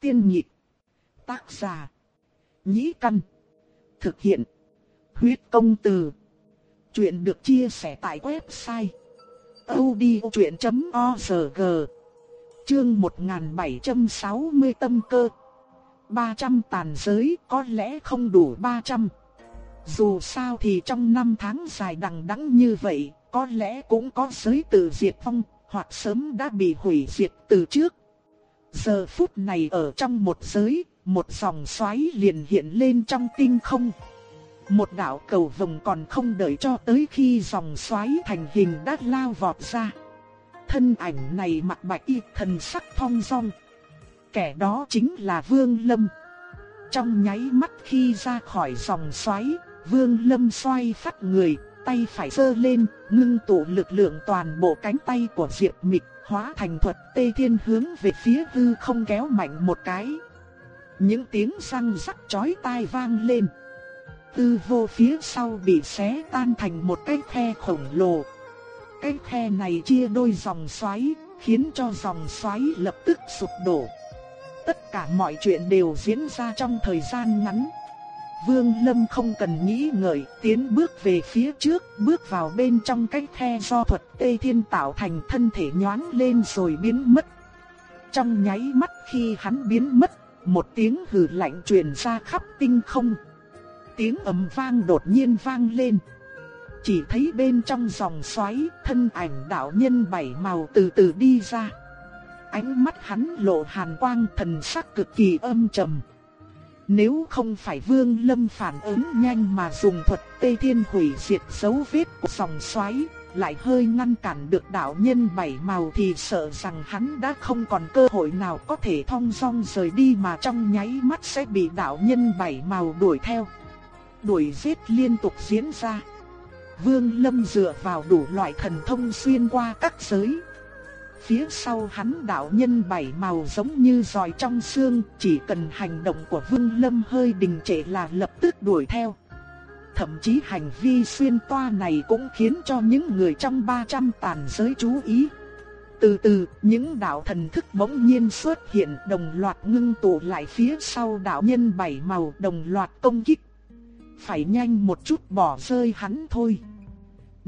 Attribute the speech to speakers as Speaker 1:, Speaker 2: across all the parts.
Speaker 1: Tiên nhị Tác giả. Nhĩ căn. Thực hiện. Huyết công từ. Chuyện được chia sẻ tại website. odchuyện.org Chương 1760 tâm cơ. 300 tàn giới có lẽ không đủ 300. Dù sao thì trong năm tháng dài đằng đẵng như vậy, có lẽ cũng có giới tự diệt phong hoặc sớm đã bị hủy diệt từ trước. Giờ phút này ở trong một giới, một dòng xoáy liền hiện lên trong tinh không. Một đạo cầu vồng còn không đợi cho tới khi dòng xoáy thành hình đã lao vọt ra. Thân ảnh này mặt bạch y thần sắc phong dong. Kẻ đó chính là Vương Lâm. Trong nháy mắt khi ra khỏi dòng xoáy, Vương Lâm xoay phát người, tay phải giơ lên, ngưng tụ lực lượng toàn bộ cánh tay của Diệp Mịch, hóa thành thuật tê thiên hướng về phía hư không kéo mạnh một cái. Những tiếng răng rắc chói tai vang lên. Tư vô phía sau bị xé tan thành một cái khe khổng lồ. Cái khe này chia đôi dòng xoáy, khiến cho dòng xoáy lập tức sụp đổ. Tất cả mọi chuyện đều diễn ra trong thời gian ngắn. Vương Lâm không cần nghĩ ngợi, tiến bước về phía trước, bước vào bên trong cái khe do thuật tê thiên tạo thành thân thể nhoáng lên rồi biến mất. Trong nháy mắt khi hắn biến mất, một tiếng hừ lạnh truyền ra khắp tinh không. Tiếng ầm vang đột nhiên vang lên. Chỉ thấy bên trong dòng xoáy, thân ảnh đạo nhân bảy màu từ từ đi ra. Ánh mắt hắn lộ hàn quang thần sắc cực kỳ âm trầm. Nếu không phải Vương Lâm phản ứng nhanh mà dùng thuật Tây Thiên hủy diệt dấu vết của dòng xoáy, lại hơi ngăn cản được đạo nhân bảy màu thì sợ rằng hắn đã không còn cơ hội nào có thể thong dong rời đi mà trong nháy mắt sẽ bị đạo nhân bảy màu đuổi theo. Đuổi giết liên tục diễn ra. Vương Lâm dựa vào đủ loại thần thông xuyên qua các giới. Phía sau hắn đạo nhân bảy màu giống như giòi trong xương, chỉ cần hành động của Vương Lâm hơi đình trệ là lập tức đuổi theo. Thậm chí hành vi xuyên toa này cũng khiến cho những người trong 300 tàn giới chú ý. Từ từ, những đạo thần thức bỗng nhiên xuất hiện đồng loạt ngưng tụ lại phía sau đạo nhân bảy màu đồng loạt công kích. Phải nhanh một chút bỏ rơi hắn thôi.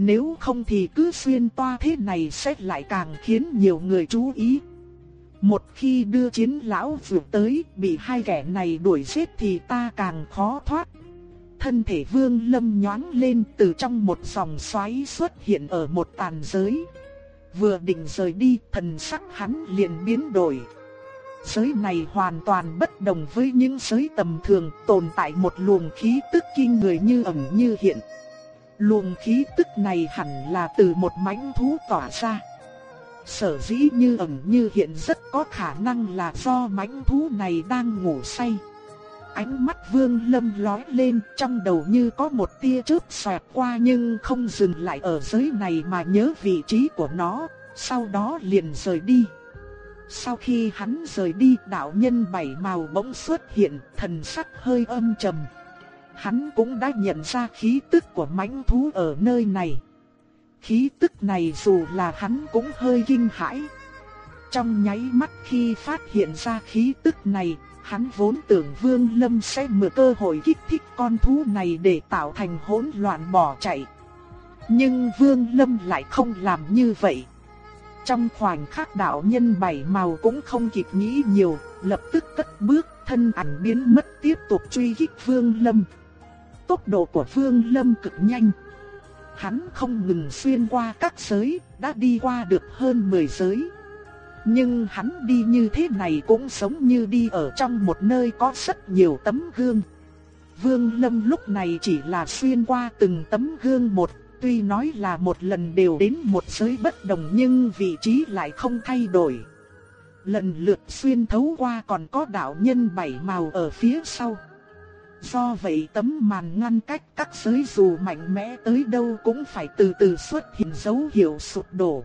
Speaker 1: Nếu không thì cứ xuyên toa thế này sẽ lại càng khiến nhiều người chú ý. Một khi đưa chiến lão vượt tới, bị hai kẻ này đuổi giết thì ta càng khó thoát. Thân thể vương lâm nhoáng lên từ trong một dòng xoáy xuất hiện ở một tàn giới. Vừa định rời đi, thần sắc hắn liền biến đổi. Giới này hoàn toàn bất đồng với những giới tầm thường, tồn tại một luồng khí tức kinh người như ẩn như hiện. Luồng khí tức này hẳn là từ một mãnh thú tỏa ra. Sở dĩ như ẩn như hiện rất có khả năng là do mãnh thú này đang ngủ say. Ánh mắt vương lâm lói lên trong đầu như có một tia chớp xoẹt qua nhưng không dừng lại ở giới này mà nhớ vị trí của nó, sau đó liền rời đi. Sau khi hắn rời đi đạo nhân bảy màu bỗng xuất hiện, thần sắc hơi âm trầm hắn cũng đã nhận ra khí tức của mãnh thú ở nơi này. Khí tức này dù là hắn cũng hơi kinh hãi. Trong nháy mắt khi phát hiện ra khí tức này, hắn vốn tưởng Vương Lâm sẽ mượn cơ hội kích thích con thú này để tạo thành hỗn loạn bỏ chạy. Nhưng Vương Lâm lại không làm như vậy. Trong khoảnh khắc đạo nhân bảy màu cũng không kịp nghĩ nhiều, lập tức cất bước, thân ảnh biến mất tiếp tục truy kích Vương Lâm tốc độ của Vương Lâm cực nhanh. Hắn không ngừng xuyên qua các giới, đã đi qua được hơn 10 giới. Nhưng hắn đi như thế này cũng giống như đi ở trong một nơi có rất nhiều tấm gương. Vương Lâm lúc này chỉ là xuyên qua từng tấm gương một, tuy nói là một lần đều đến một giới bất đồng nhưng vị trí lại không thay đổi. Lần lượt xuyên thấu qua còn có đạo nhân bảy màu ở phía sau. Do vậy tấm màn ngăn cách các giới dù mạnh mẽ tới đâu cũng phải từ từ xuất hiện dấu hiệu sụp đổ.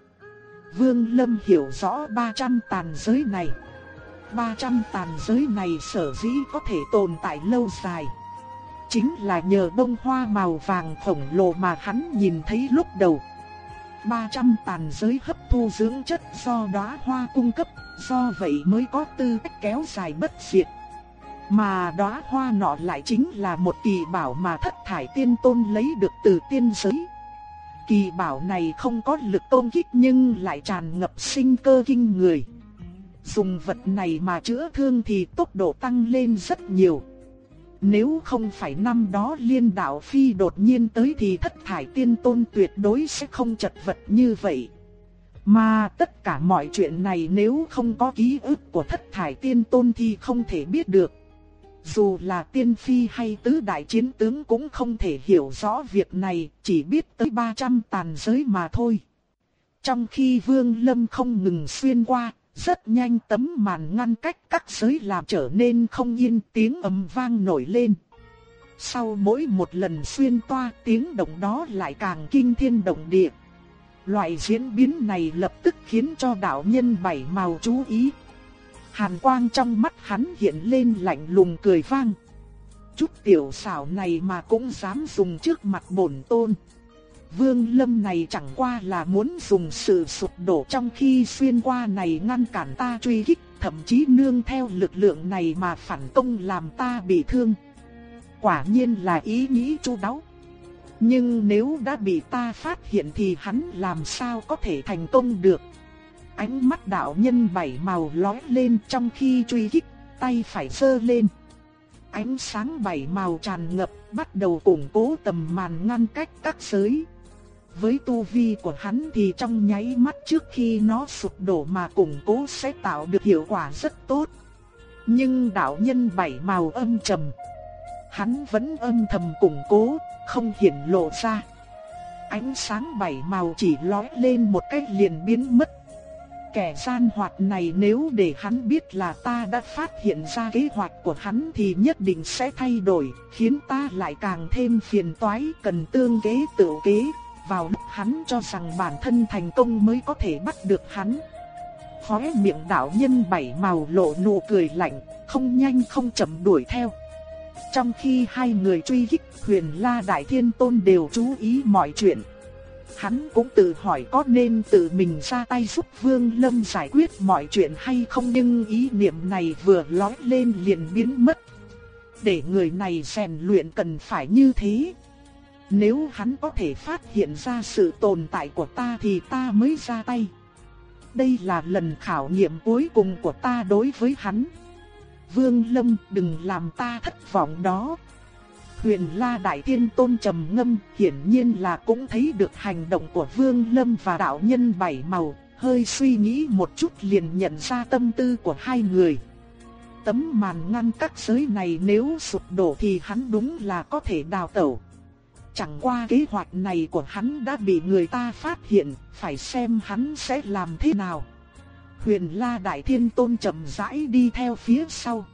Speaker 1: Vương Lâm hiểu rõ 300 tàn giới này. 300 tàn giới này sở dĩ có thể tồn tại lâu dài. Chính là nhờ bông hoa màu vàng khổng lồ mà hắn nhìn thấy lúc đầu. 300 tàn giới hấp thu dưỡng chất do đóa hoa cung cấp, do vậy mới có tư cách kéo dài bất diệt. Mà đóa hoa nọ lại chính là một kỳ bảo mà thất thải tiên tôn lấy được từ tiên giới. Kỳ bảo này không có lực công kích nhưng lại tràn ngập sinh cơ kinh người. Dùng vật này mà chữa thương thì tốc độ tăng lên rất nhiều. Nếu không phải năm đó liên đạo phi đột nhiên tới thì thất thải tiên tôn tuyệt đối sẽ không chật vật như vậy. Mà tất cả mọi chuyện này nếu không có ký ức của thất thải tiên tôn thì không thể biết được. Dù là tiên phi hay tứ đại chiến tướng cũng không thể hiểu rõ việc này, chỉ biết tới 300 tàn giới mà thôi. Trong khi Vương Lâm không ngừng xuyên qua, rất nhanh tấm màn ngăn cách các giới làm trở nên không yên tiếng ầm vang nổi lên. Sau mỗi một lần xuyên toa tiếng động đó lại càng kinh thiên động địa. Loại diễn biến này lập tức khiến cho đạo nhân bảy màu chú ý. Hàn quang trong mắt hắn hiện lên lạnh lùng cười vang. Chút tiểu xảo này mà cũng dám dùng trước mặt bổn tôn. Vương Lâm này chẳng qua là muốn dùng sự sụp đổ trong khi xuyên qua này ngăn cản ta truy kích, thậm chí nương theo lực lượng này mà phản công làm ta bị thương. Quả nhiên là ý nghĩ chu đáo. Nhưng nếu đã bị ta phát hiện thì hắn làm sao có thể thành công được. Ánh mắt đạo nhân bảy màu lóe lên trong khi truy kích, tay phải sơ lên. Ánh sáng bảy màu tràn ngập, bắt đầu củng cố tầm màn ngăn cách các giới. Với tu vi của hắn thì trong nháy mắt trước khi nó sụp đổ mà củng cố sẽ tạo được hiệu quả rất tốt. Nhưng đạo nhân bảy màu âm trầm. Hắn vẫn âm thầm củng cố, không hiển lộ ra. Ánh sáng bảy màu chỉ lóe lên một cách liền biến mất. Kẻ gian hoạt này nếu để hắn biết là ta đã phát hiện ra kế hoạch của hắn thì nhất định sẽ thay đổi, khiến ta lại càng thêm phiền toái cần tương kế tự kế, vào lúc hắn cho rằng bản thân thành công mới có thể bắt được hắn. Khóe miệng đạo nhân bảy màu lộ nụ cười lạnh, không nhanh không chậm đuổi theo. Trong khi hai người truy kích, Huyền La Đại Thiên Tôn đều chú ý mọi chuyện. Hắn cũng tự hỏi có nên tự mình ra tay giúp Vương Lâm giải quyết mọi chuyện hay không nhưng ý niệm này vừa lói lên liền biến mất. Để người này rèn luyện cần phải như thế, nếu hắn có thể phát hiện ra sự tồn tại của ta thì ta mới ra tay. Đây là lần khảo nghiệm cuối cùng của ta đối với hắn. Vương Lâm đừng làm ta thất vọng đó. Huyền La Đại Thiên Tôn trầm ngâm, hiển nhiên là cũng thấy được hành động của Vương Lâm và đạo nhân bảy màu, hơi suy nghĩ một chút liền nhận ra tâm tư của hai người. Tấm màn ngăn các giới này nếu sụp đổ thì hắn đúng là có thể đào tẩu. Chẳng qua kế hoạch này của hắn đã bị người ta phát hiện, phải xem hắn sẽ làm thế nào. Huyền La Đại Thiên Tôn chậm rãi đi theo phía sau.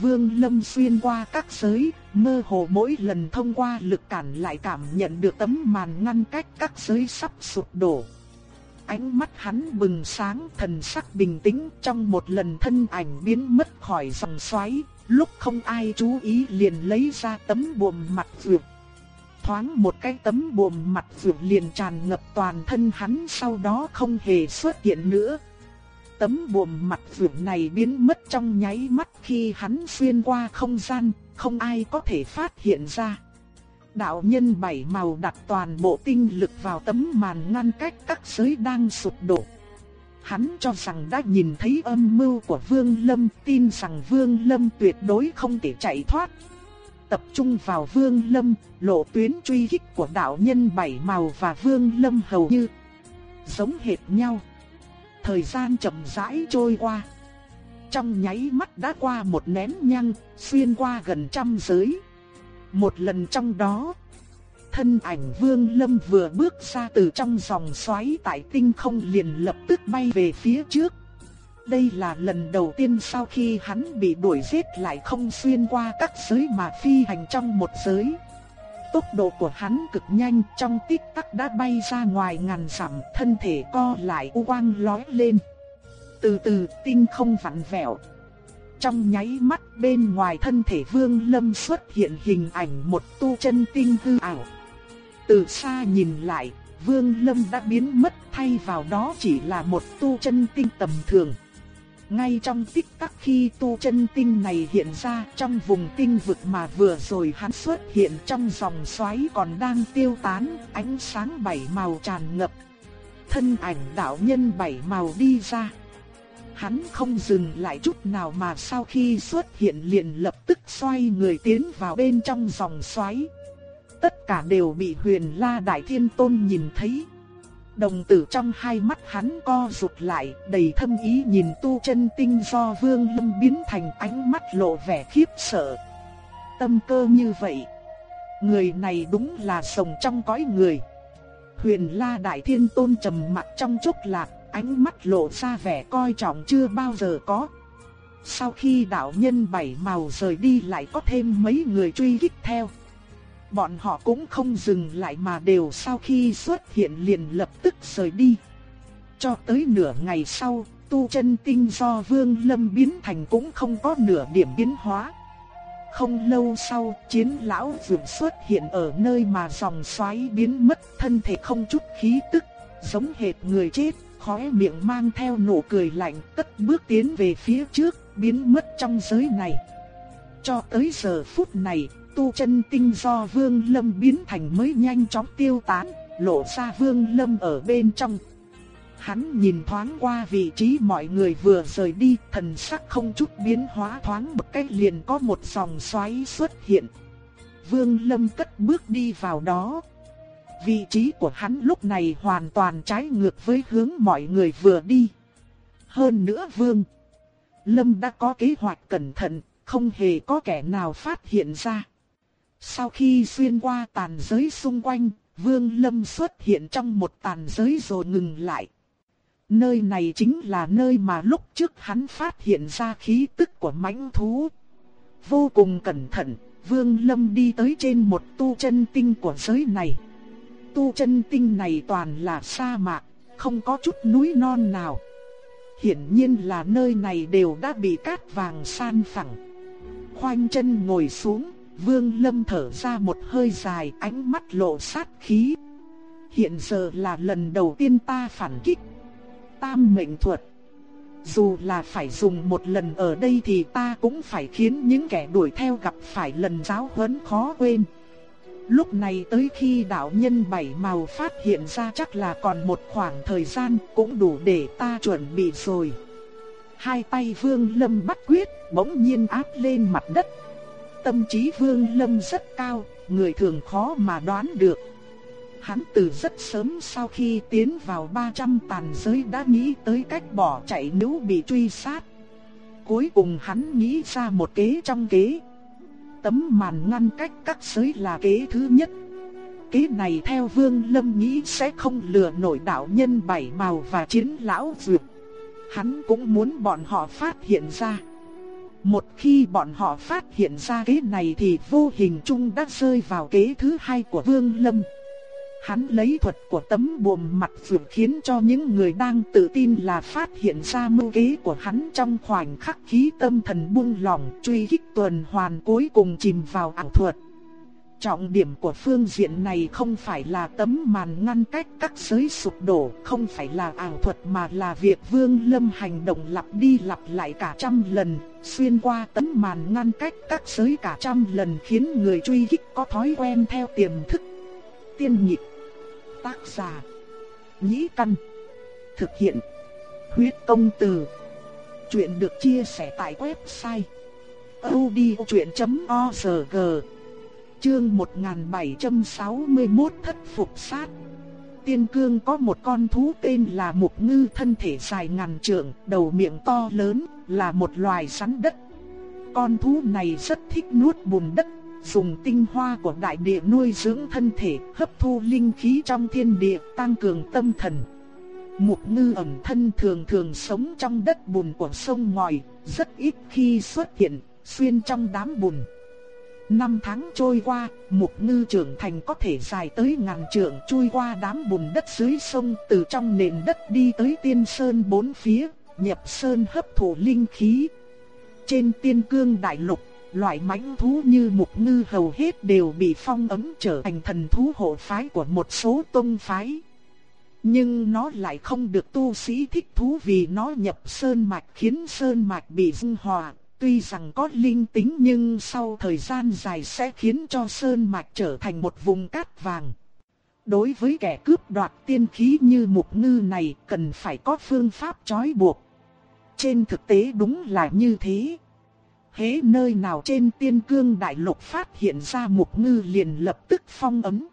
Speaker 1: Vương Lâm xuyên qua các giới, mơ hồ mỗi lần thông qua lực cản lại cảm nhận được tấm màn ngăn cách các giới sắp sụp đổ. Ánh mắt hắn bừng sáng thần sắc bình tĩnh trong một lần thân ảnh biến mất khỏi dòng xoáy, lúc không ai chú ý liền lấy ra tấm buồm mặt vượt thoáng một cái tấm buồm mặt vượt liền tràn ngập toàn thân hắn sau đó không hề xuất hiện nữa. Tấm buồm mặt vượt này biến mất trong nháy mắt khi hắn xuyên qua không gian, không ai có thể phát hiện ra. Đạo nhân bảy màu đặt toàn bộ tinh lực vào tấm màn ngăn cách các giới đang sụp đổ. Hắn cho rằng đã nhìn thấy âm mưu của Vương Lâm, tin rằng Vương Lâm tuyệt đối không thể chạy thoát, tập trung vào Vương Lâm, lộ tuyến truy kích của đạo nhân bảy màu và Vương Lâm hầu như giống hệt nhau. Thời gian chậm rãi trôi qua. Trong nháy mắt đã qua một nén nhang, xuyên qua gần trăm giới. Một lần trong đó, thân ảnh Vương Lâm vừa bước ra từ trong dòng xoáy tại tinh không liền lập tức bay về phía trước. Đây là lần đầu tiên sau khi hắn bị đuổi giết lại không xuyên qua các giới mà phi hành trong một giới. Tốc độ của hắn cực nhanh trong tích tắc đã bay ra ngoài ngàn dặm thân thể co lại u quang lói lên. Từ từ tinh không vặn vẹo. Trong nháy mắt bên ngoài thân thể vương lâm xuất hiện hình ảnh một tu chân tinh hư ảo. Từ xa nhìn lại, vương lâm đã biến mất thay vào đó chỉ là một tu chân tinh tầm thường. Ngay trong tích tắc khi tu chân tinh này hiện ra trong vùng tinh vực mà vừa rồi hắn xuất hiện trong dòng xoáy còn đang tiêu tán, ánh sáng bảy màu tràn ngập. Thân ảnh đạo nhân bảy màu đi ra. Hắn không dừng lại chút nào mà sau khi xuất hiện liền lập tức xoay người tiến vào bên trong dòng xoáy. Tất cả đều bị huyền la đại thiên tôn nhìn thấy. Đồng tử trong hai mắt hắn co rụt lại, đầy thâm ý nhìn tu chân tinh do vương lâm biến thành ánh mắt lộ vẻ khiếp sợ. Tâm cơ như vậy, người này đúng là sồng trong cõi người. Huyền la đại thiên tôn trầm mặt trong chốc lạc, ánh mắt lộ ra vẻ coi trọng chưa bao giờ có. Sau khi đạo nhân bảy màu rời đi lại có thêm mấy người truy kích theo. Bọn họ cũng không dừng lại mà đều sau khi xuất hiện liền lập tức rời đi. Cho tới nửa ngày sau, tu chân tinh do Vương Lâm biến thành cũng không có nửa điểm biến hóa. Không lâu sau, chiến lão vượt xuất hiện ở nơi mà dòng xoáy biến mất thân thể không chút khí tức, giống hệt người chết, khóe miệng mang theo nụ cười lạnh, cất bước tiến về phía trước, biến mất trong giới này. Cho tới giờ phút này, tu chân tinh do Vương Lâm biến thành mới nhanh chóng tiêu tán, lộ ra Vương Lâm ở bên trong. Hắn nhìn thoáng qua vị trí mọi người vừa rời đi, thần sắc không chút biến hóa thoáng một cách liền có một dòng xoáy xuất hiện. Vương Lâm cất bước đi vào đó. Vị trí của hắn lúc này hoàn toàn trái ngược với hướng mọi người vừa đi. Hơn nữa Vương Lâm đã có kế hoạch cẩn thận, không hề có kẻ nào phát hiện ra. Sau khi xuyên qua tàn giới xung quanh, Vương Lâm xuất hiện trong một tàn giới rồi ngừng lại. Nơi này chính là nơi mà lúc trước hắn phát hiện ra khí tức của mãnh thú. Vô cùng cẩn thận, Vương Lâm đi tới trên một tu chân tinh của giới này. Tu chân tinh này toàn là sa mạc, không có chút núi non nào. Hiển nhiên là nơi này đều đã bị cát vàng san phẳng. Khoanh chân ngồi xuống, Vương Lâm thở ra một hơi dài, ánh mắt lộ sát khí. Hiện giờ là lần đầu tiên ta phản kích. Tam mệnh thuật. Dù là phải dùng một lần ở đây thì ta cũng phải khiến những kẻ đuổi theo gặp phải lần giáo huấn khó quên. Lúc này tới khi đạo nhân bảy màu phát hiện ra chắc là còn một khoảng thời gian cũng đủ để ta chuẩn bị rồi. Hai tay vương lâm bắt quyết, bỗng nhiên áp lên mặt đất. Tâm trí vương lâm rất cao, người thường khó mà đoán được. Hắn từ rất sớm sau khi tiến vào 300 tàn giới đã nghĩ tới cách bỏ chạy nếu bị truy sát. Cuối cùng hắn nghĩ ra một kế trong kế. Tấm màn ngăn cách các giới là kế thứ nhất. Kế này theo Vương Lâm nghĩ sẽ không lừa nổi đạo nhân bảy màu và chiến lão dược. Hắn cũng muốn bọn họ phát hiện ra. Một khi bọn họ phát hiện ra kế này thì vô hình chung đã rơi vào kế thứ hai của Vương Lâm. Hắn lấy thuật của tấm buồm mặt phượng khiến cho những người đang tự tin là phát hiện ra mưu kế của hắn trong khoảnh khắc khí tâm thần buông lỏng, truy kích tuần hoàn cuối cùng chìm vào ảo thuật. Trọng điểm của phương diện này không phải là tấm màn ngăn cách các giới sụp đổ, không phải là ảo thuật mà là việc Vương Lâm hành động lặp đi lặp lại cả trăm lần, xuyên qua tấm màn ngăn cách các giới cả trăm lần khiến người truy kích có thói quen theo tiềm thức. Tiên nhịp Tác giả Nhĩ Căn Thực hiện Huyết công từ Chuyện được chia sẻ tại website odchuyện.org Chương 1761 thất phục sát Tiên cương có một con thú tên là Mục Ngư thân thể dài ngàn trượng, đầu miệng to lớn, là một loài rắn đất. Con thú này rất thích nuốt bùn đất dùng tinh hoa của đại địa nuôi dưỡng thân thể, hấp thu linh khí trong thiên địa, tăng cường tâm thần. Mục ngư ẩn thân thường thường sống trong đất bùn của sông ngòi, rất ít khi xuất hiện, xuyên trong đám bùn. Năm tháng trôi qua, mục ngư trưởng thành có thể dài tới ngàn trượng chui qua đám bùn đất dưới sông từ trong nền đất đi tới tiên sơn bốn phía, nhập sơn hấp thụ linh khí. Trên tiên cương đại lục, Loại mãnh thú như mục ngư hầu hết đều bị phong ấn trở thành thần thú hộ phái của một số tông phái. Nhưng nó lại không được tu sĩ thích thú vì nó nhập sơn mạch khiến sơn mạch bị dung hòa. Tuy rằng có linh tính nhưng sau thời gian dài sẽ khiến cho sơn mạch trở thành một vùng cát vàng. Đối với kẻ cướp đoạt tiên khí như mục ngư này cần phải có phương pháp trói buộc. Trên thực tế đúng là như thế. hế nơi nào trên tiên cương đại lục phát hiện ra mục ngư liền lập tức phong ấm.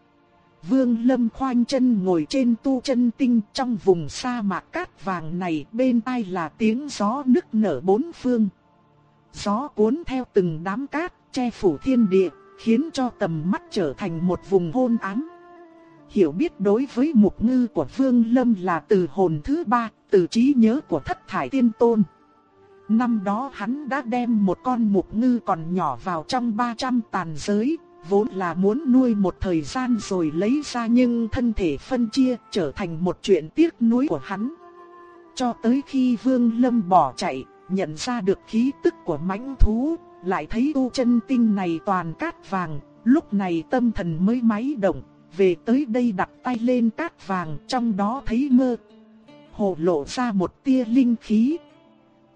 Speaker 1: Vương Lâm khoanh chân ngồi trên tu chân tinh trong vùng sa mạc cát vàng này bên tai là tiếng gió nức nở bốn phương. Gió cuốn theo từng đám cát che phủ thiên địa, khiến cho tầm mắt trở thành một vùng hôn ám. Hiểu biết đối với mục ngư của Vương Lâm là từ hồn thứ ba, từ trí nhớ của thất thải tiên tôn. Năm đó hắn đã đem một con mục ngư còn nhỏ vào trong 300 tàn giới, vốn là muốn nuôi một thời gian rồi lấy ra nhưng thân thể phân chia trở thành một chuyện tiếc nuối của hắn. Cho tới khi Vương Lâm bỏ chạy, nhận ra được khí tức của mãnh thú, lại thấy u chân tinh này toàn cát vàng, lúc này tâm thần mới máy động, về tới đây đặt tay lên cát vàng trong đó thấy mơ. Hồ lộ ra một tia linh khí,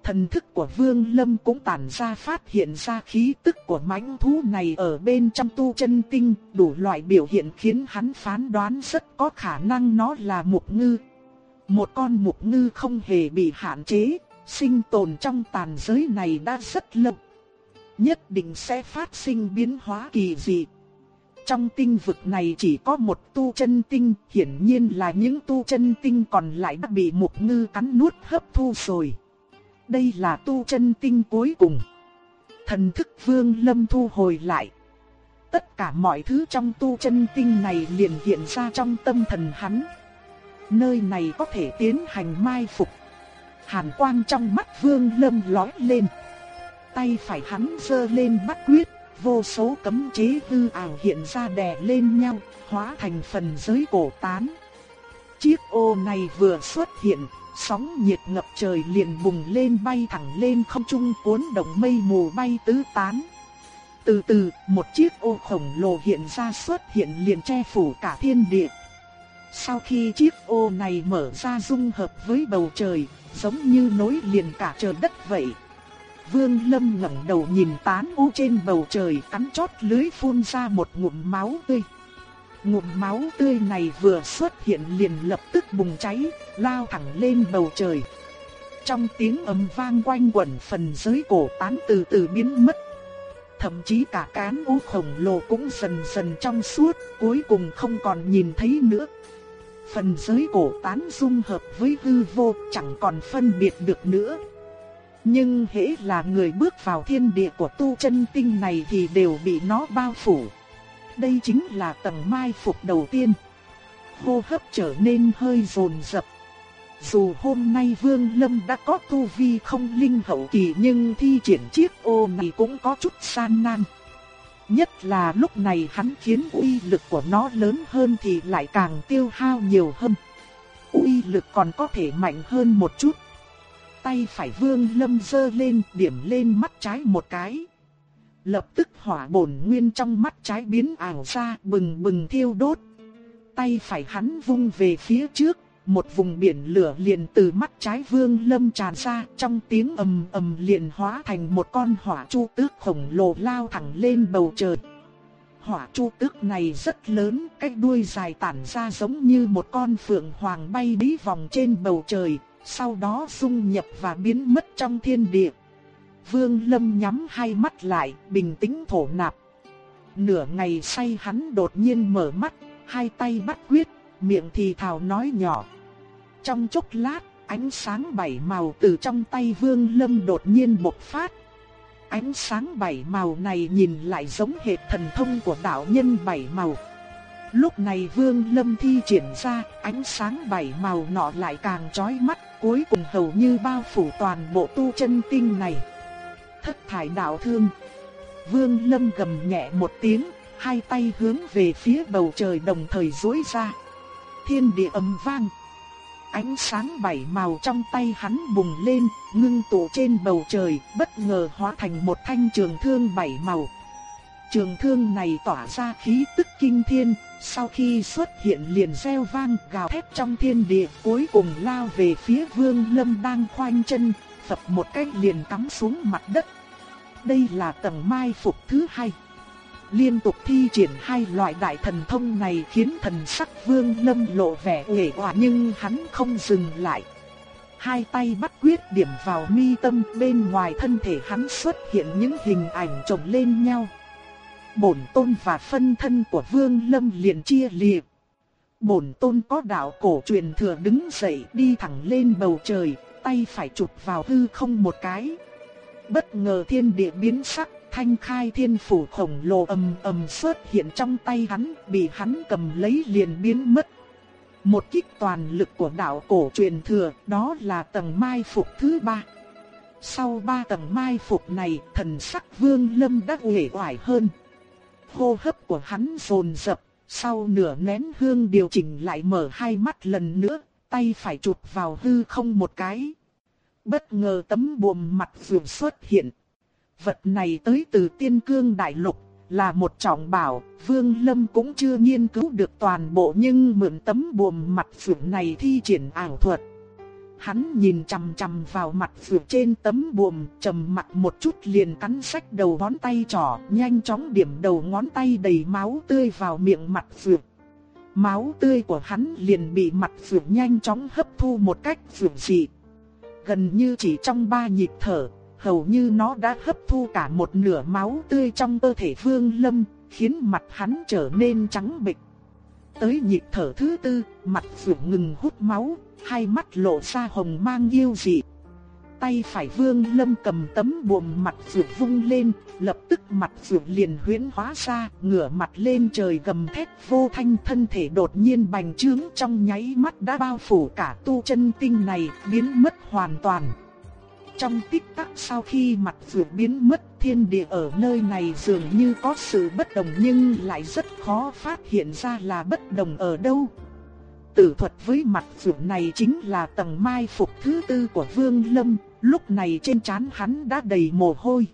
Speaker 1: Thần thức của Vương Lâm cũng tản ra phát hiện ra khí tức của mãnh thú này ở bên trong tu chân tinh, đủ loại biểu hiện khiến hắn phán đoán rất có khả năng nó là mục ngư. Một con mục ngư không hề bị hạn chế, sinh tồn trong tàn giới này đã rất lâu. Nhất định sẽ phát sinh biến hóa kỳ dị. Trong tinh vực này chỉ có một tu chân tinh, hiển nhiên là những tu chân tinh còn lại đã bị mục ngư cắn nuốt hấp thu rồi đây là tu chân tinh cuối cùng. Thần thức vương lâm thu hồi lại. Tất cả mọi thứ trong tu chân tinh này liền hiện ra trong tâm thần hắn. Nơi này có thể tiến hành mai phục. Hàn quang trong mắt vương lâm lói lên. Tay phải hắn giơ lên bắt quyết, vô số cấm chế hư ảo hiện ra đè lên nhau, hóa thành phần giới cổ tán. Chiếc ô này vừa xuất hiện, Sóng nhiệt ngập trời liền bùng lên bay thẳng lên không trung cuốn động mây mù bay tứ tán. Từ từ, một chiếc ô khổng lồ hiện ra xuất hiện liền che phủ cả thiên địa. Sau khi chiếc ô này mở ra dung hợp với bầu trời, giống như nối liền cả trời đất vậy. Vương Lâm ngẩng đầu nhìn tán u trên bầu trời cắn chót lưới phun ra một ngụm máu tươi. Ngụm máu tươi này vừa xuất hiện liền lập tức bùng cháy, lao thẳng lên bầu trời. Trong tiếng ầm vang quanh quẩn phần giới cổ tán từ từ biến mất. Thậm chí cả cán u khổng lồ cũng dần dần trong suốt, cuối cùng không còn nhìn thấy nữa. Phần giới cổ tán dung hợp với hư vô chẳng còn phân biệt được nữa. Nhưng hễ là người bước vào thiên địa của tu chân tinh này thì đều bị nó bao phủ đây chính là tầng mai phục đầu tiên. Hô hấp trở nên hơi rồn rập. Dù hôm nay Vương Lâm đã có tu vi không linh hậu kỳ nhưng thi triển chiếc ô này cũng có chút san nan. Nhất là lúc này hắn khiến uy lực của nó lớn hơn thì lại càng tiêu hao nhiều hơn. Uy lực còn có thể mạnh hơn một chút. Tay phải Vương Lâm dơ lên điểm lên mắt trái một cái. Lập tức hỏa bổn nguyên trong mắt trái biến ảo ra bừng bừng thiêu đốt. Tay phải hắn vung về phía trước, một vùng biển lửa liền từ mắt trái vương lâm tràn ra trong tiếng ầm ầm liền hóa thành một con hỏa chu tước khổng lồ lao thẳng lên bầu trời. Hỏa chu tước này rất lớn, cái đuôi dài tản ra giống như một con phượng hoàng bay đi vòng trên bầu trời, sau đó dung nhập và biến mất trong thiên địa. Vương Lâm nhắm hai mắt lại, bình tĩnh thổ nạp. Nửa ngày say hắn đột nhiên mở mắt, hai tay bắt quyết, miệng thì thào nói nhỏ. Trong chốc lát, ánh sáng bảy màu từ trong tay Vương Lâm đột nhiên bộc phát. Ánh sáng bảy màu này nhìn lại giống hệt thần thông của đạo nhân bảy màu. Lúc này Vương Lâm thi triển ra, ánh sáng bảy màu nọ lại càng chói mắt, cuối cùng hầu như bao phủ toàn bộ tu chân tinh này thất thải đạo thương. Vương Lâm gầm nhẹ một tiếng, hai tay hướng về phía bầu trời đồng thời duỗi ra. Thiên địa ầm vang. Ánh sáng bảy màu trong tay hắn bùng lên, ngưng tụ trên bầu trời, bất ngờ hóa thành một thanh trường thương bảy màu. Trường thương này tỏa ra khí tức kinh thiên, sau khi xuất hiện liền reo vang gào thét trong thiên địa cuối cùng lao về phía vương lâm đang khoanh chân, phập một cái liền cắm xuống mặt đất. Đây là tầng mai phục thứ hai. Liên tục thi triển hai loại đại thần thông này khiến thần sắc vương lâm lộ vẻ nghệ quả nhưng hắn không dừng lại. Hai tay bắt quyết điểm vào mi tâm bên ngoài thân thể hắn xuất hiện những hình ảnh chồng lên nhau bổn tôn và phân thân của Vương Lâm liền chia liệt. Bổn tôn có đạo cổ truyền thừa đứng dậy đi thẳng lên bầu trời, tay phải chụp vào hư không một cái. Bất ngờ thiên địa biến sắc, thanh khai thiên phủ khổng lồ ầm ầm xuất hiện trong tay hắn, bị hắn cầm lấy liền biến mất. Một kích toàn lực của đạo cổ truyền thừa, đó là tầng mai phục thứ ba. Sau ba tầng mai phục này, thần sắc vương lâm đã uể oải hơn hô hấp của hắn rồn rập, sau nửa nén hương điều chỉnh lại mở hai mắt lần nữa, tay phải chụp vào hư không một cái. Bất ngờ tấm buồm mặt vườn xuất hiện. Vật này tới từ tiên cương đại lục, là một trọng bảo, Vương Lâm cũng chưa nghiên cứu được toàn bộ nhưng mượn tấm buồm mặt phượng này thi triển ảo thuật. Hắn nhìn chằm chằm vào mặt phượng trên tấm buồm, trầm mặt một chút liền cắn sách đầu ngón tay trỏ, nhanh chóng điểm đầu ngón tay đầy máu tươi vào miệng mặt phượng Máu tươi của hắn liền bị mặt phượng nhanh chóng hấp thu một cách phượng dị. Gần như chỉ trong ba nhịp thở, hầu như nó đã hấp thu cả một nửa máu tươi trong cơ thể Vương Lâm, khiến mặt hắn trở nên trắng bệch. Tới nhịp thở thứ tư, mặt vượt ngừng hút máu, hai mắt lộ ra hồng mang yêu dị. Tay phải vương lâm cầm tấm buồm mặt vượt vung lên, lập tức mặt vượt liền huyễn hóa ra, ngửa mặt lên trời gầm thét vô thanh thân thể đột nhiên bành trướng trong nháy mắt đã bao phủ cả tu chân tinh này, biến mất hoàn toàn. Trong tích tắc sau khi mặt vượt biến mất thiên địa ở nơi này dường như có sự bất đồng nhưng lại rất khó phát hiện ra là bất đồng ở đâu. Tử thuật với mặt vượt này chính là tầng mai phục thứ tư của Vương Lâm, lúc này trên trán hắn đã đầy mồ hôi.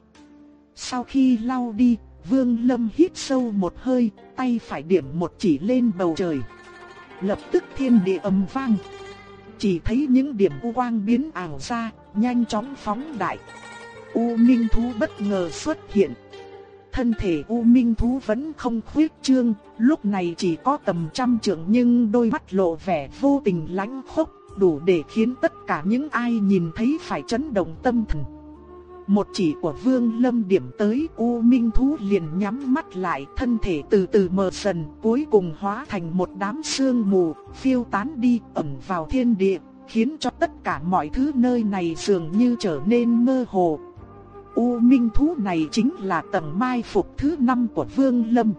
Speaker 1: Sau khi lau đi, Vương Lâm hít sâu một hơi, tay phải điểm một chỉ lên bầu trời. Lập tức thiên địa ầm vang. Chỉ thấy những điểm u quang biến ảo ra, nhanh chóng phóng đại. U Minh thú bất ngờ xuất hiện. Thân thể U Minh thú vẫn không khuyết trương, lúc này chỉ có tầm trăm trượng nhưng đôi mắt lộ vẻ vô tình lãnh khốc, đủ để khiến tất cả những ai nhìn thấy phải chấn động tâm thần. Một chỉ của Vương Lâm điểm tới U Minh Thú liền nhắm mắt lại thân thể từ từ mờ dần cuối cùng hóa thành một đám sương mù phiêu tán đi ẩn vào thiên địa khiến cho tất cả mọi thứ nơi này dường như trở nên mơ hồ. U Minh Thú này chính là tầng mai phục thứ năm của Vương Lâm.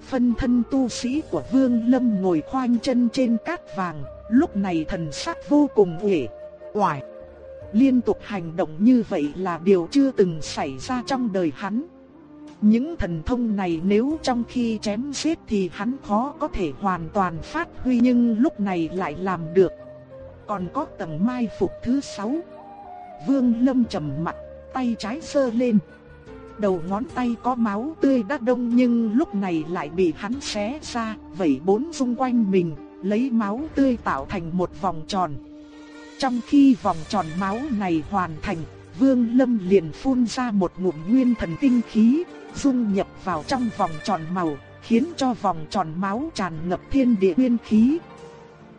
Speaker 1: Phân thân tu sĩ của Vương Lâm ngồi khoanh chân trên cát vàng, lúc này thần sắc vô cùng uể oải. Liên tục hành động như vậy là điều chưa từng xảy ra trong đời hắn. Những thần thông này nếu trong khi chém giết thì hắn khó có thể hoàn toàn phát huy nhưng lúc này lại làm được. Còn có tầng mai phục thứ sáu. Vương Lâm trầm mặt, tay trái sơ lên. Đầu ngón tay có máu tươi đã đông nhưng lúc này lại bị hắn xé ra, vẩy bốn xung quanh mình, lấy máu tươi tạo thành một vòng tròn. Trong khi vòng tròn máu này hoàn thành, Vương Lâm liền phun ra một ngụm nguyên thần tinh khí, dung nhập vào trong vòng tròn màu, khiến cho vòng tròn máu tràn ngập thiên địa nguyên khí.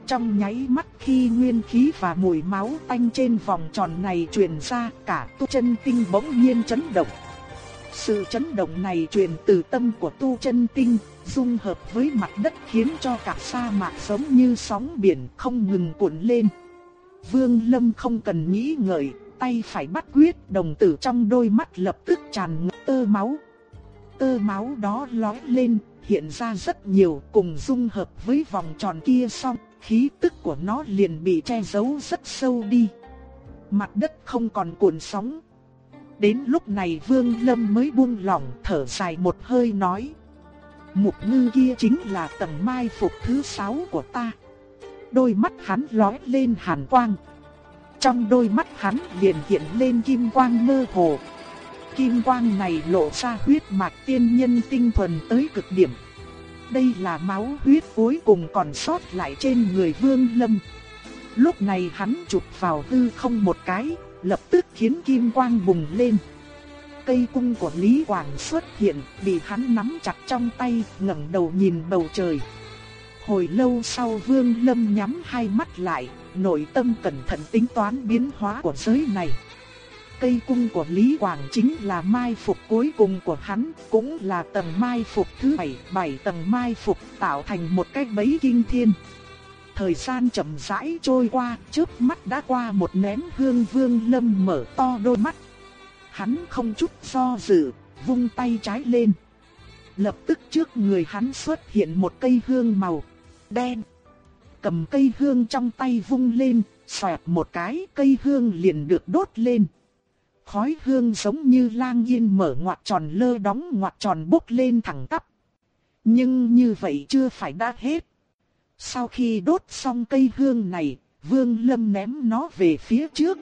Speaker 1: Trong nháy mắt khi nguyên khí và mùi máu tanh trên vòng tròn này truyền ra, cả tu chân tinh bỗng nhiên chấn động. Sự chấn động này truyền từ tâm của tu chân tinh, dung hợp với mặt đất khiến cho cả sa mạc giống như sóng biển không ngừng cuộn lên. Vương Lâm không cần nghĩ ngợi, tay phải bắt quyết, đồng tử trong đôi mắt lập tức tràn ngập tơ máu. Tơ máu đó lóe lên, hiện ra rất nhiều cùng dung hợp với vòng tròn kia xong, khí tức của nó liền bị che giấu rất sâu đi. Mặt đất không còn cuộn sóng. Đến lúc này Vương Lâm mới buông lỏng thở dài một hơi nói. Mục ngư kia chính là tầng mai phục thứ sáu của ta đôi mắt hắn lóe lên hàn quang. Trong đôi mắt hắn liền hiện lên kim quang mơ hồ. kim quang này lộ ra huyết mạch tiên nhân tinh thuần tới cực điểm. Đây là máu huyết cuối cùng còn sót lại trên người Vương Lâm. Lúc này hắn chụp vào hư không một cái, lập tức khiến kim quang bùng lên. Cây cung của Lý Quảng xuất hiện, bị hắn nắm chặt trong tay, ngẩng đầu nhìn bầu trời. Hồi lâu sau Vương Lâm nhắm hai mắt lại, nội tâm cẩn thận tính toán biến hóa của giới này. Cây cung của Lý Quảng chính là mai phục cuối cùng của hắn, cũng là tầng mai phục thứ bảy, bảy tầng mai phục tạo thành một cái bẫy kinh thiên. Thời gian chậm rãi trôi qua, trước mắt đã qua một nén hương vương lâm mở to đôi mắt. Hắn không chút do dự, vung tay trái lên. Lập tức trước người hắn xuất hiện một cây hương màu đen. Cầm cây hương trong tay vung lên, xoẹt một cái cây hương liền được đốt lên. Khói hương giống như lang yên mở ngoặt tròn lơ đóng ngoặt tròn bốc lên thẳng tắp. Nhưng như vậy chưa phải đã hết. Sau khi đốt xong cây hương này, Vương Lâm ném nó về phía trước.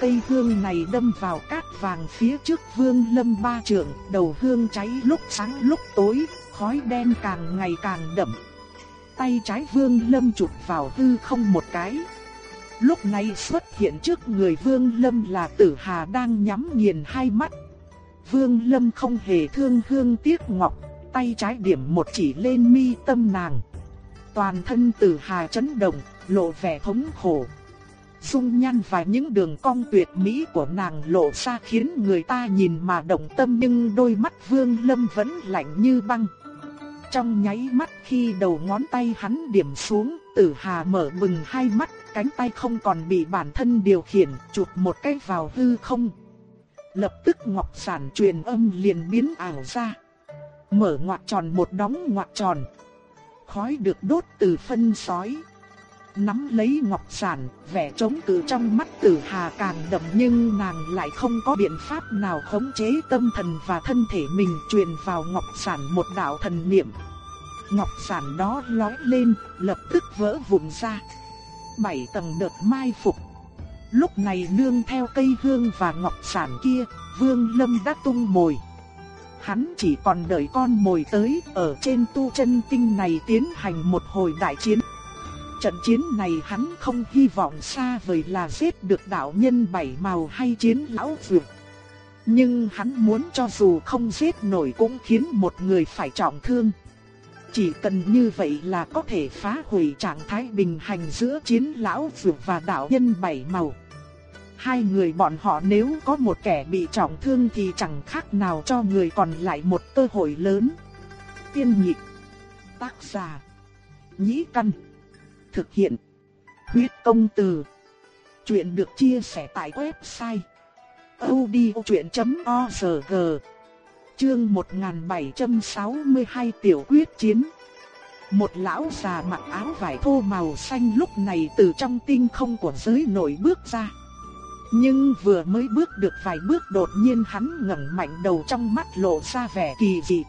Speaker 1: Cây hương này đâm vào cát vàng phía trước Vương Lâm ba trượng, đầu hương cháy lúc sáng lúc tối, khói đen càng ngày càng đậm. Tay trái Vương Lâm chụp vào hư không một cái. Lúc này xuất hiện trước người Vương Lâm là Tử Hà đang nhắm nghiền hai mắt. Vương Lâm không hề thương hương tiếc ngọc, tay trái điểm một chỉ lên mi tâm nàng. Toàn thân Tử Hà chấn động, lộ vẻ thống khổ. Dung nhan và những đường cong tuyệt mỹ của nàng lộ ra khiến người ta nhìn mà động tâm nhưng đôi mắt Vương Lâm vẫn lạnh như băng. Trong nháy mắt khi đầu ngón tay hắn điểm xuống, Tử Hà mở bừng hai mắt, cánh tay không còn bị bản thân điều khiển, chụp một cái vào hư không. Lập tức ngọc sản truyền âm liền biến ảo ra. Mở ngoặc tròn một đóng ngoặc tròn. Khói được đốt từ phân sói. Nắm lấy ngọc sản, vẻ chống cự trong mắt tử hà càng đậm nhưng nàng lại không có biện pháp nào khống chế tâm thần và thân thể mình truyền vào ngọc sản một đạo thần niệm. Ngọc sản đó lói lên, lập tức vỡ vụn ra bảy tầng đợt mai phục. Lúc này nương theo cây hương và ngọc sản kia, Vương Lâm đã tung mồi. Hắn chỉ còn đợi con mồi tới, ở trên tu chân tinh này tiến hành một hồi đại chiến. Trận chiến này hắn không hy vọng xa vời là giết được đạo nhân bảy màu hay chiến lão dược. Nhưng hắn muốn cho dù không giết nổi cũng khiến một người phải trọng thương. Chỉ cần như vậy là có thể phá hủy trạng thái bình hành giữa chiến lão dược và đạo nhân bảy màu. Hai người bọn họ nếu có một kẻ bị trọng thương thì chẳng khác nào cho người còn lại một cơ hội lớn. Tiên nhị, Tác giả, Nhĩ Căn, Thực hiện, Huyết công từ Chuyện được chia sẻ tại website odchuyện.org Chương 1762 Tiểu quyết chiến Một lão già mặc áo vải thô màu xanh lúc này từ trong tinh không của giới nổi bước ra Nhưng vừa mới bước được vài bước đột nhiên hắn ngẩng mạnh đầu trong mắt lộ ra vẻ kỳ dị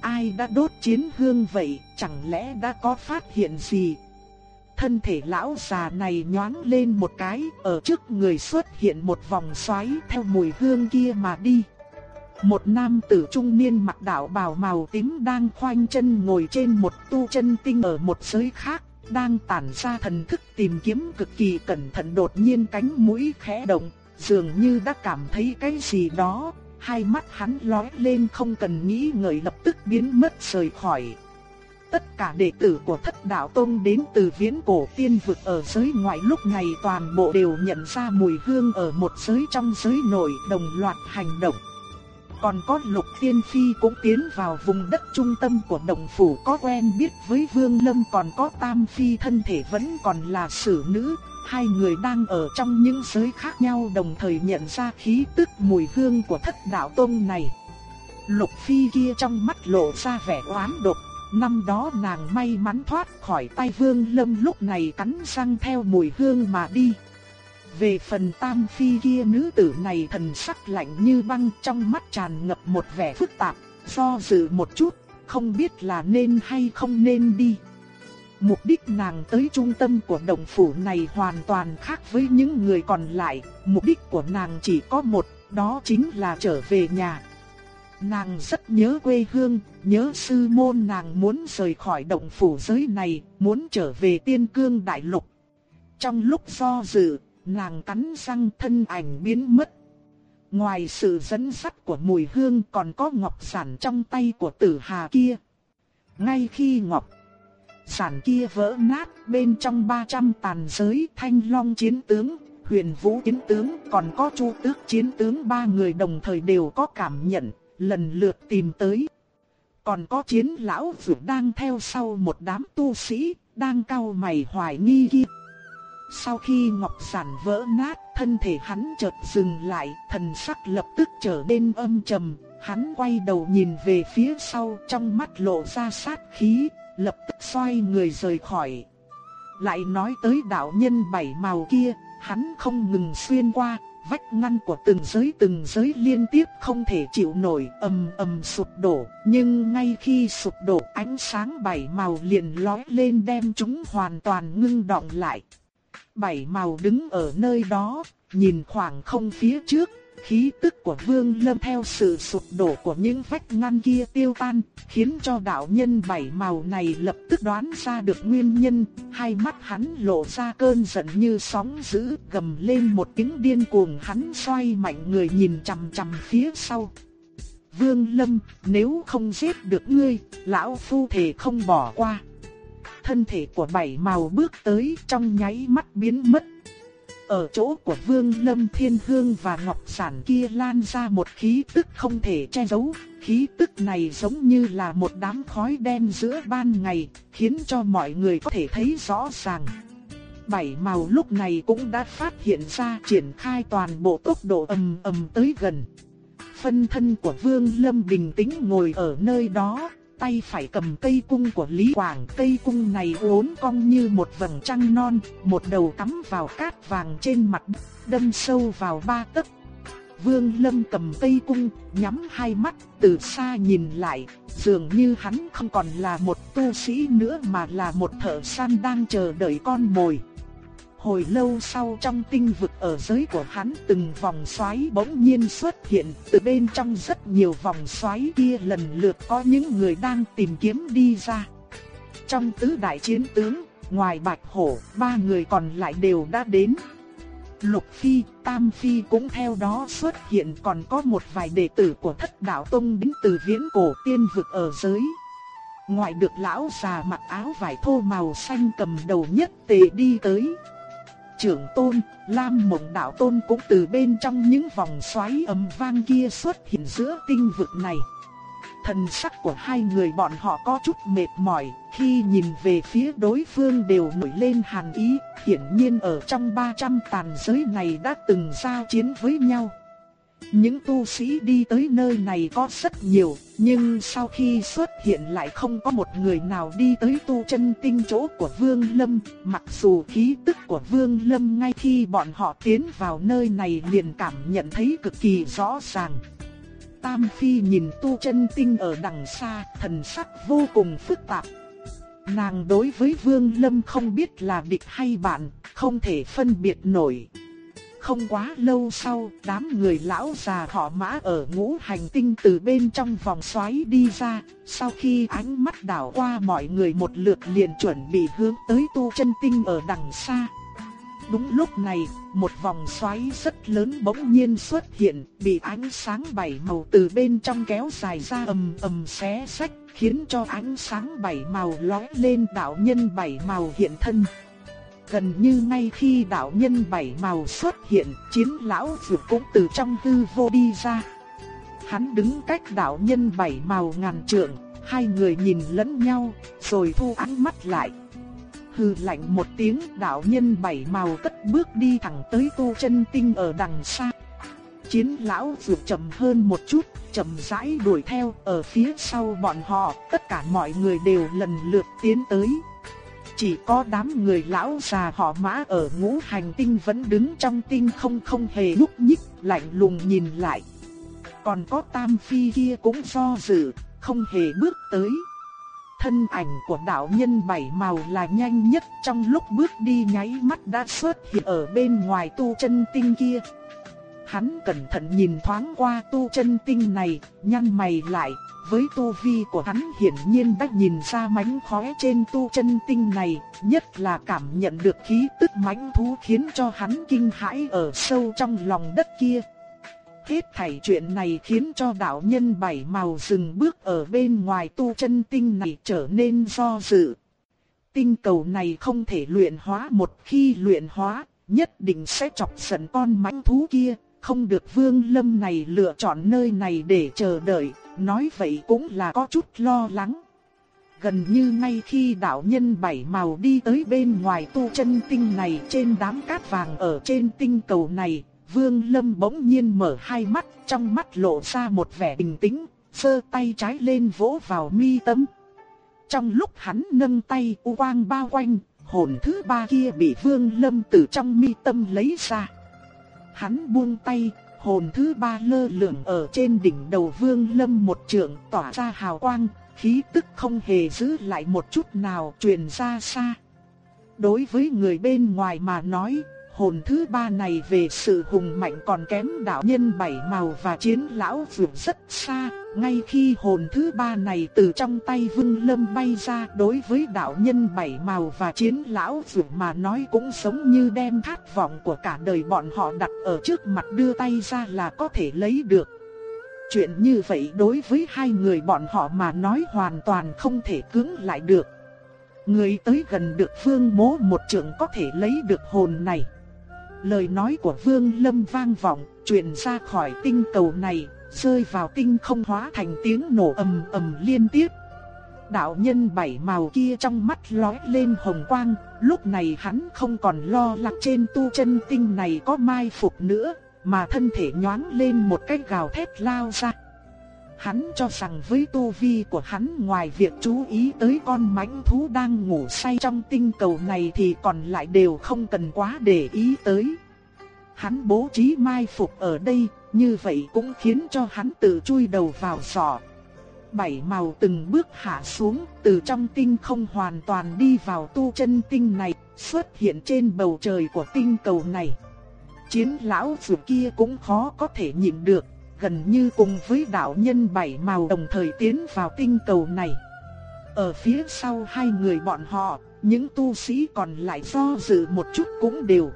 Speaker 1: Ai đã đốt chiến hương vậy, chẳng lẽ đã có phát hiện gì? Thân thể lão già này nhoáng lên một cái, ở trước người xuất hiện một vòng xoáy theo mùi hương kia mà đi. Một nam tử trung niên mặc đạo bào màu tím đang khoanh chân ngồi trên một tu chân tinh ở một giới khác, đang tản ra thần thức tìm kiếm cực kỳ cẩn thận đột nhiên cánh mũi khẽ động, dường như đã cảm thấy cái gì đó, hai mắt hắn lóe lên không cần nghĩ ngợi lập tức biến mất rời khỏi. Tất cả đệ tử của thất đạo tông đến từ viễn cổ tiên vực ở giới ngoại lúc này toàn bộ đều nhận ra mùi hương ở một giới trong giới nội đồng loạt hành động. Còn có lục tiên phi cũng tiến vào vùng đất trung tâm của đồng phủ, có quen biết với vương lâm, còn có tam phi, thân thể vẫn còn là sử nữ. Hai người đang ở trong những giới khác nhau, đồng thời nhận ra khí tức mùi hương của thất đạo tông này. Lục phi kia trong mắt lộ ra vẻ oán độc. Năm đó nàng may mắn thoát khỏi tay vương lâm, lúc này cắn răng theo mùi hương mà đi. Về phần tam phi kia nữ tử này thần sắc lạnh như băng trong mắt tràn ngập một vẻ phức tạp, do dự một chút, không biết là nên hay không nên đi. Mục đích nàng tới trung tâm của đồng phủ này hoàn toàn khác với những người còn lại, mục đích của nàng chỉ có một, đó chính là trở về nhà. Nàng rất nhớ quê hương, nhớ sư môn nàng muốn rời khỏi động phủ giới này, muốn trở về tiên cương đại lục. Trong lúc do dự, nàng cắn răng thân ảnh biến mất. Ngoài sự dẫn dắt của mùi hương còn có ngọc sản trong tay của tử hà kia. Ngay khi ngọc sản kia vỡ nát bên trong 300 tàn giới thanh long chiến tướng, huyền vũ chiến tướng còn có chu tước chiến tướng ba người đồng thời đều có cảm nhận, lần lượt tìm tới. Còn có chiến lão vừa đang theo sau một đám tu sĩ, đang cau mày hoài nghi kia. Sau khi ngọc sản vỡ nát, thân thể hắn chợt dừng lại, thần sắc lập tức trở nên âm trầm, hắn quay đầu nhìn về phía sau trong mắt lộ ra sát khí, lập tức xoay người rời khỏi. Lại nói tới đạo nhân bảy màu kia, hắn không ngừng xuyên qua, vách ngăn của từng giới từng giới liên tiếp không thể chịu nổi, ầm ầm sụp đổ, nhưng ngay khi sụp đổ, ánh sáng bảy màu liền lói lên đem chúng hoàn toàn ngưng động lại. Bảy màu đứng ở nơi đó, nhìn khoảng không phía trước, khí tức của Vương Lâm theo sự sụp đổ của những vách ngăn kia tiêu tan, khiến cho đạo nhân bảy màu này lập tức đoán ra được nguyên nhân, hai mắt hắn lộ ra cơn giận như sóng dữ, gầm lên một tiếng điên cuồng, hắn xoay mạnh người nhìn chằm chằm phía sau. Vương Lâm, nếu không giết được ngươi, lão phu thể không bỏ qua. Thân thể của bảy màu bước tới trong nháy mắt biến mất ở chỗ của Vương Lâm Thiên Hương và Ngọc Sản kia lan ra một khí tức không thể che giấu, khí tức này giống như là một đám khói đen giữa ban ngày, khiến cho mọi người có thể thấy rõ ràng. Bảy màu lúc này cũng đã phát hiện ra triển khai toàn bộ tốc độ ầm ầm tới gần. Phân thân của Vương Lâm bình tĩnh ngồi ở nơi đó, tay phải cầm cây cung của Lý Quảng. Cây cung này uốn cong như một vầng trăng non, một đầu cắm vào cát vàng trên mặt đâm sâu vào ba tấc. Vương Lâm cầm cây cung, nhắm hai mắt, từ xa nhìn lại, dường như hắn không còn là một tu sĩ nữa mà là một thợ săn đang chờ đợi con mồi. Hồi lâu sau trong tinh vực ở giới của hắn từng vòng xoáy bỗng nhiên xuất hiện, từ bên trong rất nhiều vòng xoáy kia lần lượt có những người đang tìm kiếm đi ra. Trong tứ đại chiến tướng, ngoài Bạch Hổ, ba người còn lại đều đã đến. Lục Phi, Tam Phi cũng theo đó xuất hiện còn có một vài đệ tử của thất đạo tông đến từ viễn cổ tiên vực ở giới. Ngoài được lão già mặc áo vải thô màu xanh cầm đầu nhất tề đi tới trưởng tôn, Lam Mộng Đạo Tôn cũng từ bên trong những vòng xoáy âm vang kia xuất hiện giữa tinh vực này. Thần sắc của hai người bọn họ có chút mệt mỏi, khi nhìn về phía đối phương đều nổi lên hàn ý, hiển nhiên ở trong 300 tàn giới này đã từng giao chiến với nhau. Những tu sĩ đi tới nơi này có rất nhiều, nhưng sau khi xuất hiện lại không có một người nào đi tới tu chân tinh chỗ của Vương Lâm, mặc dù khí tức của Vương Lâm ngay khi bọn họ tiến vào nơi này liền cảm nhận thấy cực kỳ rõ ràng. Tam Phi nhìn tu chân tinh ở đằng xa, thần sắc vô cùng phức tạp. Nàng đối với Vương Lâm không biết là địch hay bạn, không thể phân biệt nổi. Không quá lâu sau, đám người lão già họ mã ở ngũ hành tinh từ bên trong vòng xoáy đi ra, sau khi ánh mắt đảo qua mọi người một lượt liền chuẩn bị hướng tới tu chân tinh ở đằng xa. Đúng lúc này, một vòng xoáy rất lớn bỗng nhiên xuất hiện, bị ánh sáng bảy màu từ bên trong kéo dài ra ầm ầm xé sách, khiến cho ánh sáng bảy màu lóe lên đạo nhân bảy màu hiện thân. Gần như ngay khi đạo nhân bảy màu xuất hiện, chiến lão dược cũng từ trong hư vô đi ra. Hắn đứng cách đạo nhân bảy màu ngàn trượng, hai người nhìn lẫn nhau, rồi thu ánh mắt lại. Hừ lạnh một tiếng đạo nhân bảy màu cất bước đi thẳng tới tu chân tinh ở đằng xa. Chiến lão dược chậm hơn một chút, chậm rãi đuổi theo, ở phía sau bọn họ, tất cả mọi người đều lần lượt tiến tới. Chỉ có đám người lão già họ mã ở ngũ hành tinh vẫn đứng trong tinh không không hề lúc nhích, lạnh lùng nhìn lại. Còn có tam phi kia cũng do dự, không hề bước tới. Thân ảnh của đạo nhân bảy màu là nhanh nhất trong lúc bước đi nháy mắt đã xuất hiện ở bên ngoài tu chân tinh kia. Hắn cẩn thận nhìn thoáng qua tu chân tinh này, nhăn mày lại, với tu vi của hắn hiển nhiên đã nhìn ra mánh khóe trên tu chân tinh này, nhất là cảm nhận được khí tức mánh thú khiến cho hắn kinh hãi ở sâu trong lòng đất kia. Hết thảy chuyện này khiến cho đạo nhân bảy màu dừng bước ở bên ngoài tu chân tinh này trở nên do dự. Tinh cầu này không thể luyện hóa một khi luyện hóa, nhất định sẽ chọc giận con mãnh thú kia, không được vương lâm này lựa chọn nơi này để chờ đợi, nói vậy cũng là có chút lo lắng. Gần như ngay khi đạo nhân bảy màu đi tới bên ngoài tu chân tinh này trên đám cát vàng ở trên tinh cầu này, Vương Lâm bỗng nhiên mở hai mắt, trong mắt lộ ra một vẻ bình tĩnh, sơ tay trái lên vỗ vào mi tâm. Trong lúc hắn nâng tay u quang bao quanh, hồn thứ ba kia bị Vương Lâm từ trong mi tâm lấy ra. Hắn buông tay, hồn thứ ba lơ lửng ở trên đỉnh đầu Vương Lâm một trượng tỏa ra hào quang, khí tức không hề giữ lại một chút nào truyền ra xa. Đối với người bên ngoài mà nói, hồn thứ ba này về sự hùng mạnh còn kém đạo nhân bảy màu và chiến lão vượt rất xa, ngay khi hồn thứ ba này từ trong tay Vương Lâm bay ra đối với đạo nhân bảy màu và chiến lão vượt mà nói cũng giống như đem khát vọng của cả đời bọn họ đặt ở trước mặt đưa tay ra là có thể lấy được. Chuyện như vậy đối với hai người bọn họ mà nói hoàn toàn không thể cưỡng lại được. Người tới gần được phương Mố một trường có thể lấy được hồn này. Lời nói của Vương Lâm vang vọng, truyền ra khỏi tinh cầu này, rơi vào tinh không hóa thành tiếng nổ ầm ầm liên tiếp. Đạo nhân bảy màu kia trong mắt lóe lên hồng quang, lúc này hắn không còn lo lắng trên tu chân tinh này có mai phục nữa, mà thân thể nhoáng lên một cái gào thét lao ra. Hắn cho rằng với tu vi của hắn ngoài việc chú ý tới con mãnh thú đang ngủ say trong tinh cầu này thì còn lại đều không cần quá để ý tới. Hắn bố trí mai phục ở đây, như vậy cũng khiến cho hắn tự chui đầu vào sọ. Bảy màu từng bước hạ xuống, từ trong tinh không hoàn toàn đi vào tu chân tinh này, xuất hiện trên bầu trời của tinh cầu này. Chiến lão dù kia cũng khó có thể nhịn được, gần như cùng với đạo nhân bảy màu đồng thời tiến vào tinh cầu này. Ở phía sau hai người bọn họ, những tu sĩ còn lại do dự một chút cũng đều.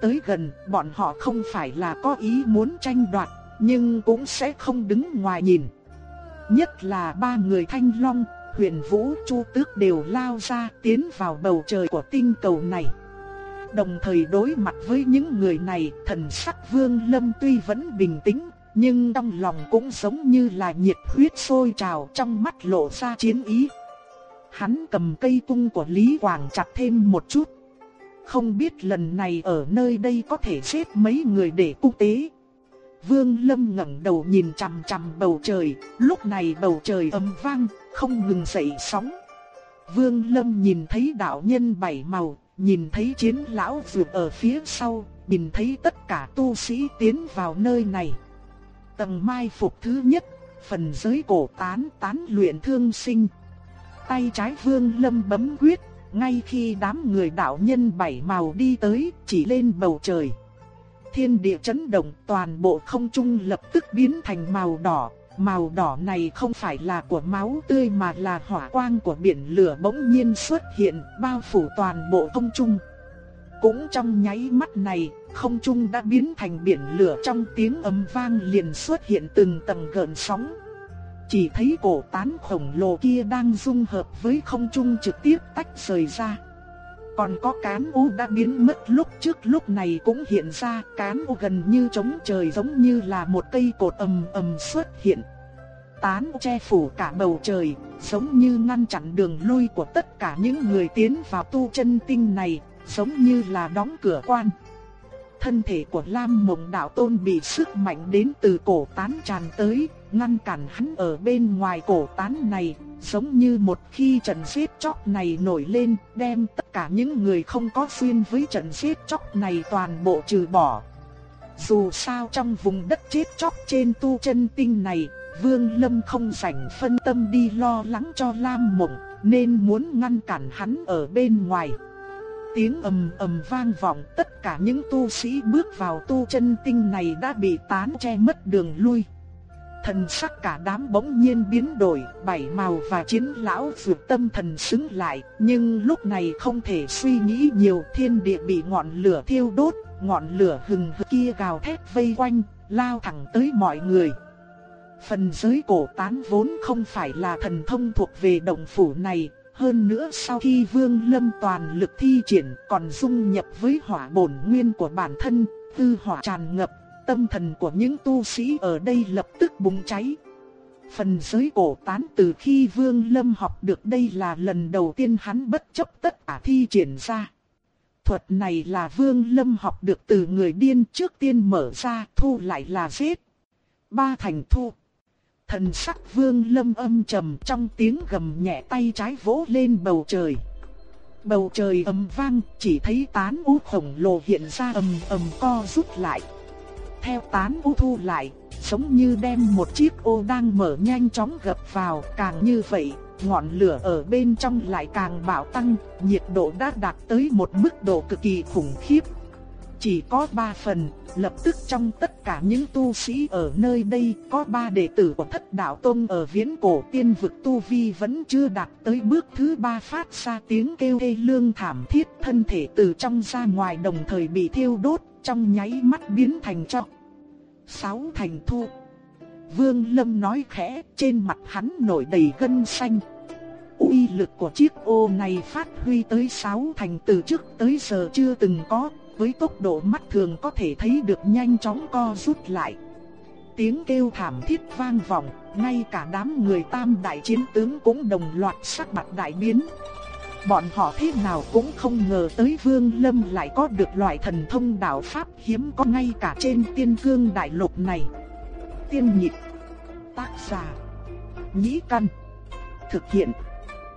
Speaker 1: Tới gần, bọn họ không phải là có ý muốn tranh đoạt, nhưng cũng sẽ không đứng ngoài nhìn. Nhất là ba người thanh long, huyền vũ, chu tước đều lao ra tiến vào bầu trời của tinh cầu này. Đồng thời đối mặt với những người này, thần sắc vương lâm tuy vẫn bình tĩnh, nhưng trong lòng cũng giống như là nhiệt huyết sôi trào trong mắt lộ ra chiến ý. Hắn cầm cây cung của Lý Quảng chặt thêm một chút. Không biết lần này ở nơi đây có thể xếp mấy người để cung tế. Vương Lâm ngẩng đầu nhìn chằm chằm bầu trời, lúc này bầu trời ầm vang, không ngừng dậy sóng. Vương Lâm nhìn thấy đạo nhân bảy màu, nhìn thấy chiến lão vượt ở phía sau, nhìn thấy tất cả tu sĩ tiến vào nơi này. Tầng mai phục thứ nhất, phần giới cổ tán tán luyện thương sinh. Tay trái vương lâm bấm quyết, ngay khi đám người đạo nhân bảy màu đi tới, chỉ lên bầu trời. Thiên địa chấn động toàn bộ không trung lập tức biến thành màu đỏ. Màu đỏ này không phải là của máu tươi mà là hỏa quang của biển lửa bỗng nhiên xuất hiện bao phủ toàn bộ không trung. Cũng trong nháy mắt này, không trung đã biến thành biển lửa trong tiếng ầm vang liền xuất hiện từng tầng gợn sóng. Chỉ thấy cổ tán khổng lồ kia đang dung hợp với không trung trực tiếp tách rời ra. Còn có cán u đã biến mất lúc trước lúc này cũng hiện ra cán u gần như trống trời giống như là một cây cột ầm ầm xuất hiện. Tán che phủ cả bầu trời, giống như ngăn chặn đường lui của tất cả những người tiến vào tu chân tinh này, giống như là đóng cửa quan. Thân thể của Lam Mộng Đạo Tôn bị sức mạnh đến từ cổ tán tràn tới, ngăn cản hắn ở bên ngoài cổ tán này, giống như một khi trận giết chóc này nổi lên, đem tất cả những người không có duyên với trận giết chóc này toàn bộ trừ bỏ. Dù sao trong vùng đất chết chóc trên tu chân tinh này, Vương Lâm không rảnh phân tâm đi lo lắng cho Lam Mộng, nên muốn ngăn cản hắn ở bên ngoài tiếng ầm ầm vang vọng, tất cả những tu sĩ bước vào tu chân tinh này đã bị tán che mất đường lui. Thần sắc cả đám bỗng nhiên biến đổi, bảy màu và chiến lão vượt tâm thần xứng lại, nhưng lúc này không thể suy nghĩ nhiều, thiên địa bị ngọn lửa thiêu đốt, ngọn lửa hừng hực kia gào thét vây quanh, lao thẳng tới mọi người. Phần giới cổ tán vốn không phải là thần thông thuộc về động phủ này, hơn nữa sau khi Vương Lâm toàn lực thi triển còn dung nhập với hỏa bổn nguyên của bản thân, tư hỏa tràn ngập, tâm thần của những tu sĩ ở đây lập tức bùng cháy. Phần giới cổ tán từ khi Vương Lâm học được đây là lần đầu tiên hắn bất chấp tất cả thi triển ra. Thuật này là Vương Lâm học được từ người điên trước tiên mở ra thu lại là giết. Ba thành thu. Thần sắc vương lâm âm trầm trong tiếng gầm nhẹ tay trái vỗ lên bầu trời. Bầu trời ầm vang, chỉ thấy tán u khổng lồ hiện ra ầm ầm co rút lại. Theo tán u thu lại, giống như đem một chiếc ô đang mở nhanh chóng gập vào, càng như vậy, ngọn lửa ở bên trong lại càng bạo tăng, nhiệt độ đã đạt tới một mức độ cực kỳ khủng khiếp. Chỉ có ba phần, lập tức trong tất cả những tu sĩ ở nơi đây có ba đệ tử của thất đạo tông ở viễn cổ tiên vực tu vi vẫn chưa đạt tới bước thứ ba phát ra tiếng kêu thê lương thảm thiết thân thể từ trong ra ngoài đồng thời bị thiêu đốt trong nháy mắt biến thành cho Sáu thành thu. Vương Lâm nói khẽ trên mặt hắn nổi đầy gân xanh. uy lực của chiếc ô này phát huy tới sáu thành từ trước tới giờ chưa từng có, với tốc độ mắt thường có thể thấy được nhanh chóng co rút lại. Tiếng kêu thảm thiết vang vọng, ngay cả đám người tam đại chiến tướng cũng đồng loạt sắc mặt đại biến. Bọn họ thế nào cũng không ngờ tới Vương Lâm lại có được loại thần thông đạo pháp hiếm có ngay cả trên tiên cương đại lục này. Tiên nhịp, tác giả, nhĩ căn, thực hiện,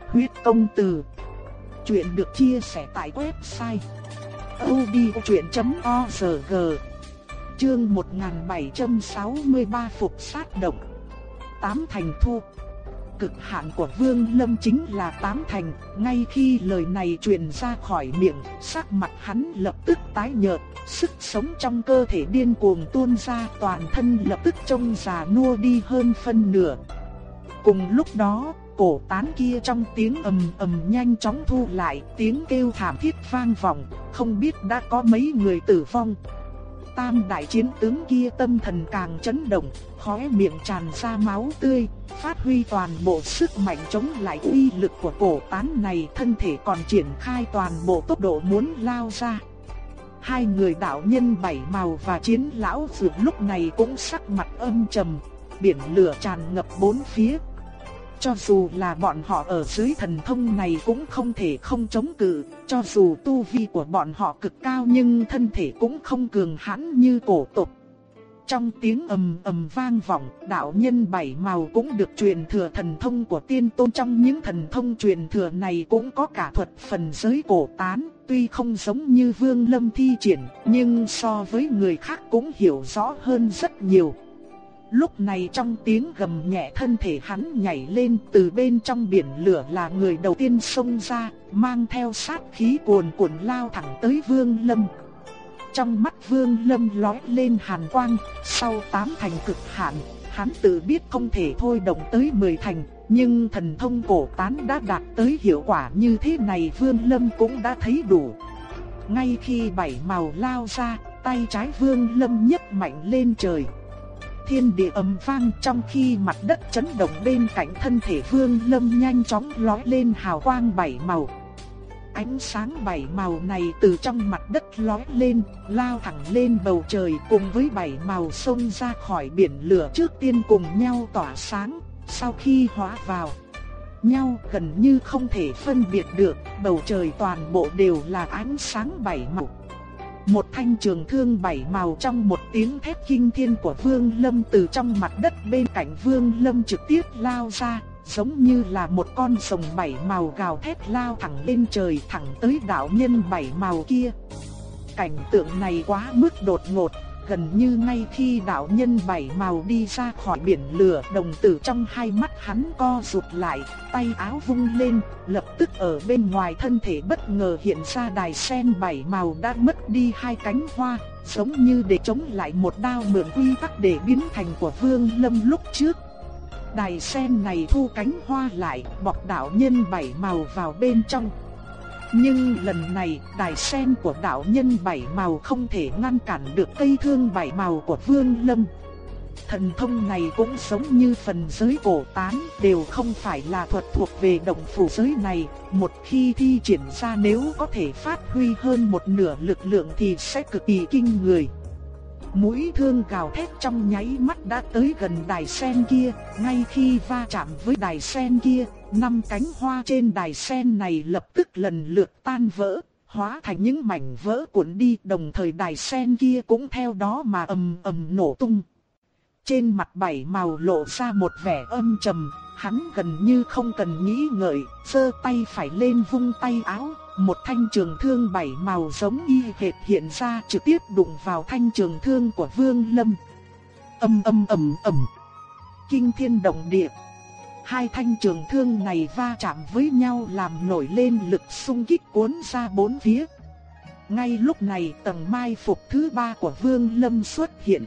Speaker 1: huyết công từ. Chuyện được chia sẻ tại website audiochuyện.org Chương 1763 Phục sát động Tám thành thu. Cực hạn của Vương Lâm chính là tám thành. Ngay khi lời này truyền ra khỏi miệng, Sắc mặt hắn lập tức tái nhợt. Sức sống trong cơ thể điên cuồng tuôn ra, Toàn thân lập tức trông già nua đi hơn phân nửa. Cùng lúc đó cổ tán kia trong tiếng ầm ầm nhanh chóng thu lại, tiếng kêu thảm thiết vang vọng, không biết đã có mấy người tử vong. Tam đại chiến tướng kia tâm thần càng chấn động, khóe miệng tràn ra máu tươi, phát huy toàn bộ sức mạnh chống lại uy lực của cổ tán này, thân thể còn triển khai toàn bộ tốc độ muốn lao ra. Hai người đạo nhân bảy màu và chiến lão dược lúc này cũng sắc mặt âm trầm, biển lửa tràn ngập bốn phía, cho dù là bọn họ ở dưới thần thông này cũng không thể không chống cự, cho dù tu vi của bọn họ cực cao nhưng thân thể cũng không cường hãn như cổ tộc. Trong tiếng ầm ầm vang vọng, đạo nhân bảy màu cũng được truyền thừa thần thông của tiên tôn trong những thần thông truyền thừa này cũng có cả thuật phần giới cổ tán, tuy không giống như Vương Lâm thi triển, nhưng so với người khác cũng hiểu rõ hơn rất nhiều. Lúc này trong tiếng gầm nhẹ thân thể hắn nhảy lên từ bên trong biển lửa là người đầu tiên xông ra, mang theo sát khí cuồn cuộn lao thẳng tới Vương Lâm. Trong mắt Vương Lâm lóe lên hàn quang, sau tám thành cực hạn, hắn tự biết không thể thôi động tới 10 thành, nhưng thần thông cổ tán đã đạt tới hiệu quả như thế này Vương Lâm cũng đã thấy đủ. Ngay khi bảy màu lao ra, tay trái Vương Lâm nhấc mạnh lên trời thiên địa ầm vang trong khi mặt đất chấn động bên cạnh thân thể Vương Lâm nhanh chóng lói lên hào quang bảy màu. Ánh sáng bảy màu này từ trong mặt đất lói lên, lao thẳng lên bầu trời cùng với bảy màu xông ra khỏi biển lửa trước tiên cùng nhau tỏa sáng, sau khi hóa vào nhau gần như không thể phân biệt được, bầu trời toàn bộ đều là ánh sáng bảy màu. Một thanh trường thương bảy màu trong một tiếng thét kinh thiên của Vương Lâm từ trong mặt đất bên cạnh Vương Lâm trực tiếp lao ra, giống như là một con rồng bảy màu gào thét lao thẳng lên trời thẳng tới đạo nhân bảy màu kia. Cảnh tượng này quá mức đột ngột, gần như ngay khi đạo nhân bảy màu đi ra khỏi biển lửa, đồng tử trong hai mắt hắn co rụt lại, tay áo vung lên, lập tức ở bên ngoài thân thể bất ngờ hiện ra đài sen bảy màu đã mất đi hai cánh hoa, giống như để chống lại một đao mượn quy tắc để biến thành của Vương Lâm lúc trước. Đài sen này thu cánh hoa lại, bọc đạo nhân bảy màu vào bên trong. Nhưng lần này, đài sen của đạo nhân bảy màu không thể ngăn cản được cây thương bảy màu của Vương Lâm. Thần thông này cũng giống như phần giới cổ tán, đều không phải là thuật thuộc về động phủ giới này, một khi thi triển ra nếu có thể phát huy hơn một nửa lực lượng thì sẽ cực kỳ kinh người. Mũi thương gào thét trong nháy mắt đã tới gần đài sen kia, ngay khi va chạm với đài sen kia, năm cánh hoa trên đài sen này lập tức lần lượt tan vỡ, hóa thành những mảnh vỡ cuộn đi, đồng thời đài sen kia cũng theo đó mà ầm ầm nổ tung. Trên mặt bảy màu lộ ra một vẻ âm trầm, hắn gần như không cần nghĩ ngợi, giơ tay phải lên vung tay áo, một thanh trường thương bảy màu giống y hệt hiện ra trực tiếp đụng vào thanh trường thương của Vương Lâm. Âm âm ầm ầm. Kinh thiên động địa. Hai thanh trường thương này va chạm với nhau làm nổi lên lực xung kích cuốn ra bốn phía. Ngay lúc này tầng mai phục thứ ba của Vương Lâm xuất hiện.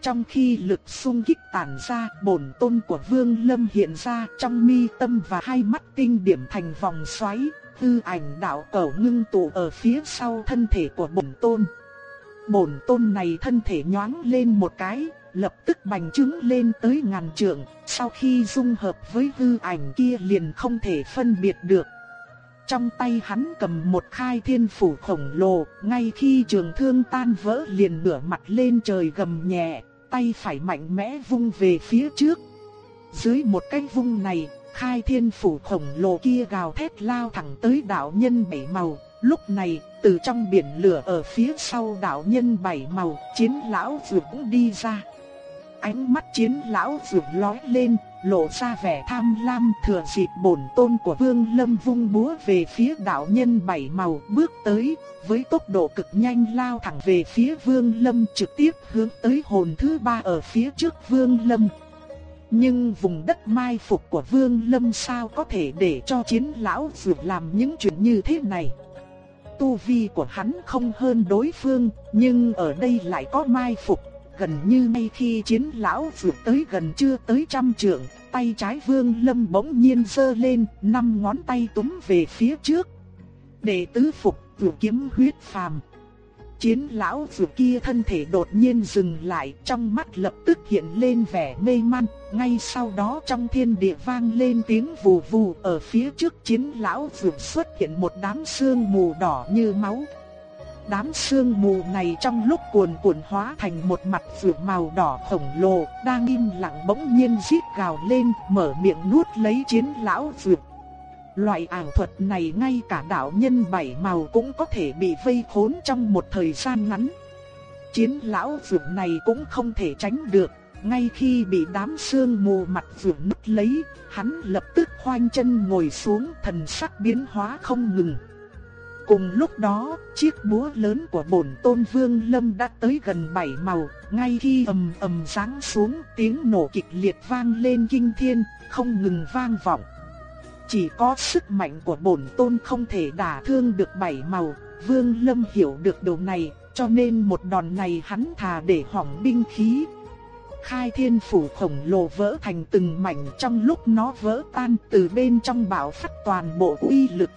Speaker 1: Trong khi lực xung kích tản ra, bổn tôn của Vương Lâm hiện ra trong mi tâm và hai mắt tinh điểm thành vòng xoáy, tư ảnh đạo cẩu ngưng tụ ở phía sau thân thể của bổn tôn. Bổn tôn này thân thể nhoáng lên một cái, lập tức bành trướng lên tới ngàn trượng, sau khi dung hợp với hư ảnh kia liền không thể phân biệt được. Trong tay hắn cầm một khai thiên phủ khổng lồ, ngay khi trường thương tan vỡ liền ngửa mặt lên trời gầm nhẹ, tay phải mạnh mẽ vung về phía trước. Dưới một cái vung này, khai thiên phủ khổng lồ kia gào thét lao thẳng tới đạo nhân bảy màu. Lúc này, từ trong biển lửa ở phía sau đạo nhân bảy màu, chiến lão vượt cũng đi ra. Ánh mắt chiến lão vượt lói lên, lộ ra vẻ tham lam thừa dịp bổn tôn của Vương Lâm vung búa về phía đạo nhân bảy màu bước tới, với tốc độ cực nhanh lao thẳng về phía Vương Lâm trực tiếp hướng tới hồn thứ ba ở phía trước Vương Lâm. Nhưng vùng đất mai phục của Vương Lâm sao có thể để cho chiến lão vượt làm những chuyện như thế này. Tu vi của hắn không hơn đối phương, nhưng ở đây lại có mai phục gần như ngay khi chiến lão vượt tới gần chưa tới trăm trượng, tay trái vương lâm bỗng nhiên sơ lên, năm ngón tay túm về phía trước. Đệ tứ phục, vượt kiếm huyết phàm. Chiến lão vượt kia thân thể đột nhiên dừng lại, trong mắt lập tức hiện lên vẻ mê man, ngay sau đó trong thiên địa vang lên tiếng vù vù, ở phía trước chiến lão vượt xuất hiện một đám sương mù đỏ như máu. Đám sương mù này trong lúc cuồn cuộn hóa thành một mặt phượng màu đỏ khổng lồ, đang im lặng bỗng nhiên rít gào lên, mở miệng nuốt lấy chiến lão phượng. Loại ảo thuật này ngay cả đạo nhân bảy màu cũng có thể bị vây khốn trong một thời gian ngắn. Chiến lão phượng này cũng không thể tránh được, ngay khi bị đám sương mù mặt phượng nứt lấy, hắn lập tức khoanh chân ngồi xuống thần sắc biến hóa không ngừng. Cùng lúc đó, chiếc búa lớn của bổn tôn vương lâm đã tới gần bảy màu, ngay khi ầm ầm giáng xuống tiếng nổ kịch liệt vang lên kinh thiên, không ngừng vang vọng. Chỉ có sức mạnh của bổn tôn không thể đả thương được bảy màu, vương lâm hiểu được điều này, cho nên một đòn này hắn thà để hỏng binh khí. Khai thiên phủ khổng lồ vỡ thành từng mảnh trong lúc nó vỡ tan từ bên trong bảo phát toàn bộ uy lực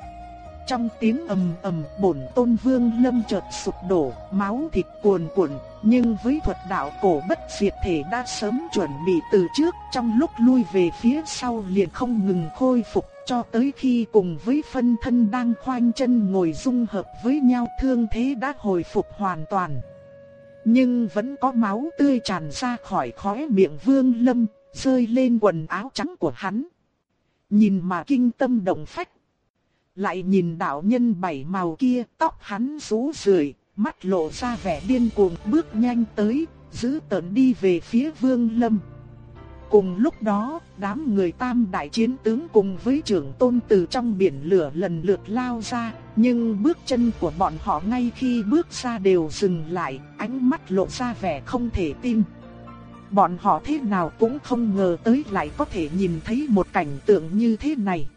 Speaker 1: trong tiếng ầm ầm bổn tôn vương lâm chợt sụp đổ, máu thịt cuồn cuộn, nhưng với thuật đạo cổ bất diệt thể đã sớm chuẩn bị từ trước, trong lúc lui về phía sau liền không ngừng khôi phục, cho tới khi cùng với phân thân đang khoanh chân ngồi dung hợp với nhau thương thế đã hồi phục hoàn toàn. Nhưng vẫn có máu tươi tràn ra khỏi khóe miệng vương lâm, rơi lên quần áo trắng của hắn. Nhìn mà kinh tâm động phách lại nhìn đạo nhân bảy màu kia, tóc hắn rũ rượi, mắt lộ ra vẻ điên cuồng bước nhanh tới, giữ tợn đi về phía vương lâm. Cùng lúc đó, đám người tam đại chiến tướng cùng với trưởng tôn từ trong biển lửa lần lượt lao ra, nhưng bước chân của bọn họ ngay khi bước ra đều dừng lại, ánh mắt lộ ra vẻ không thể tin. Bọn họ thế nào cũng không ngờ tới lại có thể nhìn thấy một cảnh tượng như thế này.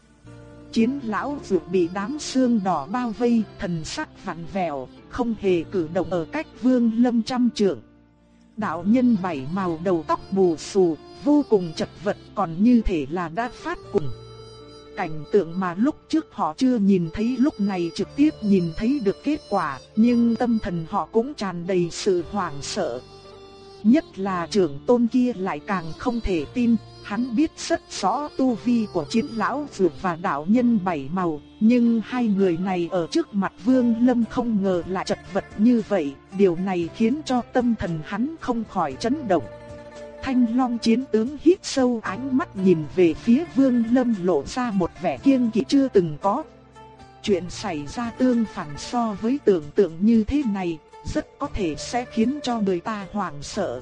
Speaker 1: Chiến lão vượt bị đám xương đỏ bao vây, thần sắc vặn vẹo, không hề cử động ở cách vương lâm trăm trượng. Đạo nhân bảy màu đầu tóc bù xù, vô cùng chật vật còn như thể là đã phát cùng. Cảnh tượng mà lúc trước họ chưa nhìn thấy lúc này trực tiếp nhìn thấy được kết quả, nhưng tâm thần họ cũng tràn đầy sự hoảng sợ. Nhất là trưởng tôn kia lại càng không thể tin, hắn biết rất rõ tu vi của chiến lão dược và đạo nhân bảy màu, nhưng hai người này ở trước mặt Vương Lâm không ngờ lại chật vật như vậy, điều này khiến cho tâm thần hắn không khỏi chấn động. Thanh Long chiến tướng hít sâu ánh mắt nhìn về phía Vương Lâm lộ ra một vẻ kiêng kỵ chưa từng có. Chuyện xảy ra tương phản so với tưởng tượng như thế này, rất có thể sẽ khiến cho người ta hoảng sợ.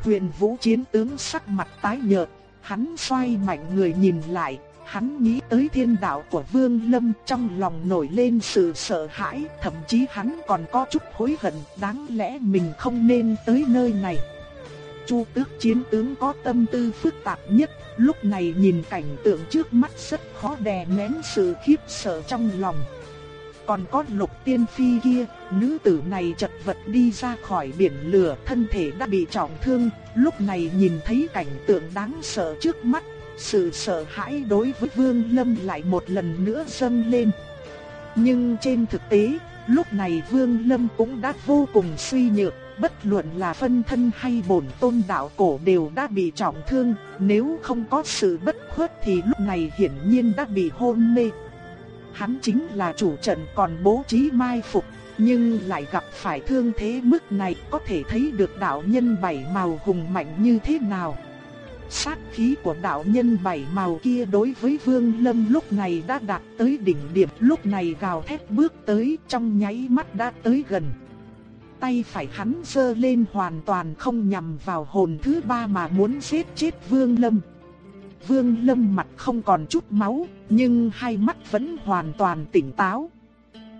Speaker 1: Huyền Vũ chiến tướng sắc mặt tái nhợt, hắn xoay mạnh người nhìn lại, hắn nghĩ tới thiên đạo của Vương Lâm trong lòng nổi lên sự sợ hãi, thậm chí hắn còn có chút hối hận, đáng lẽ mình không nên tới nơi này. Chu tước chiến tướng có tâm tư phức tạp nhất, lúc này nhìn cảnh tượng trước mắt rất khó đè nén sự khiếp sợ trong lòng. Còn có lục tiên phi kia, nữ tử này chật vật đi ra khỏi biển lửa, thân thể đã bị trọng thương, lúc này nhìn thấy cảnh tượng đáng sợ trước mắt, sự sợ hãi đối với Vương Lâm lại một lần nữa dâng lên. Nhưng trên thực tế, lúc này Vương Lâm cũng đã vô cùng suy nhược, bất luận là phân thân hay bổn tôn đạo cổ đều đã bị trọng thương, nếu không có sự bất khuất thì lúc này hiển nhiên đã bị hôn mê. Hắn chính là chủ trận còn bố trí mai phục, nhưng lại gặp phải thương thế mức này có thể thấy được đạo nhân bảy màu hùng mạnh như thế nào. Sát khí của đạo nhân bảy màu kia đối với Vương Lâm lúc này đã đạt tới đỉnh điểm, lúc này gào thét bước tới trong nháy mắt đã tới gần tay phải hắn giơ lên hoàn toàn không nhằm vào hồn thứ ba mà muốn giết chết Vương Lâm. Vương Lâm mặt không còn chút máu, nhưng hai mắt vẫn hoàn toàn tỉnh táo.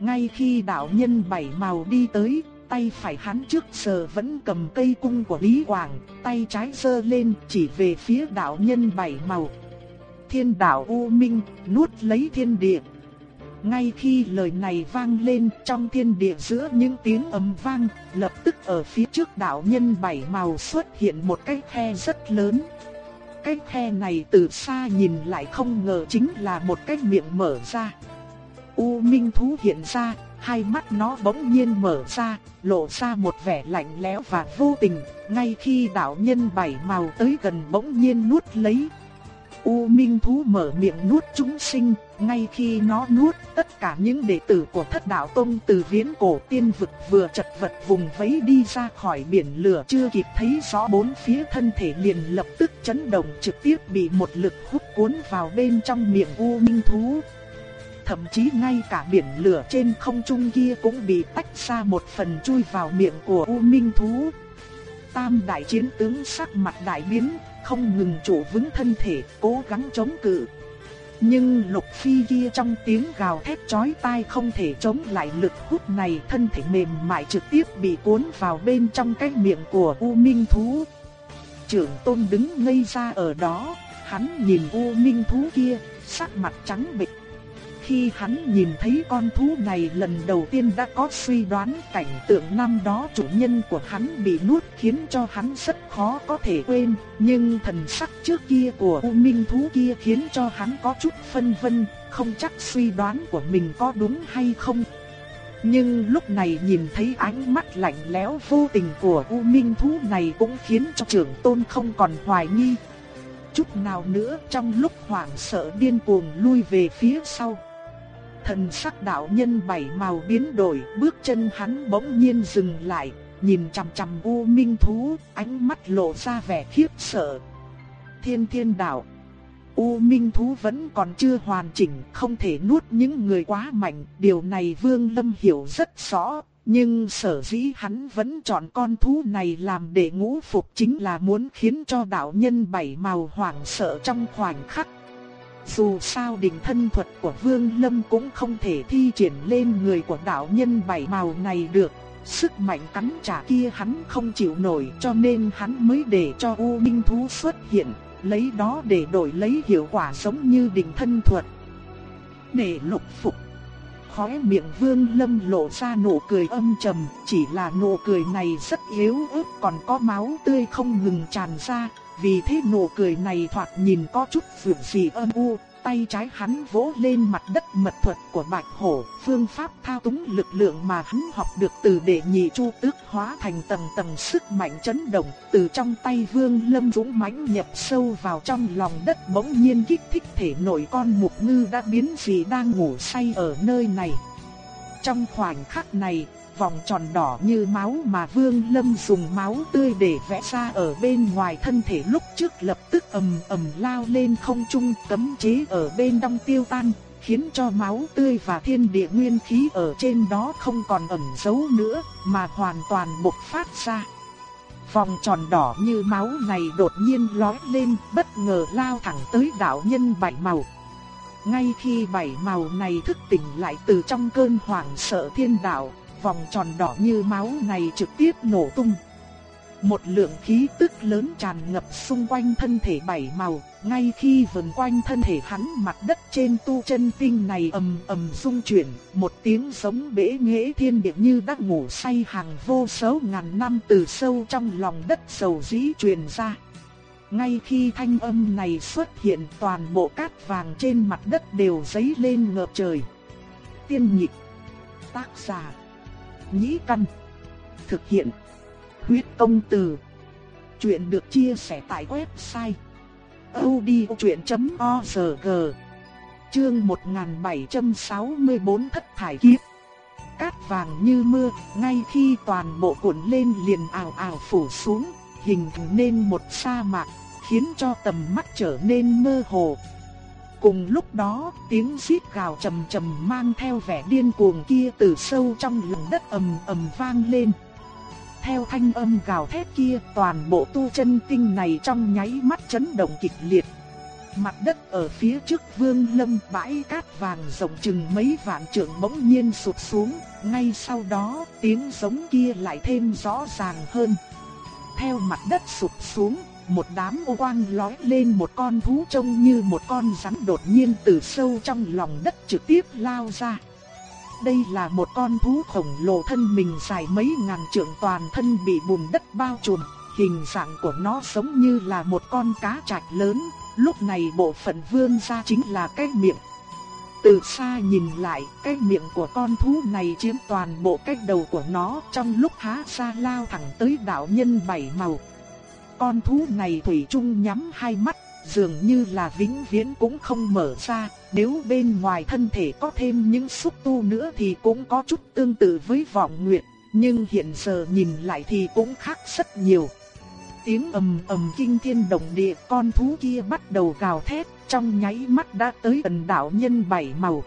Speaker 1: Ngay khi đạo nhân bảy màu đi tới, tay phải hắn trước giờ vẫn cầm cây cung của Lý Hoàng, tay trái giơ lên chỉ về phía đạo nhân bảy màu. Thiên đạo U Minh nuốt lấy thiên địa ngay khi lời này vang lên trong thiên địa giữa những tiếng ầm vang, lập tức ở phía trước đạo nhân bảy màu xuất hiện một cái khe rất lớn. Cái khe này từ xa nhìn lại không ngờ chính là một cái miệng mở ra. U Minh thú hiện ra, hai mắt nó bỗng nhiên mở ra, lộ ra một vẻ lạnh lẽo và vô tình, ngay khi đạo nhân bảy màu tới gần bỗng nhiên nuốt lấy. U Minh thú mở miệng nuốt chúng sinh, ngay khi nó nuốt, tất cả những đệ tử của thất đạo tông từ viễn cổ tiên vực vừa chật vật vùng vẫy đi ra khỏi biển lửa chưa kịp thấy rõ bốn phía thân thể liền lập tức chấn động trực tiếp bị một lực hút cuốn vào bên trong miệng U Minh Thú. Thậm chí ngay cả biển lửa trên không trung kia cũng bị tách ra một phần chui vào miệng của U Minh Thú. Tam đại chiến tướng sắc mặt đại biến, không ngừng trụ vững thân thể, cố gắng chống cự. Nhưng lục phi kia trong tiếng gào thét chói tai không thể chống lại lực hút này thân thể mềm mại trực tiếp bị cuốn vào bên trong cái miệng của U Minh Thú. Trưởng tôn đứng ngây ra ở đó, hắn nhìn U Minh Thú kia, sắc mặt trắng bệch khi hắn nhìn thấy con thú này lần đầu tiên đã có suy đoán cảnh tượng năm đó chủ nhân của hắn bị nuốt khiến cho hắn rất khó có thể quên, nhưng thần sắc trước kia của U Minh thú kia khiến cho hắn có chút phân vân, không chắc suy đoán của mình có đúng hay không. Nhưng lúc này nhìn thấy ánh mắt lạnh lẽo vô tình của U Minh thú này cũng khiến cho trưởng tôn không còn hoài nghi. Chút nào nữa trong lúc hoảng sợ điên cuồng lui về phía sau. Thần sắc đạo nhân bảy màu biến đổi, bước chân hắn bỗng nhiên dừng lại, nhìn chằm chằm U Minh thú, ánh mắt lộ ra vẻ khiếp sợ. Thiên Thiên đạo, U Minh thú vẫn còn chưa hoàn chỉnh, không thể nuốt những người quá mạnh, điều này Vương Lâm hiểu rất rõ, nhưng sở dĩ hắn vẫn chọn con thú này làm để ngũ phục chính là muốn khiến cho đạo nhân bảy màu hoảng sợ trong khoảnh khắc dù sao đỉnh thân thuật của Vương Lâm cũng không thể thi triển lên người của đạo nhân bảy màu này được. Sức mạnh cắn trả kia hắn không chịu nổi cho nên hắn mới để cho U Minh Thú xuất hiện, lấy đó để đổi lấy hiệu quả giống như đỉnh thân thuật. Để lục phục khóe miệng Vương Lâm lộ ra nụ cười âm trầm, chỉ là nụ cười này rất yếu ớt còn có máu tươi không ngừng tràn ra, vì thế nụ cười này thoạt nhìn có chút phượng phì âm u, tay trái hắn vỗ lên mặt đất mật thuật của bạch hổ, phương pháp thao túng lực lượng mà hắn học được từ đệ nhị chu tước hóa thành tầng tầng sức mạnh chấn động, từ trong tay vương lâm dũng mãnh nhập sâu vào trong lòng đất bỗng nhiên kích thích thể nội con mục ngư đã biến vì đang ngủ say ở nơi này. Trong khoảnh khắc này, vòng tròn đỏ như máu mà Vương Lâm dùng máu tươi để vẽ ra ở bên ngoài thân thể lúc trước lập tức ầm ầm lao lên không trung cấm chế ở bên trong tiêu tan, khiến cho máu tươi và thiên địa nguyên khí ở trên đó không còn ẩn giấu nữa mà hoàn toàn bộc phát ra. Vòng tròn đỏ như máu này đột nhiên lói lên bất ngờ lao thẳng tới đạo nhân bảy màu. Ngay khi bảy màu này thức tỉnh lại từ trong cơn hoảng sợ thiên đạo, vòng tròn đỏ như máu này trực tiếp nổ tung. Một lượng khí tức lớn tràn ngập xung quanh thân thể bảy màu, ngay khi vần quanh thân thể hắn mặt đất trên tu chân tinh này ầm ầm rung chuyển, một tiếng sống bể nghệ thiên địa như đã ngủ say hàng vô số ngàn năm từ sâu trong lòng đất sầu dĩ truyền ra. Ngay khi thanh âm này xuất hiện toàn bộ cát vàng trên mặt đất đều dấy lên ngập trời. Tiên nhịp Tác giả Nhĩ Căn. Thực hiện. Huyết công từ. Chuyện được chia sẻ tại website. odchuyện.org Chương 1764 Thất Thải Kiếp Cát vàng như mưa, ngay khi toàn bộ cuộn lên liền ảo ảo phủ xuống, hình thành nên một sa mạc, khiến cho tầm mắt trở nên mơ hồ, Cùng lúc đó, tiếng xít gào trầm trầm mang theo vẻ điên cuồng kia từ sâu trong lòng đất ầm ầm vang lên. Theo thanh âm gào thét kia, toàn bộ tu chân tinh này trong nháy mắt chấn động kịch liệt. Mặt đất ở phía trước vương lâm bãi cát vàng rộng chừng mấy vạn trượng bỗng nhiên sụt xuống, ngay sau đó tiếng giống kia lại thêm rõ ràng hơn. Theo mặt đất sụt xuống, một đám ô quang lói lên một con thú trông như một con rắn đột nhiên từ sâu trong lòng đất trực tiếp lao ra. Đây là một con thú khổng lồ thân mình dài mấy ngàn trượng toàn thân bị bùn đất bao trùm, hình dạng của nó giống như là một con cá trạch lớn, lúc này bộ phận vươn ra chính là cái miệng. Từ xa nhìn lại, cái miệng của con thú này chiếm toàn bộ cái đầu của nó trong lúc há ra lao thẳng tới đạo nhân bảy màu. Con thú này thủy chung nhắm hai mắt, dường như là vĩnh viễn cũng không mở ra, nếu bên ngoài thân thể có thêm những xúc tu nữa thì cũng có chút tương tự với vọng nguyệt, nhưng hiện giờ nhìn lại thì cũng khác rất nhiều. Tiếng ầm ầm kinh thiên động địa, con thú kia bắt đầu gào thét, trong nháy mắt đã tới gần đạo nhân bảy màu.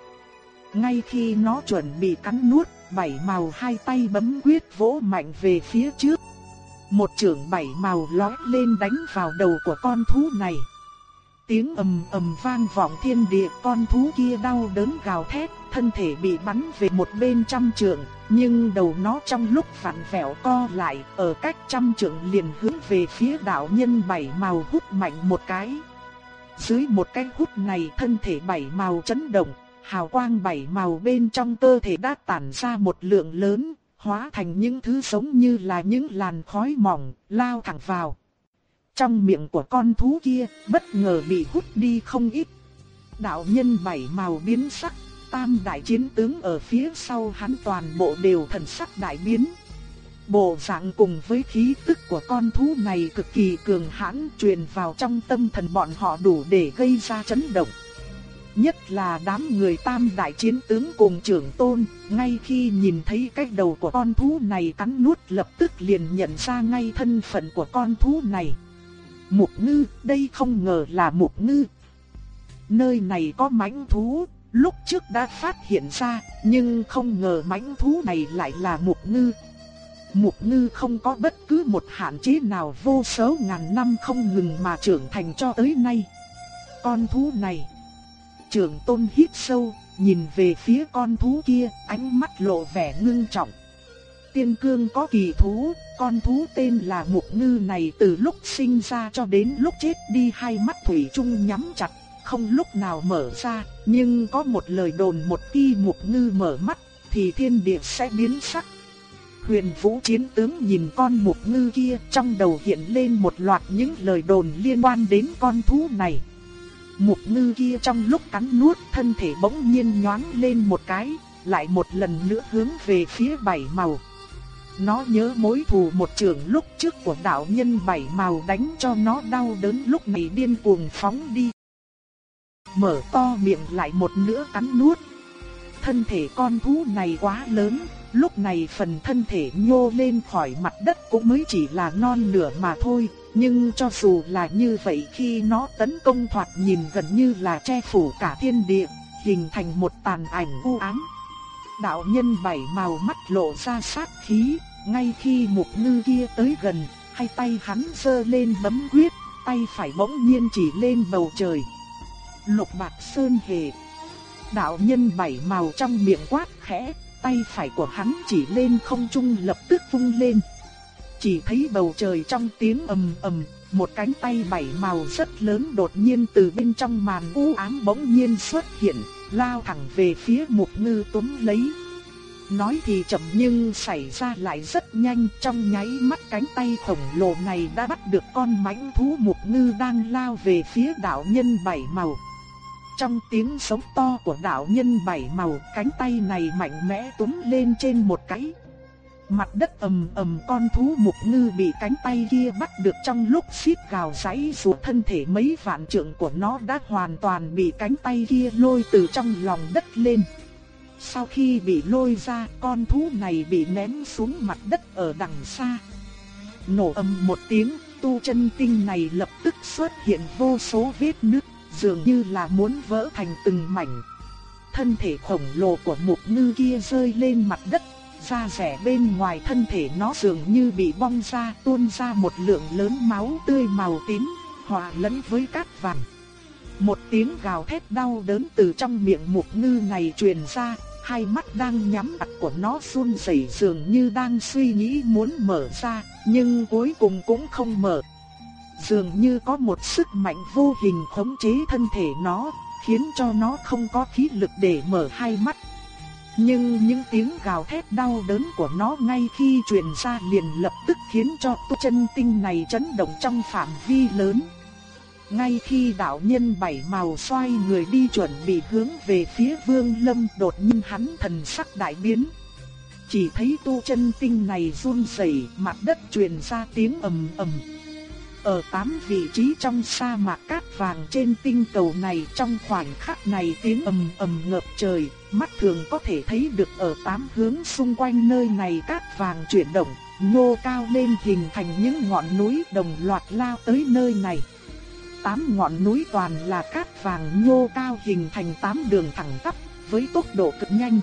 Speaker 1: Ngay khi nó chuẩn bị cắn nuốt, bảy màu hai tay bấm quyết vỗ mạnh về phía trước, một trường bảy màu lói lên đánh vào đầu của con thú này. Tiếng ầm ầm vang vọng thiên địa con thú kia đau đớn gào thét, thân thể bị bắn về một bên trăm trượng, nhưng đầu nó trong lúc vặn vẹo co lại, ở cách trăm trượng liền hướng về phía đạo nhân bảy màu hút mạnh một cái. Dưới một cái hút này thân thể bảy màu chấn động, hào quang bảy màu bên trong cơ thể đã tản ra một lượng lớn, hóa thành những thứ giống như là những làn khói mỏng, lao thẳng vào. Trong miệng của con thú kia, bất ngờ bị hút đi không ít. Đạo nhân bảy màu biến sắc, tam đại chiến tướng ở phía sau hắn toàn bộ đều thần sắc đại biến. Bộ dạng cùng với khí tức của con thú này cực kỳ cường hãn truyền vào trong tâm thần bọn họ đủ để gây ra chấn động. Nhất là đám người tam đại chiến tướng cùng trưởng tôn, ngay khi nhìn thấy cái đầu của con thú này cắn nuốt lập tức liền nhận ra ngay thân phận của con thú này. Mục ngư, đây không ngờ là mục ngư. Nơi này có mãnh thú, lúc trước đã phát hiện ra, nhưng không ngờ mãnh thú này lại là mục ngư. Mục ngư không có bất cứ một hạn chế nào vô số ngàn năm không ngừng mà trưởng thành cho tới nay. Con thú này trưởng tôn hít sâu, nhìn về phía con thú kia, ánh mắt lộ vẻ ngưng trọng. Tiên cương có kỳ thú, con thú tên là Mục Ngư này từ lúc sinh ra cho đến lúc chết đi hai mắt thủy chung nhắm chặt, không lúc nào mở ra, nhưng có một lời đồn một khi Mục Ngư mở mắt thì thiên địa sẽ biến sắc. Huyền Vũ chiến tướng nhìn con Mục Ngư kia, trong đầu hiện lên một loạt những lời đồn liên quan đến con thú này. Mục Ngư kia trong lúc cắn nuốt, thân thể bỗng nhiên nhoáng lên một cái, lại một lần nữa hướng về phía bảy màu. Nó nhớ mối thù một trường lúc trước của đạo nhân bảy màu đánh cho nó đau đớn lúc này điên cuồng phóng đi. Mở to miệng lại một nữa cắn nuốt. Thân thể con thú này quá lớn, lúc này phần thân thể nhô lên khỏi mặt đất cũng mới chỉ là non nửa mà thôi. Nhưng cho dù là như vậy khi nó tấn công thoạt nhìn gần như là che phủ cả thiên địa, hình thành một tàn ảnh u ám. Đạo nhân bảy màu mắt lộ ra sát khí, ngay khi mục ngư kia tới gần, hai tay hắn giơ lên bấm quyết, tay phải bỗng nhiên chỉ lên bầu trời. Lục bạc sơn hề. Đạo nhân bảy màu trong miệng quát khẽ, tay phải của hắn chỉ lên không trung lập tức vung lên. Chỉ thấy bầu trời trong tiếng ầm ầm, một cánh tay bảy màu rất lớn đột nhiên từ bên trong màn u ám bỗng nhiên xuất hiện, lao thẳng về phía mục ngư túm lấy. Nói thì chậm nhưng xảy ra lại rất nhanh, trong nháy mắt cánh tay khổng lồ này đã bắt được con mãnh thú mục ngư đang lao về phía đạo nhân bảy màu. Trong tiếng sống to của đạo nhân bảy màu, cánh tay này mạnh mẽ túm lên trên một cái. Mặt đất ầm ầm con thú mục ngư bị cánh tay kia bắt được trong lúc xít gào giấy dù thân thể mấy vạn trượng của nó đã hoàn toàn bị cánh tay kia lôi từ trong lòng đất lên. Sau khi bị lôi ra, con thú này bị ném xuống mặt đất ở đằng xa. Nổ ầm một tiếng, tu chân tinh này lập tức xuất hiện vô số vết nứt, dường như là muốn vỡ thành từng mảnh. Thân thể khổng lồ của mục ngư kia rơi lên mặt đất, da rẻ bên ngoài thân thể nó dường như bị bong ra, tuôn ra một lượng lớn máu tươi màu tím, hòa lẫn với cát vàng. Một tiếng gào thét đau đớn từ trong miệng mục ngư này truyền ra, hai mắt đang nhắm chặt của nó run rẩy dường như đang suy nghĩ muốn mở ra, nhưng cuối cùng cũng không mở. Dường như có một sức mạnh vô hình khống chế thân thể nó, khiến cho nó không có khí lực để mở hai mắt. Nhưng những tiếng gào thét đau đớn của nó ngay khi truyền ra liền lập tức khiến cho tu chân tinh này chấn động trong phạm vi lớn. Ngay khi đạo nhân bảy màu xoay người đi chuẩn bị hướng về phía vương lâm đột nhiên hắn thần sắc đại biến. Chỉ thấy tu chân tinh này run rẩy, mặt đất truyền ra tiếng ầm ầm. Ở tám vị trí trong sa mạc cát vàng trên tinh cầu này trong khoảnh khắc này tiếng ầm ầm ngập trời, mắt thường có thể thấy được ở tám hướng xung quanh nơi này cát vàng chuyển động, nhô cao lên hình thành những ngọn núi đồng loạt lao tới nơi này tám ngọn núi toàn là cát vàng nhô cao hình thành tám đường thẳng tắp, với tốc độ cực nhanh.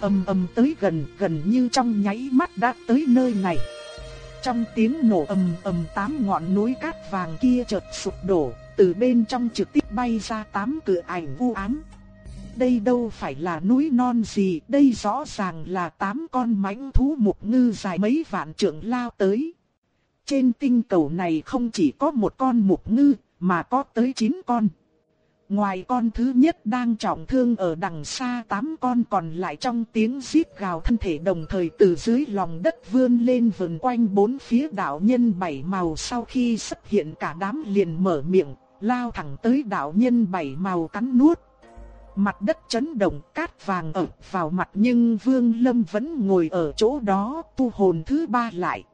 Speaker 1: Ầm ầm tới gần, gần như trong nháy mắt đã tới nơi này. Trong tiếng nổ ầm ầm tám ngọn núi cát vàng kia chợt sụp đổ, từ bên trong trực tiếp bay ra tám cự ảnh u ám. Đây đâu phải là núi non gì, đây rõ ràng là tám con mãnh thú mục ngư dài mấy vạn trượng lao tới. Trên tinh cầu này không chỉ có một con mục ngư, mà có tới chín con. Ngoài con thứ nhất đang trọng thương ở đằng xa tám con còn lại trong tiếng rít gào thân thể đồng thời từ dưới lòng đất vươn lên vần quanh bốn phía đạo nhân bảy màu sau khi xuất hiện cả đám liền mở miệng, lao thẳng tới đạo nhân bảy màu cắn nuốt. Mặt đất chấn động cát vàng ập vào mặt nhưng Vương Lâm vẫn ngồi ở chỗ đó tu hồn thứ ba lại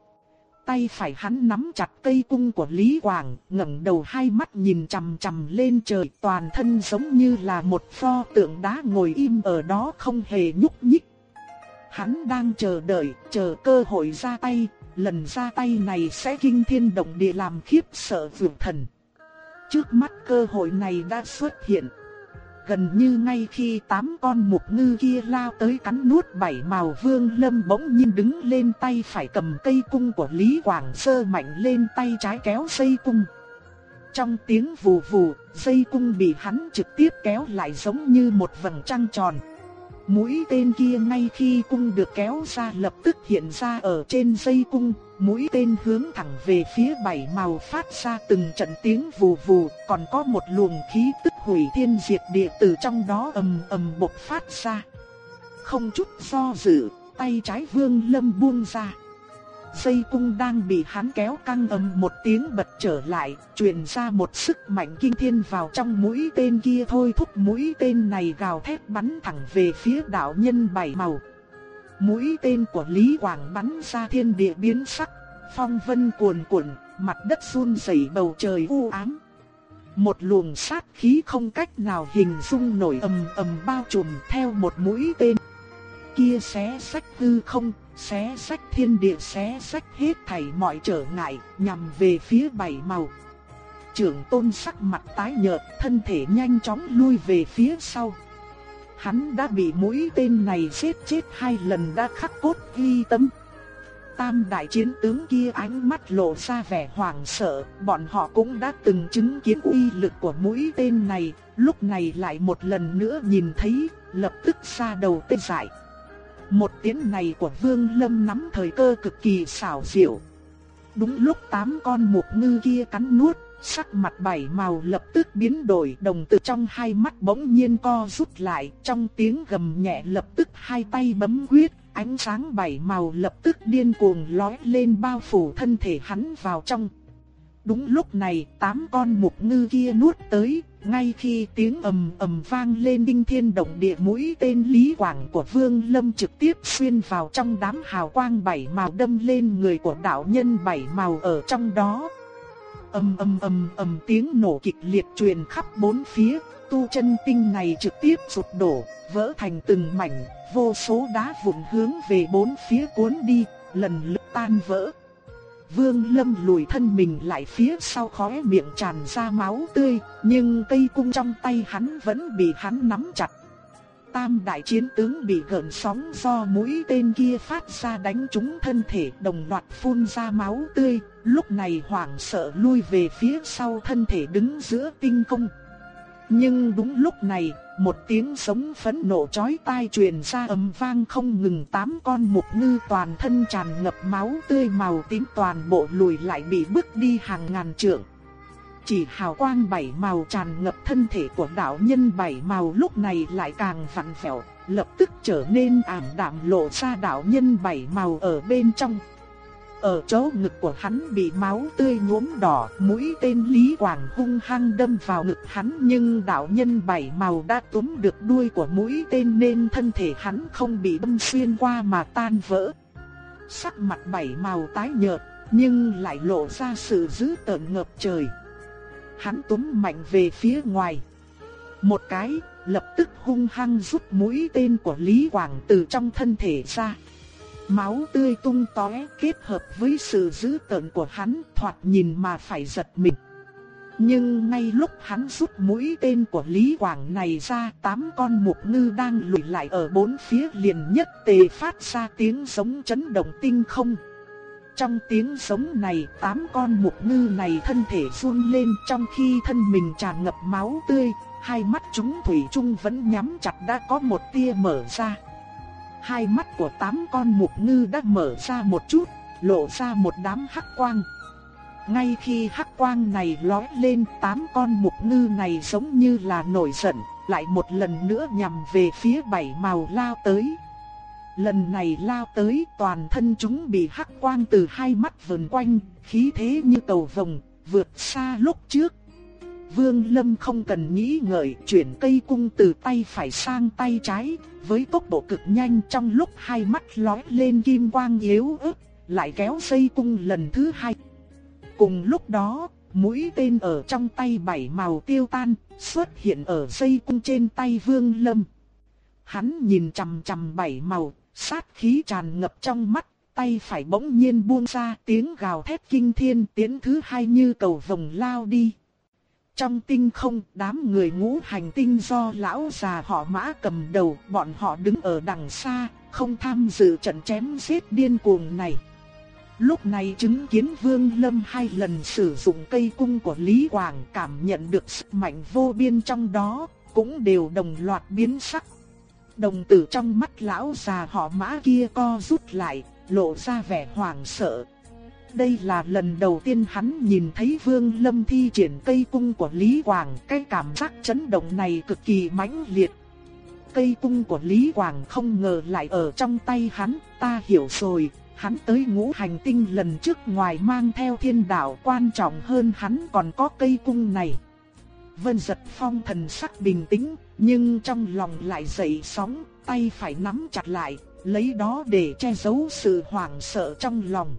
Speaker 1: tay phải hắn nắm chặt cây cung của Lý Quảng, ngẩng đầu hai mắt nhìn chằm chằm lên trời, toàn thân giống như là một pho tượng đá ngồi im ở đó không hề nhúc nhích. Hắn đang chờ đợi, chờ cơ hội ra tay, lần ra tay này sẽ kinh thiên động địa làm khiếp sợ vượt thần. Trước mắt cơ hội này đã xuất hiện gần như ngay khi tám con mục ngư kia lao tới cắn nuốt bảy màu vương lâm bỗng nhiên đứng lên tay phải cầm cây cung của Lý Quảng sơ mạnh lên tay trái kéo dây cung. trong tiếng vù vù, dây cung bị hắn trực tiếp kéo lại giống như một vầng trăng tròn. Mũi tên kia ngay khi cung được kéo ra lập tức hiện ra ở trên dây cung, mũi tên hướng thẳng về phía bảy màu phát ra từng trận tiếng vù vù, còn có một luồng khí tức hủy thiên diệt địa từ trong đó ầm ầm bộc phát ra. Không chút do dự, tay trái Vương Lâm buông ra. Dây cung đang bị hắn kéo căng ầm một tiếng bật trở lại, truyền ra một sức mạnh kinh thiên vào trong mũi tên kia thôi thúc mũi tên này gào thét bắn thẳng về phía đạo nhân bảy màu. Mũi tên của Lý Quảng bắn ra thiên địa biến sắc, phong vân cuồn cuộn, mặt đất run rẩy bầu trời u ám. Một luồng sát khí không cách nào hình dung nổi ầm ầm bao trùm theo một mũi tên. Kia xé sách hư không, xé sách thiên địa xé sách hết thảy mọi trở ngại, nhằm về phía bảy màu. Trưởng tôn sắc mặt tái nhợt, thân thể nhanh chóng lui về phía sau. Hắn đã bị mũi tên này giết chết hai lần đã khắc cốt ghi tâm. Tam đại chiến tướng kia ánh mắt lộ ra vẻ hoảng sợ, bọn họ cũng đã từng chứng kiến uy lực của mũi tên này, lúc này lại một lần nữa nhìn thấy, lập tức ra đầu tê dại. Một tiếng này của Vương Lâm nắm thời cơ cực kỳ xảo diệu. Đúng lúc tám con mục ngư kia cắn nuốt, sắc mặt bảy màu lập tức biến đổi, đồng từ trong hai mắt bỗng nhiên co rút lại, trong tiếng gầm nhẹ lập tức hai tay bấm quyết, ánh sáng bảy màu lập tức điên cuồng lói lên bao phủ thân thể hắn vào trong. Đúng lúc này, tám con mục ngư kia nuốt tới, ngay khi tiếng ầm ầm vang lên đinh thiên động địa mũi tên Lý Quảng của Vương Lâm trực tiếp xuyên vào trong đám hào quang bảy màu đâm lên người của đạo nhân bảy màu ở trong đó âm âm âm âm tiếng nổ kịch liệt truyền khắp bốn phía, tu chân tinh này trực tiếp sụp đổ, vỡ thành từng mảnh, vô số đá vụn hướng về bốn phía cuốn đi, lần lượt tan vỡ. Vương Lâm lùi thân mình lại phía sau khóe miệng tràn ra máu tươi, nhưng cây cung trong tay hắn vẫn bị hắn nắm chặt. Tam đại chiến tướng bị gợn sóng do mũi tên kia phát ra đánh trúng thân thể đồng loạt phun ra máu tươi, lúc này hoảng sợ lui về phía sau thân thể đứng giữa tinh không. Nhưng đúng lúc này, một tiếng sống phẫn nộ chói tai truyền ra ầm vang không ngừng tám con mục ngư toàn thân tràn ngập máu tươi màu tím toàn bộ lùi lại bị bước đi hàng ngàn trượng. Chỉ hào quang bảy màu tràn ngập thân thể của đạo nhân bảy màu lúc này lại càng vặn vẹo, lập tức trở nên ảm đạm lộ ra đạo nhân bảy màu ở bên trong. Ở chỗ ngực của hắn bị máu tươi nhuốm đỏ, mũi tên Lý Quảng hung hăng đâm vào ngực hắn nhưng đạo nhân bảy màu đã túm được đuôi của mũi tên nên thân thể hắn không bị đâm xuyên qua mà tan vỡ. Sắc mặt bảy màu tái nhợt, nhưng lại lộ ra sự dữ tợn ngập trời. Hắn túm mạnh về phía ngoài. Một cái, lập tức hung hăng rút mũi tên của Lý Quảng từ trong thân thể ra. Máu tươi tung tóe kết hợp với sự dữ tợn của hắn thoạt nhìn mà phải giật mình. Nhưng ngay lúc hắn rút mũi tên của Lý Quảng này ra, tám con mục ngư đang lùi lại ở bốn phía liền nhất tề phát ra tiếng giống chấn động tinh không. Trong tiếng giống này, tám con mục ngư này thân thể run lên trong khi thân mình tràn ngập máu tươi, hai mắt chúng thủy chung vẫn nhắm chặt đã có một tia mở ra hai mắt của tám con mục ngư đã mở ra một chút, lộ ra một đám hắc quang. Ngay khi hắc quang này lóe lên, tám con mục ngư này giống như là nổi giận, lại một lần nữa nhằm về phía bảy màu lao tới. Lần này lao tới toàn thân chúng bị hắc quang từ hai mắt vần quanh, khí thế như tàu vồng, vượt xa lúc trước. Vương Lâm không cần nghĩ ngợi chuyển cây cung từ tay phải sang tay trái, với tốc độ cực nhanh trong lúc hai mắt lóe lên kim quang yếu ớt, lại kéo dây cung lần thứ hai. Cùng lúc đó, mũi tên ở trong tay bảy màu tiêu tan, xuất hiện ở dây cung trên tay Vương Lâm. Hắn nhìn chằm chằm bảy màu, sát khí tràn ngập trong mắt, tay phải bỗng nhiên buông ra tiếng gào thét kinh thiên tiến thứ hai như cầu vồng lao đi. Trong tinh không, đám người ngũ hành tinh do lão già họ mã cầm đầu, bọn họ đứng ở đằng xa, không tham dự trận chém giết điên cuồng này. Lúc này chứng kiến Vương Lâm hai lần sử dụng cây cung của Lý Quảng cảm nhận được sức mạnh vô biên trong đó, cũng đều đồng loạt biến sắc. Đồng tử trong mắt lão già họ mã kia co rút lại, lộ ra vẻ hoảng sợ. Đây là lần đầu tiên hắn nhìn thấy Vương Lâm thi triển cây cung của Lý Quảng, cái cảm giác chấn động này cực kỳ mãnh liệt. Cây cung của Lý Quảng không ngờ lại ở trong tay hắn, ta hiểu rồi, hắn tới ngũ hành tinh lần trước ngoài mang theo thiên đạo quan trọng hơn hắn còn có cây cung này. Vân giật phong thần sắc bình tĩnh, nhưng trong lòng lại dậy sóng, tay phải nắm chặt lại, lấy đó để che giấu sự hoảng sợ trong lòng.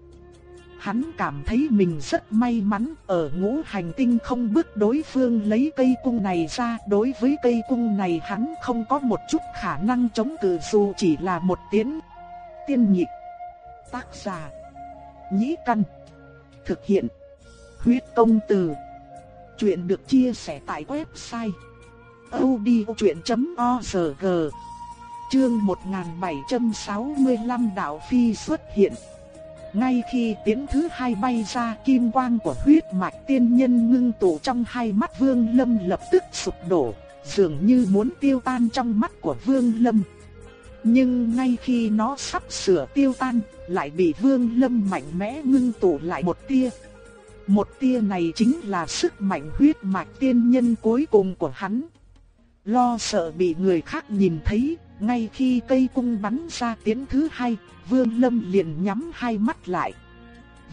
Speaker 1: Hắn cảm thấy mình rất may mắn ở ngũ hành tinh không bước đối phương lấy cây cung này ra. Đối với cây cung này hắn không có một chút khả năng chống cự dù chỉ là một tiến. Tiên nhịp. Tác giả. Nhĩ căn. Thực hiện. Huyết công từ. Chuyện được chia sẻ tại website odchuyện.org Chương 1765 Đạo Phi xuất hiện ngay khi tiếng thứ hai bay ra kim quang của huyết mạch tiên nhân ngưng tụ trong hai mắt Vương Lâm lập tức sụp đổ, dường như muốn tiêu tan trong mắt của Vương Lâm. Nhưng ngay khi nó sắp sửa tiêu tan, lại bị Vương Lâm mạnh mẽ ngưng tụ lại một tia. Một tia này chính là sức mạnh huyết mạch tiên nhân cuối cùng của hắn. Lo sợ bị người khác nhìn thấy, ngay khi cây cung bắn ra tiến thứ hai, Vương Lâm liền nhắm hai mắt lại.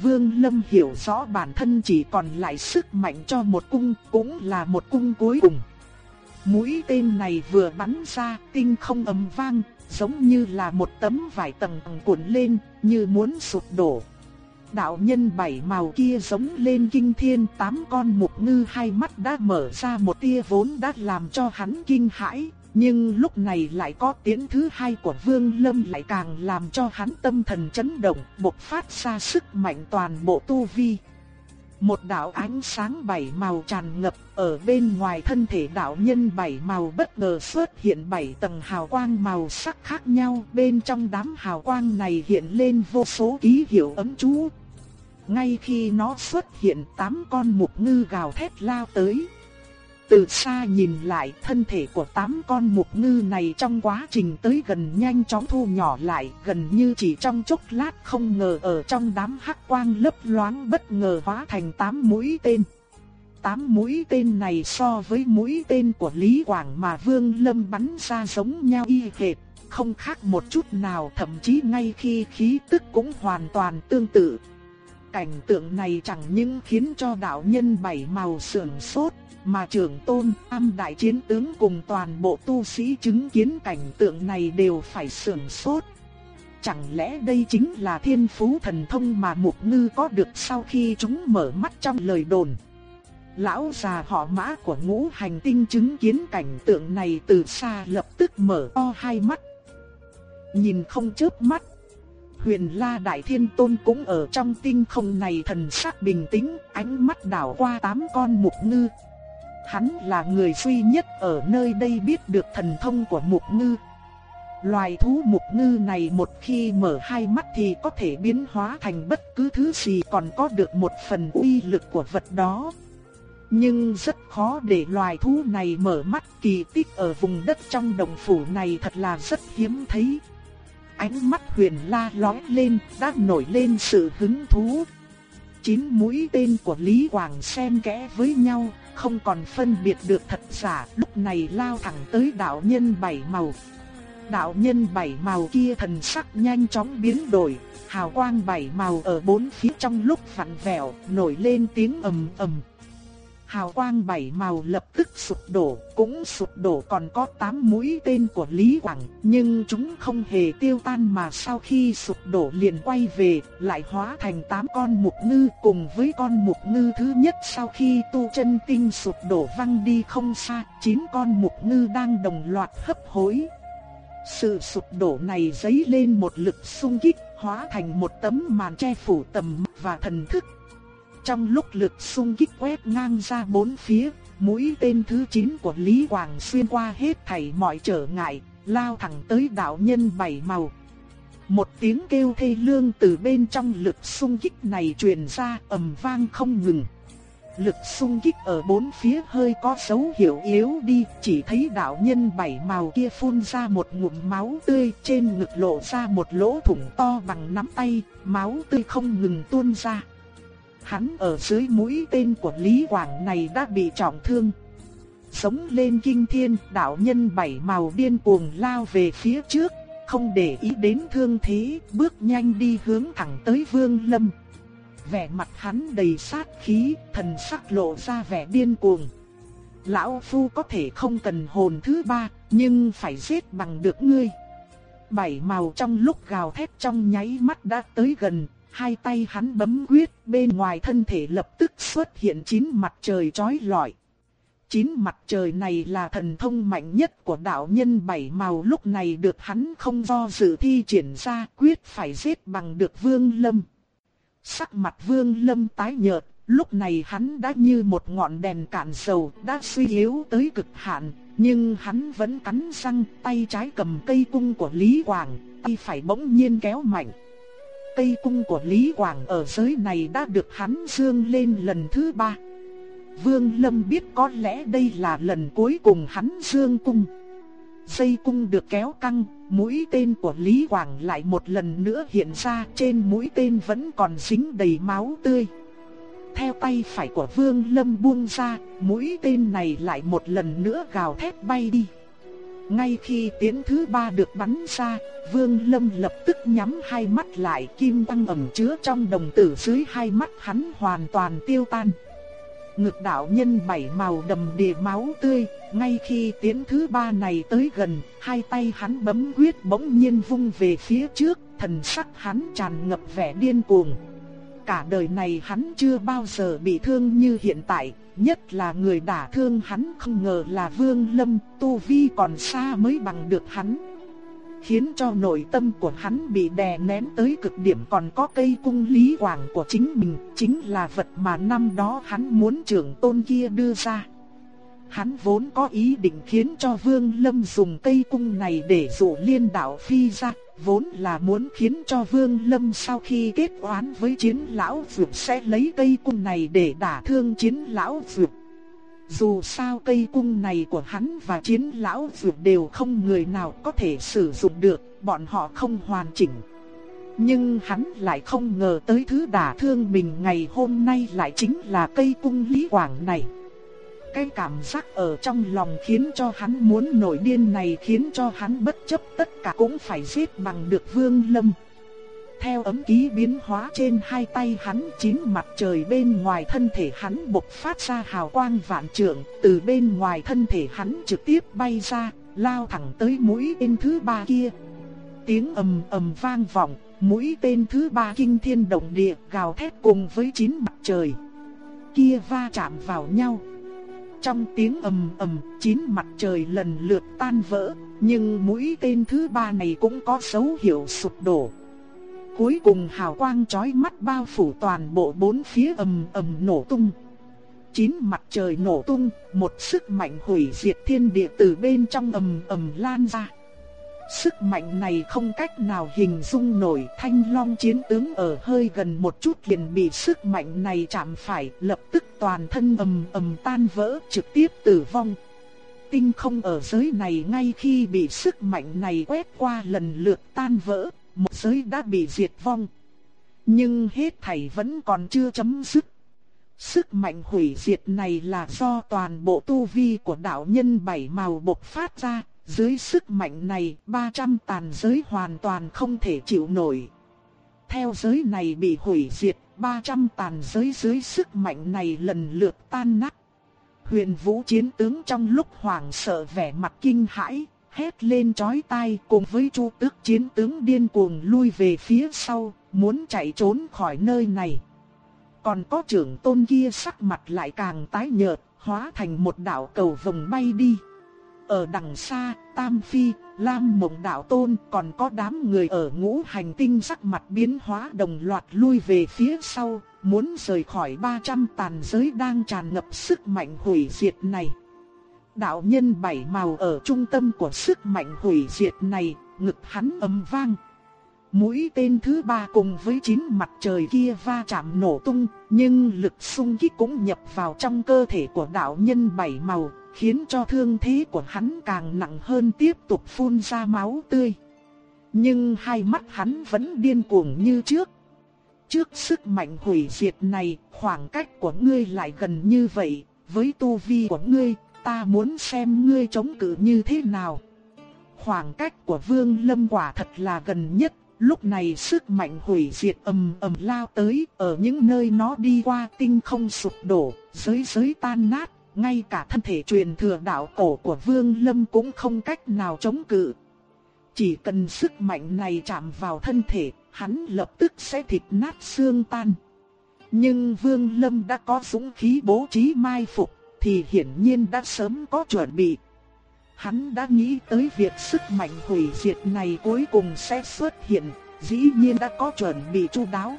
Speaker 1: Vương Lâm hiểu rõ bản thân chỉ còn lại sức mạnh cho một cung, cũng là một cung cuối cùng. Mũi tên này vừa bắn ra, tinh không ầm vang, giống như là một tấm vải tầng cuộn lên, như muốn sụp đổ. Đạo nhân bảy màu kia giống lên kinh thiên tám con mục ngư hai mắt đã mở ra một tia vốn đã làm cho hắn kinh hãi, nhưng lúc này lại có tiếng thứ hai của Vương Lâm lại càng làm cho hắn tâm thần chấn động, bộc phát ra sức mạnh toàn bộ tu vi. Một đạo ánh sáng bảy màu tràn ngập ở bên ngoài thân thể đạo nhân bảy màu bất ngờ xuất hiện bảy tầng hào quang màu sắc khác nhau. Bên trong đám hào quang này hiện lên vô số ký hiệu ấm chú. Ngay khi nó xuất hiện tám con mục ngư gào thét lao tới. Từ xa nhìn lại thân thể của tám con mục ngư này trong quá trình tới gần nhanh chóng thu nhỏ lại gần như chỉ trong chốc lát không ngờ ở trong đám hắc quang lấp loáng bất ngờ hóa thành tám mũi tên. Tám mũi tên này so với mũi tên của Lý Quảng mà Vương Lâm bắn ra giống nhau y hệt, không khác một chút nào thậm chí ngay khi khí tức cũng hoàn toàn tương tự. Cảnh tượng này chẳng những khiến cho đạo nhân bảy màu sườn sốt, mà trưởng tôn, am đại chiến tướng cùng toàn bộ tu sĩ chứng kiến cảnh tượng này đều phải sườn sốt. Chẳng lẽ đây chính là thiên phú thần thông mà Mục Ngư có được sau khi chúng mở mắt trong lời đồn? Lão già họ mã của ngũ hành tinh chứng kiến cảnh tượng này từ xa lập tức mở to hai mắt. Nhìn không chớp mắt. Huyền La Đại Thiên Tôn cũng ở trong tinh không này thần sắc bình tĩnh, ánh mắt đảo qua tám con mục ngư, Hắn là người duy nhất ở nơi đây biết được thần thông của mục ngư. Loài thú mục ngư này một khi mở hai mắt thì có thể biến hóa thành bất cứ thứ gì còn có được một phần uy lực của vật đó. Nhưng rất khó để loài thú này mở mắt kỳ tích ở vùng đất trong đồng phủ này thật là rất hiếm thấy. Ánh mắt huyền la lóe lên, đã nổi lên sự hứng thú. Chín mũi tên của Lý Hoàng xen kẽ với nhau, không còn phân biệt được thật giả, lúc này lao thẳng tới đạo nhân bảy màu. Đạo nhân bảy màu kia thần sắc nhanh chóng biến đổi, hào quang bảy màu ở bốn phía trong lúc vặn vẹo, nổi lên tiếng ầm ầm hào quang bảy màu lập tức sụp đổ, cũng sụp đổ còn có 8 mũi tên của Lý Quảng, nhưng chúng không hề tiêu tan mà sau khi sụp đổ liền quay về, lại hóa thành 8 con mục ngư cùng với con mục ngư thứ nhất sau khi tu chân tinh sụp đổ văng đi không xa, 9 con mục ngư đang đồng loạt hấp hối. Sự sụp đổ này dấy lên một lực xung kích, hóa thành một tấm màn che phủ tầm và thần thức trong lúc lực xung kích quét ngang ra bốn phía, mũi tên thứ 9 của Lý Quảng xuyên qua hết thảy mọi trở ngại, lao thẳng tới đạo nhân bảy màu. Một tiếng kêu thê lương từ bên trong lực xung kích này truyền ra ầm vang không ngừng. Lực xung kích ở bốn phía hơi có dấu hiệu yếu đi, chỉ thấy đạo nhân bảy màu kia phun ra một ngụm máu tươi trên ngực lộ ra một lỗ thủng to bằng nắm tay, máu tươi không ngừng tuôn ra. Hắn ở dưới mũi tên của Lý Quảng này đã bị trọng thương. Sống lên kinh thiên, đạo nhân bảy màu điên cuồng lao về phía trước, không để ý đến thương thế, bước nhanh đi hướng thẳng tới Vương Lâm. Vẻ mặt hắn đầy sát khí, thần sắc lộ ra vẻ điên cuồng. Lão Phu có thể không cần hồn thứ ba, nhưng phải giết bằng được ngươi. Bảy màu trong lúc gào thét trong nháy mắt đã tới gần, hai tay hắn bấm quyết, bên ngoài thân thể lập tức xuất hiện chín mặt trời chói lọi. Chín mặt trời này là thần thông mạnh nhất của đạo nhân bảy màu lúc này được hắn không do dự thi triển ra quyết phải giết bằng được vương lâm. Sắc mặt vương lâm tái nhợt, lúc này hắn đã như một ngọn đèn cạn dầu, đã suy yếu tới cực hạn, nhưng hắn vẫn cắn răng tay trái cầm cây cung của Lý Quảng, tay phải bỗng nhiên kéo mạnh tây cung của Lý Quảng ở giới này đã được hắn dương lên lần thứ ba. Vương Lâm biết có lẽ đây là lần cuối cùng hắn dương cung. Dây cung được kéo căng, mũi tên của Lý Quảng lại một lần nữa hiện ra trên mũi tên vẫn còn dính đầy máu tươi. Theo tay phải của Vương Lâm buông ra, mũi tên này lại một lần nữa gào thét bay đi. Ngay khi tiến thứ ba được bắn ra, Vương Lâm lập tức nhắm hai mắt lại kim quang ẩn chứa trong đồng tử dưới hai mắt hắn hoàn toàn tiêu tan. Ngực đạo nhân bảy màu đầm đìa máu tươi, ngay khi tiến thứ ba này tới gần, hai tay hắn bấm quyết bỗng nhiên vung về phía trước, thần sắc hắn tràn ngập vẻ điên cuồng. Cả đời này hắn chưa bao giờ bị thương như hiện tại, nhất là người đả thương hắn không ngờ là Vương Lâm, tu vi còn xa mới bằng được hắn. Khiến cho nội tâm của hắn bị đè nén tới cực điểm còn có cây cung lý hoàng của chính mình, chính là vật mà năm đó hắn muốn trưởng tôn kia đưa ra. Hắn vốn có ý định khiến cho Vương Lâm dùng cây cung này để dụ liên đạo phi ra, vốn là muốn khiến cho Vương Lâm sau khi kết oán với chiến lão dược sẽ lấy cây cung này để đả thương chiến lão dược. Dù sao cây cung này của hắn và chiến lão dược đều không người nào có thể sử dụng được, bọn họ không hoàn chỉnh. Nhưng hắn lại không ngờ tới thứ đả thương mình ngày hôm nay lại chính là cây cung lý quảng này. Cái cảm giác ở trong lòng khiến cho hắn muốn nổi điên này khiến cho hắn bất chấp tất cả cũng phải giết bằng được vương lâm. Theo ấm ký biến hóa trên hai tay hắn chín mặt trời bên ngoài thân thể hắn bộc phát ra hào quang vạn trượng, từ bên ngoài thân thể hắn trực tiếp bay ra, lao thẳng tới mũi tên thứ ba kia. Tiếng ầm ầm vang vọng, mũi tên thứ ba kinh thiên động địa gào thét cùng với chín mặt trời. Kia va chạm vào nhau. Trong tiếng ầm ầm, chín mặt trời lần lượt tan vỡ, nhưng mũi tên thứ ba này cũng có dấu hiệu sụp đổ. Cuối cùng hào quang chói mắt bao phủ toàn bộ bốn phía ầm ầm nổ tung. Chín mặt trời nổ tung, một sức mạnh hủy diệt thiên địa từ bên trong ầm ầm lan ra. Sức mạnh này không cách nào hình dung nổi thanh long chiến tướng ở hơi gần một chút liền bị sức mạnh này chạm phải lập tức toàn thân ầm ầm tan vỡ trực tiếp tử vong. Tinh không ở giới này ngay khi bị sức mạnh này quét qua lần lượt tan vỡ, một giới đã bị diệt vong. Nhưng hết thảy vẫn còn chưa chấm dứt. Sức mạnh hủy diệt này là do toàn bộ tu vi của đạo nhân bảy màu bộc phát ra, dưới sức mạnh này 300 tàn giới hoàn toàn không thể chịu nổi. Theo giới này bị hủy diệt, 300 tàn giới dưới sức mạnh này lần lượt tan nát. Huyền vũ chiến tướng trong lúc hoảng sợ vẻ mặt kinh hãi, hét lên chói tai cùng với chu tước chiến tướng điên cuồng lui về phía sau, muốn chạy trốn khỏi nơi này. Còn có trưởng tôn kia sắc mặt lại càng tái nhợt, hóa thành một đạo cầu vồng bay đi. Ở đằng xa, Tam Phi, Lam Mộng Đạo Tôn còn có đám người ở ngũ hành tinh sắc mặt biến hóa đồng loạt lui về phía sau, muốn rời khỏi 300 tàn giới đang tràn ngập sức mạnh hủy diệt này. Đạo nhân bảy màu ở trung tâm của sức mạnh hủy diệt này, ngực hắn ầm vang. Mũi tên thứ ba cùng với chín mặt trời kia va chạm nổ tung, nhưng lực xung kích cũng nhập vào trong cơ thể của đạo nhân bảy màu, khiến cho thương thế của hắn càng nặng hơn tiếp tục phun ra máu tươi. Nhưng hai mắt hắn vẫn điên cuồng như trước. Trước sức mạnh hủy diệt này, khoảng cách của ngươi lại gần như vậy, với tu vi của ngươi, ta muốn xem ngươi chống cự như thế nào. Khoảng cách của Vương Lâm quả thật là gần nhất, lúc này sức mạnh hủy diệt ầm ầm lao tới, ở những nơi nó đi qua tinh không sụp đổ, giới giới tan nát, ngay cả thân thể truyền thừa đạo cổ của Vương Lâm cũng không cách nào chống cự. Chỉ cần sức mạnh này chạm vào thân thể, hắn lập tức sẽ thịt nát xương tan. Nhưng Vương Lâm đã có dũng khí bố trí mai phục, thì hiển nhiên đã sớm có chuẩn bị. Hắn đã nghĩ tới việc sức mạnh hủy diệt này cuối cùng sẽ xuất hiện, dĩ nhiên đã có chuẩn bị chu đáo.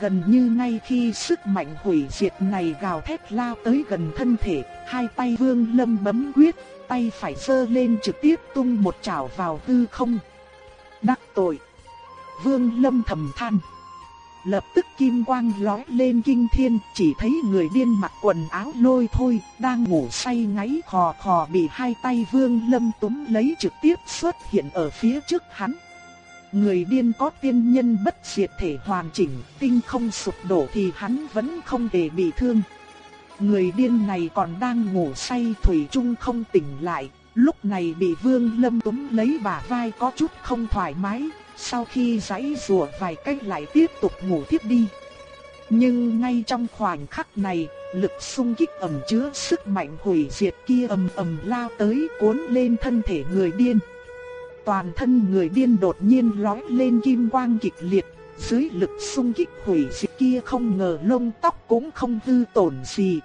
Speaker 1: Gần như ngay khi sức mạnh hủy diệt này gào thét lao tới gần thân thể, hai tay Vương Lâm bấm quyết, tay phải sơ lên trực tiếp tung một chảo vào hư không. Đắc tội. Vương Lâm thầm than. Lập tức kim quang lóe lên kinh thiên, chỉ thấy người điên mặc quần áo lôi thôi, đang ngủ say ngáy khò khò bị hai tay Vương Lâm túm lấy trực tiếp xuất hiện ở phía trước hắn. Người điên có tiên nhân bất diệt thể hoàn chỉnh, tinh không sụp đổ thì hắn vẫn không hề bị thương. Người điên này còn đang ngủ say thủy chung không tỉnh lại, lúc này bị Vương Lâm túm lấy bả vai có chút không thoải mái, sau khi giãy rùa vài cách lại tiếp tục ngủ tiếp đi. Nhưng ngay trong khoảnh khắc này, lực xung kích ẩm chứa sức mạnh hủy diệt kia ầm ầm lao tới cuốn lên thân thể người điên. Toàn thân người điên đột nhiên lói lên kim quang kịch liệt, dưới lực xung kích hủy diệt kia không ngờ lông tóc cũng không hư tổn gì.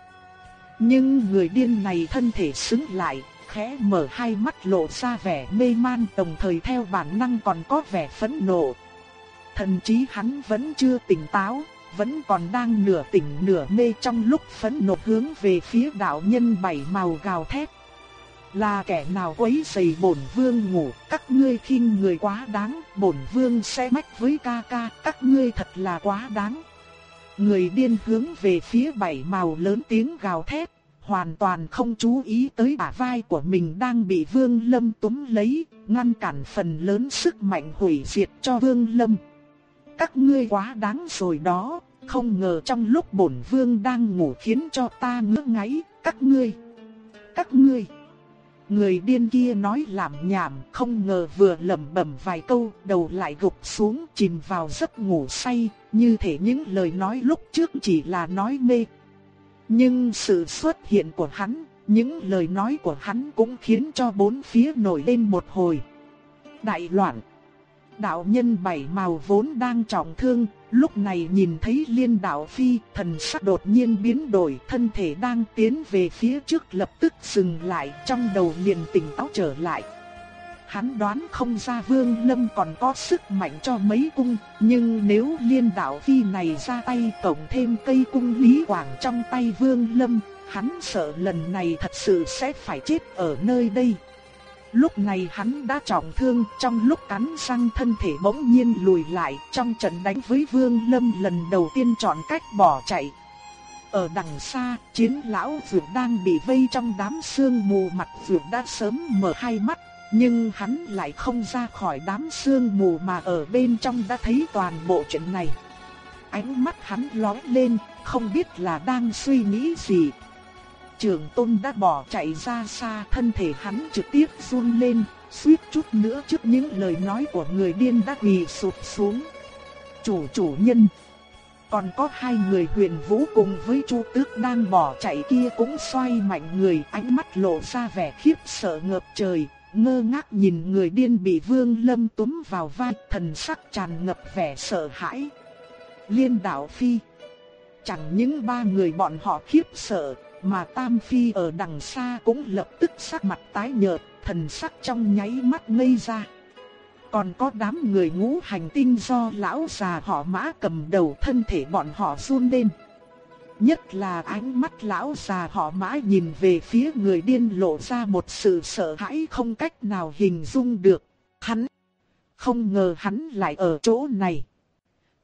Speaker 1: Nhưng người điên này thân thể sững lại, khẽ mở hai mắt lộ ra vẻ mê man đồng thời theo bản năng còn có vẻ phẫn nộ. Thần trí hắn vẫn chưa tỉnh táo, vẫn còn đang nửa tỉnh nửa mê trong lúc phẫn nộ hướng về phía đạo nhân bảy màu gào thét. Là kẻ nào quấy rầy bổn vương ngủ, các ngươi khinh người quá đáng, bổn vương sẽ mách với ca ca, các ngươi thật là quá đáng. Người điên hướng về phía bảy màu lớn tiếng gào thét, hoàn toàn không chú ý tới bả vai của mình đang bị Vương Lâm túm lấy, ngăn cản phần lớn sức mạnh hủy diệt cho Vương Lâm. Các ngươi quá đáng rồi đó, không ngờ trong lúc bổn vương đang ngủ khiến cho ta ngứa ngáy, các ngươi, các ngươi. Người điên kia nói làm nhảm, không ngờ vừa lẩm bẩm vài câu, đầu lại gục xuống chìm vào giấc ngủ say, như thể những lời nói lúc trước chỉ là nói mê, nhưng sự xuất hiện của hắn, những lời nói của hắn cũng khiến cho bốn phía nổi lên một hồi. Đại loạn. Đạo nhân bảy màu vốn đang trọng thương, lúc này nhìn thấy liên đạo phi, thần sắc đột nhiên biến đổi, thân thể đang tiến về phía trước lập tức dừng lại, trong đầu liền tỉnh táo trở lại. Hắn đoán không ra Vương Lâm còn có sức mạnh cho mấy cung, nhưng nếu liên đạo phi này ra tay tổng thêm cây cung lý quảng trong tay Vương Lâm, hắn sợ lần này thật sự sẽ phải chết ở nơi đây. Lúc này hắn đã trọng thương, trong lúc cắn răng thân thể bỗng nhiên lùi lại, trong trận đánh với Vương Lâm lần đầu tiên chọn cách bỏ chạy. Ở đằng xa, chiến lão vượt đang bị vây trong đám sương mù mặt vượt đã sớm mở hai mắt, nhưng hắn lại không ra khỏi đám sương mù mà ở bên trong đã thấy toàn bộ chuyện này. Ánh mắt hắn lóe lên, không biết là đang suy nghĩ gì. Trường tôn đã bỏ chạy ra xa thân thể hắn trực tiếp run lên, suýt chút nữa trước những lời nói của người điên đã quỳ sụp xuống. Chủ chủ nhân còn có hai người huyền vũ cùng với Chu Tước đang bỏ chạy kia cũng xoay mạnh người, ánh mắt lộ ra vẻ khiếp sợ ngập trời, ngơ ngác nhìn người điên bị Vương Lâm túm vào vai, thần sắc tràn ngập vẻ sợ hãi. Liên đạo phi, chẳng những ba người bọn họ khiếp sợ, mà Tam phi ở đằng xa cũng lập tức sắc mặt tái nhợt, thần sắc trong nháy mắt ngây ra. Còn có đám người ngũ hành tinh do lão già họ mã cầm đầu thân thể bọn họ run lên. Nhất là ánh mắt lão già họ mã nhìn về phía người điên lộ ra một sự sợ hãi không cách nào hình dung được. Hắn không ngờ hắn lại ở chỗ này.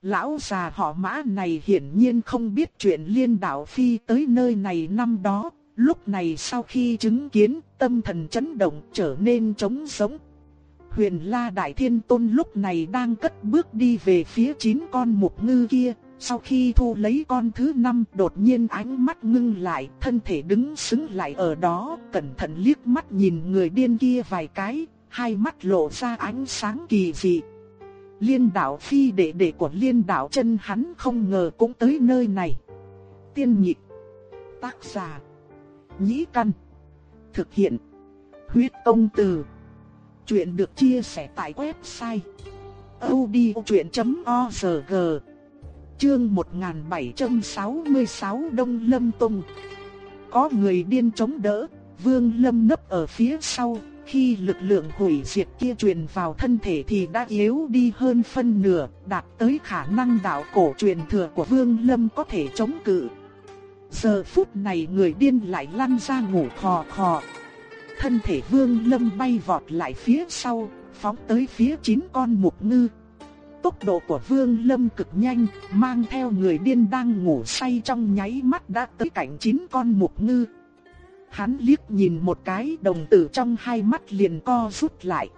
Speaker 1: Lão già họ mã này hiển nhiên không biết chuyện liên đạo phi tới nơi này năm đó, lúc này sau khi chứng kiến tâm thần chấn động trở nên trống sống. Huyền La Đại Thiên Tôn lúc này đang cất bước đi về phía chín con mục ngư kia, sau khi thu lấy con thứ năm đột nhiên ánh mắt ngưng lại, thân thể đứng sững lại ở đó, cẩn thận liếc mắt nhìn người điên kia vài cái, hai mắt lộ ra ánh sáng kỳ dị. Liên đạo phi đệ đệ của liên đạo chân hắn không ngờ cũng tới nơi này. Tiên nhịp, tác giả, nhĩ căn, thực hiện, huyết công từ. Chuyện được chia sẻ tại website odchuyện.org Chương 1766 Đông Lâm Tông Có người điên chống đỡ, Vương Lâm nấp ở phía sau, khi lực lượng hủy diệt kia truyền vào thân thể thì đã yếu đi hơn phân nửa, đạt tới khả năng đạo cổ truyền thừa của Vương Lâm có thể chống cự. Giờ phút này người điên lại lăn ra ngủ khò khò. Thân thể Vương Lâm bay vọt lại phía sau, phóng tới phía chín con mục ngư. Tốc độ của Vương Lâm cực nhanh, mang theo người điên đang ngủ say trong nháy mắt đã tới cạnh chín con mục ngư. Hắn liếc nhìn một cái đồng tử trong hai mắt liền co rút lại.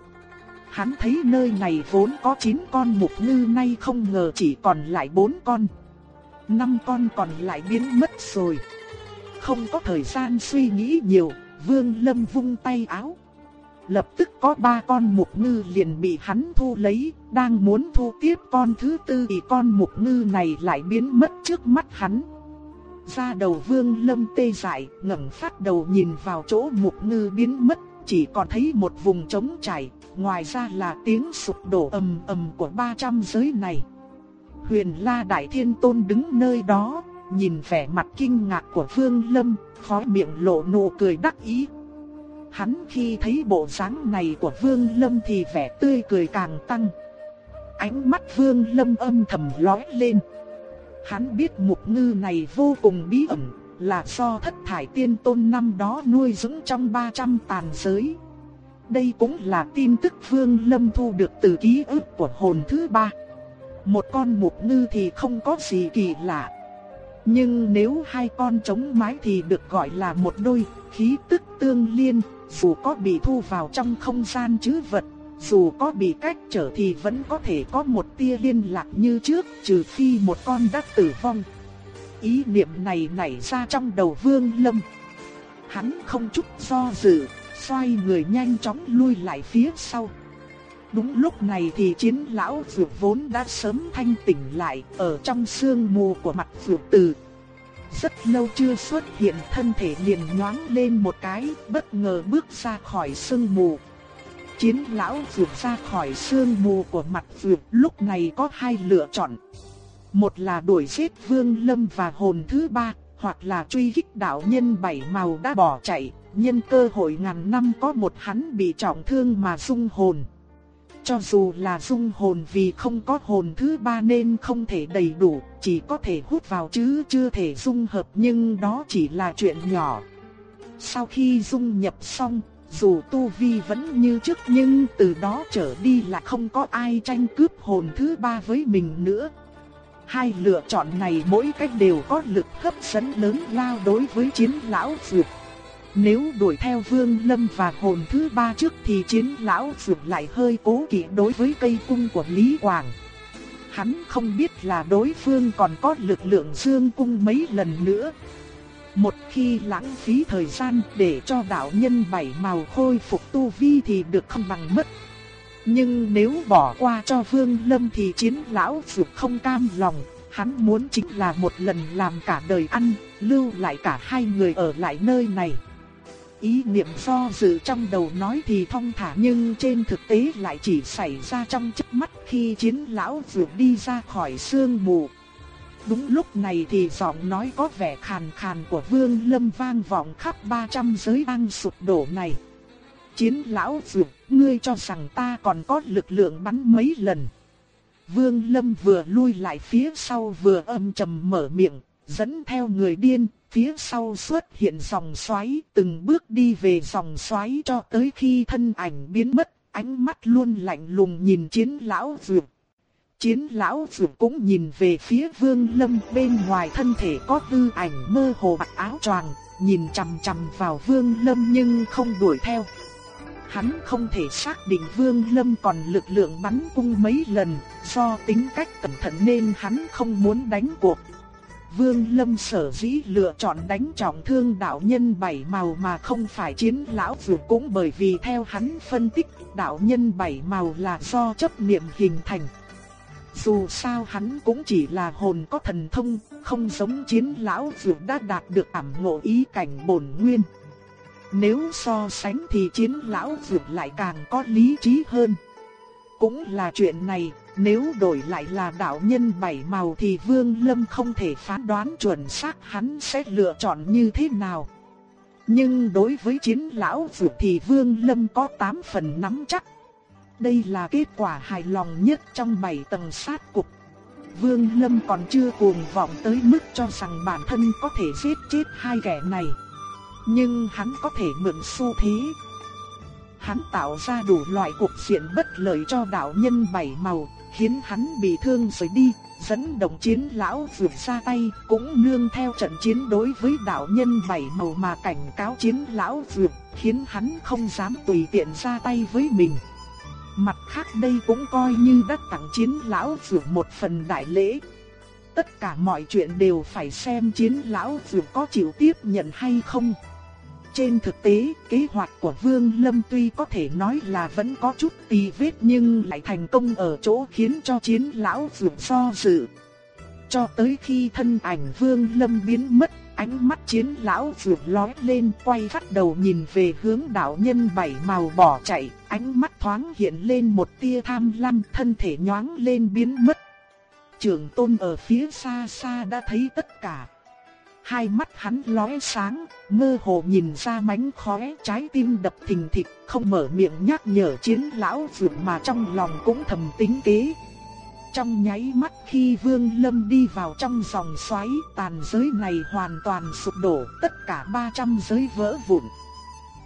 Speaker 1: Hắn thấy nơi này vốn có 9 con mục ngư nay không ngờ chỉ còn lại 4 con. 5 con còn lại biến mất rồi. Không có thời gian suy nghĩ nhiều, Vương Lâm vung tay áo. Lập tức có ba con mục ngư liền bị hắn thu lấy, đang muốn thu tiếp con thứ tư thì con mục ngư này lại biến mất trước mắt hắn. Ra đầu vương lâm tê dại, ngẩng phát đầu nhìn vào chỗ mục ngư biến mất, chỉ còn thấy một vùng trống trải, ngoài ra là tiếng sụp đổ ầm ầm của 300 giới này. Huyền La Đại Thiên Tôn đứng nơi đó, nhìn vẻ mặt kinh ngạc của Vương Lâm, khóe miệng lộ nụ cười đắc ý. Hắn khi thấy bộ dáng này của Vương Lâm thì vẻ tươi cười càng tăng. Ánh mắt Vương Lâm âm thầm lóe lên. Hắn biết mục ngư này vô cùng bí ẩn, là do thất thải tiên tôn năm đó nuôi dưỡng trong 300 tàn giới. Đây cũng là tin tức Vương Lâm thu được từ ký ức của hồn thứ ba. Một con mục ngư thì không có gì kỳ lạ. Nhưng nếu hai con chống mái thì được gọi là một đôi, khí tức tương liên, dù có bị thu vào trong không gian chứ vật, dù có bị cách trở thì vẫn có thể có một tia liên lạc như trước, trừ phi một con đã tử vong. Ý niệm này nảy ra trong đầu Vương Lâm. Hắn không chút do dự, xoay người nhanh chóng lui lại phía sau. Đúng lúc này thì chiến lão dược vốn đã sớm thanh tỉnh lại ở trong sương mù của mặt dược từ. Rất lâu chưa xuất hiện thân thể liền nhoáng lên một cái, bất ngờ bước ra khỏi sương mù. Chiến lão vượt ra khỏi sương mù của mặt vượt lúc này có hai lựa chọn. Một là đuổi giết vương lâm và hồn thứ ba, hoặc là truy kích đạo nhân bảy màu đã bỏ chạy, nhân cơ hội ngàn năm có một hắn bị trọng thương mà sung hồn. Cho dù là dung hồn vì không có hồn thứ ba nên không thể đầy đủ, chỉ có thể hút vào chứ chưa thể dung hợp nhưng đó chỉ là chuyện nhỏ. Sau khi dung nhập xong, dù tu vi vẫn như trước nhưng từ đó trở đi là không có ai tranh cướp hồn thứ ba với mình nữa. Hai lựa chọn này mỗi cách đều có lực hấp dẫn lớn lao đối với chiến lão dược. Nếu đuổi theo Vương Lâm và hồn thứ ba trước thì chiến lão dược lại hơi cố kỵ đối với cây cung của Lý Quảng. Hắn không biết là đối phương còn có lực lượng dương cung mấy lần nữa, một khi lãng phí thời gian để cho đạo nhân bảy màu khôi phục tu vi thì được không bằng mất. Nhưng nếu bỏ qua cho Vương Lâm thì chiến lão vượt không cam lòng, hắn muốn chính là một lần làm cả đời ăn, lưu lại cả hai người ở lại nơi này. Ý niệm do dự trong đầu nói thì thong thả nhưng trên thực tế lại chỉ xảy ra trong chớp mắt khi chiến lão vượt đi ra khỏi sương mù. Đúng lúc này thì giọng nói có vẻ khàn khàn của Vương Lâm vang vọng khắp 300 giới băng sụp đổ này. Chiến lão dược, ngươi cho rằng ta còn có lực lượng bắn mấy lần. Vương Lâm vừa lui lại phía sau vừa âm trầm mở miệng, dẫn theo người điên, phía sau xuất hiện dòng xoáy, từng bước đi về dòng xoáy cho tới khi thân ảnh biến mất, ánh mắt luôn lạnh lùng nhìn chiến lão dược. Chiến lão dược cũng nhìn về phía vương lâm bên ngoài thân thể có tư ảnh mơ hồ mặc áo choàng, nhìn chằm chằm vào vương lâm nhưng không đuổi theo. Hắn không thể xác định vương lâm còn lực lượng bắn cung mấy lần, do tính cách cẩn thận nên hắn không muốn đánh cuộc. Vương Lâm sở dĩ lựa chọn đánh trọng thương đạo nhân bảy màu mà không phải chiến lão vừa cũng bởi vì theo hắn phân tích đạo nhân bảy màu là do chấp niệm hình thành. Dù sao hắn cũng chỉ là hồn có thần thông, không giống chiến lão dù đã đạt được ẩm ngộ ý cảnh bổn nguyên. Nếu so sánh thì chiến lão dù lại càng có lý trí hơn. Cũng là chuyện này, nếu đổi lại là đạo nhân bảy màu thì Vương Lâm không thể phán đoán chuẩn xác hắn sẽ lựa chọn như thế nào. Nhưng đối với chiến lão dù thì Vương Lâm có 8 phần nắm chắc. Đây là kết quả hài lòng nhất trong 7 tầng sát cục. Vương Lâm còn chưa cuồng vọng tới mức cho rằng bản thân có thể giết chết hai kẻ này. Nhưng hắn có thể mượn xu thế. Hắn tạo ra đủ loại cuộc diện bất lợi cho đạo nhân bảy màu, khiến hắn bị thương rồi đi, dẫn đồng chiến lão vượt ra tay, cũng nương theo trận chiến đối với đạo nhân bảy màu mà cảnh cáo chiến lão vượt, khiến hắn không dám tùy tiện ra tay với mình. Mặt khác đây cũng coi như đã tặng chiến lão vượt một phần đại lễ. Tất cả mọi chuyện đều phải xem chiến lão vượt có chịu tiếp nhận hay không. Trên thực tế, kế hoạch của Vương Lâm tuy có thể nói là vẫn có chút tì vết nhưng lại thành công ở chỗ khiến cho chiến lão vượt do dự. Cho tới khi thân ảnh Vương Lâm biến mất, ánh mắt chiến lão vượt lóe lên quay phát đầu nhìn về hướng đạo nhân bảy màu bỏ chạy, ánh mắt thoáng hiện lên một tia tham lam thân thể nhoáng lên biến mất. Trưởng tôn ở phía xa xa đã thấy tất cả. Hai mắt hắn lóe sáng, mơ hồ nhìn ra mánh khóe trái tim đập thình thịch, không mở miệng nhắc nhở chiến lão vượt mà trong lòng cũng thầm tính kế. Trong nháy mắt khi Vương Lâm đi vào trong dòng xoáy, tàn giới này hoàn toàn sụp đổ, tất cả 300 giới vỡ vụn.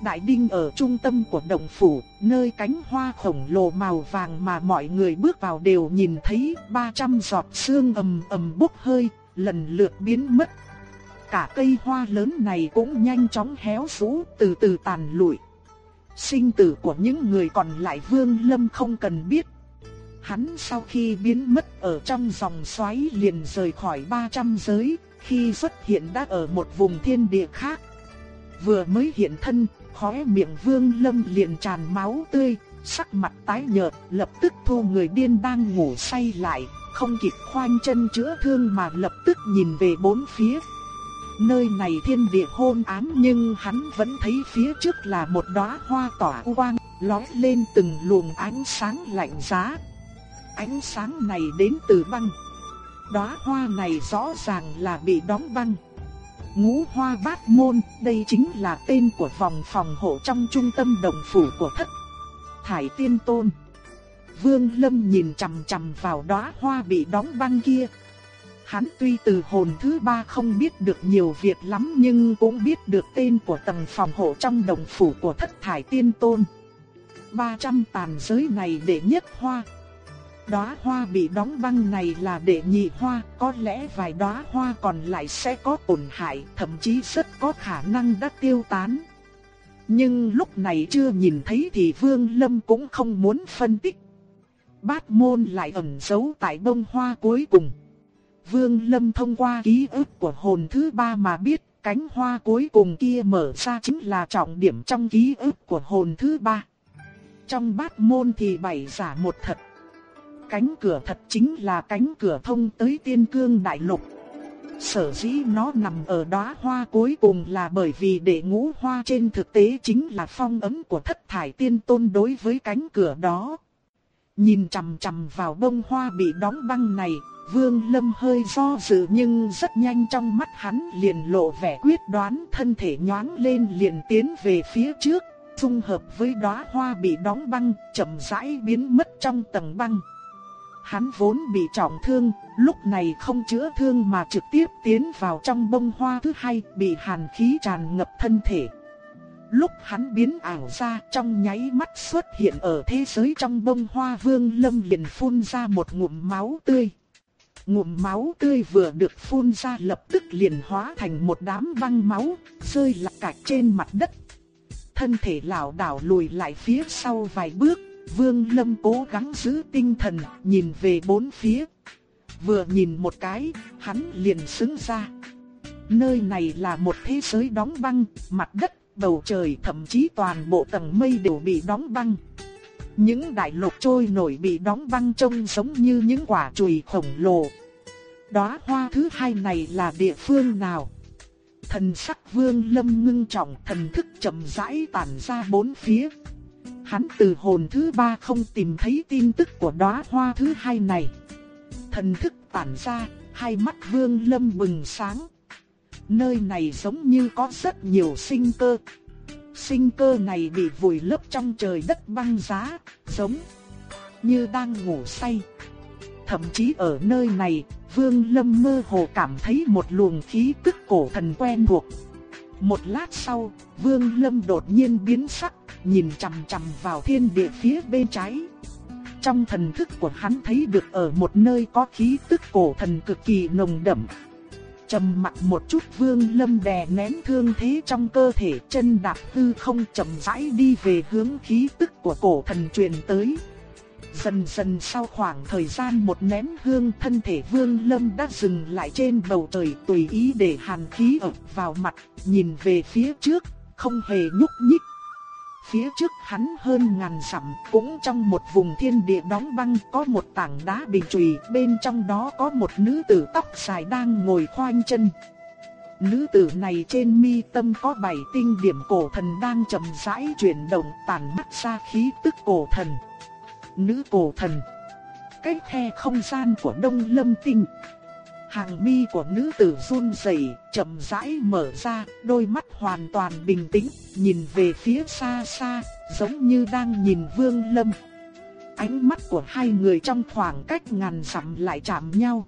Speaker 1: Đại đinh ở trung tâm của động phủ, nơi cánh hoa khổng lồ màu vàng mà mọi người bước vào đều nhìn thấy 300 giọt sương ầm ầm bốc hơi, lần lượt biến mất cả cây hoa lớn này cũng nhanh chóng héo rũ từ từ tàn lụi. Sinh tử của những người còn lại Vương Lâm không cần biết. Hắn sau khi biến mất ở trong dòng xoáy liền rời khỏi 300 giới, khi xuất hiện đã ở một vùng thiên địa khác. Vừa mới hiện thân, khóe miệng Vương Lâm liền tràn máu tươi, sắc mặt tái nhợt, lập tức thu người điên đang ngủ say lại, không kịp khoanh chân chữa thương mà lập tức nhìn về bốn phía, Nơi này thiên địa hôn ám nhưng hắn vẫn thấy phía trước là một đóa hoa tỏa quang, lóe lên từng luồng ánh sáng lạnh giá. Ánh sáng này đến từ băng. Đóa hoa này rõ ràng là bị đóng băng. Ngũ hoa bát môn, đây chính là tên của vòng phòng hộ trong trung tâm đồng phủ của thất. Thải tiên tôn. Vương Lâm nhìn chằm chằm vào đóa hoa bị đóng băng kia, Hắn tuy từ hồn thứ ba không biết được nhiều việc lắm nhưng cũng biết được tên của tầng phòng hộ trong đồng phủ của thất thải tiên tôn. 300 tàn giới này để nhất hoa. Đóa hoa bị đóng băng này là đệ nhị hoa, có lẽ vài đóa hoa còn lại sẽ có tổn hại, thậm chí rất có khả năng đã tiêu tán. Nhưng lúc này chưa nhìn thấy thì Vương Lâm cũng không muốn phân tích. Bát môn lại ẩn giấu tại bông hoa cuối cùng. Vương Lâm thông qua ký ức của hồn thứ ba mà biết cánh hoa cuối cùng kia mở ra chính là trọng điểm trong ký ức của hồn thứ ba. Trong bát môn thì bảy giả một thật. Cánh cửa thật chính là cánh cửa thông tới tiên cương đại lục. Sở dĩ nó nằm ở đóa hoa cuối cùng là bởi vì đệ ngũ hoa trên thực tế chính là phong ấm của thất thải tiên tôn đối với cánh cửa đó. Nhìn chằm chằm vào bông hoa bị đóng băng này, Vương Lâm hơi do dự nhưng rất nhanh trong mắt hắn liền lộ vẻ quyết đoán thân thể nhoáng lên liền tiến về phía trước, dung hợp với đóa hoa bị đóng băng, chậm rãi biến mất trong tầng băng. Hắn vốn bị trọng thương, lúc này không chữa thương mà trực tiếp tiến vào trong bông hoa thứ hai, bị hàn khí tràn ngập thân thể. Lúc hắn biến ảo ra trong nháy mắt xuất hiện ở thế giới trong bông hoa vương lâm liền phun ra một ngụm máu tươi. Ngụm máu tươi vừa được phun ra lập tức liền hóa thành một đám văng máu, rơi lạc cạch trên mặt đất. Thân thể lảo đảo lùi lại phía sau vài bước, vương lâm cố gắng giữ tinh thần, nhìn về bốn phía. Vừa nhìn một cái, hắn liền sững ra. Nơi này là một thế giới đóng băng, mặt đất bầu trời thậm chí toàn bộ tầng mây đều bị đóng băng. Những đại lục trôi nổi bị đóng băng trông giống như những quả chùy khổng lồ. Đóa hoa thứ hai này là địa phương nào? Thần sắc vương lâm ngưng trọng thần thức chậm rãi tản ra bốn phía. Hắn từ hồn thứ ba không tìm thấy tin tức của đóa hoa thứ hai này. Thần thức tản ra, hai mắt vương lâm bừng sáng. Nơi này giống như có rất nhiều sinh cơ. Sinh cơ này bị vùi lấp trong trời đất băng giá, giống như đang ngủ say. Thậm chí ở nơi này, Vương Lâm mơ hồ cảm thấy một luồng khí tức cổ thần quen thuộc. Một lát sau, Vương Lâm đột nhiên biến sắc, nhìn chằm chằm vào thiên địa phía bên trái. Trong thần thức của hắn thấy được ở một nơi có khí tức cổ thần cực kỳ nồng đậm. Trầm mặt một chút vương lâm đè nén thương thế trong cơ thể chân đạp hư không chậm rãi đi về hướng khí tức của cổ thần truyền tới. Dần dần sau khoảng thời gian một nén hương thân thể vương lâm đã dừng lại trên bầu trời tùy ý để hàn khí ập vào mặt, nhìn về phía trước, không hề nhúc nhích. Phía trước hắn hơn ngàn sẵm cũng trong một vùng thiên địa đóng băng có một tảng đá bình trùy bên trong đó có một nữ tử tóc dài đang ngồi khoanh chân. Nữ tử này trên mi tâm có bảy tinh điểm cổ thần đang chậm rãi chuyển động tản mắt ra khí tức cổ thần. Nữ cổ thần Cách khe không gian của Đông Lâm Tinh Hàng mi của nữ tử run rẩy, chậm rãi mở ra, đôi mắt hoàn toàn bình tĩnh, nhìn về phía xa xa, giống như đang nhìn Vương Lâm. Ánh mắt của hai người trong khoảng cách ngàn dặm lại chạm nhau.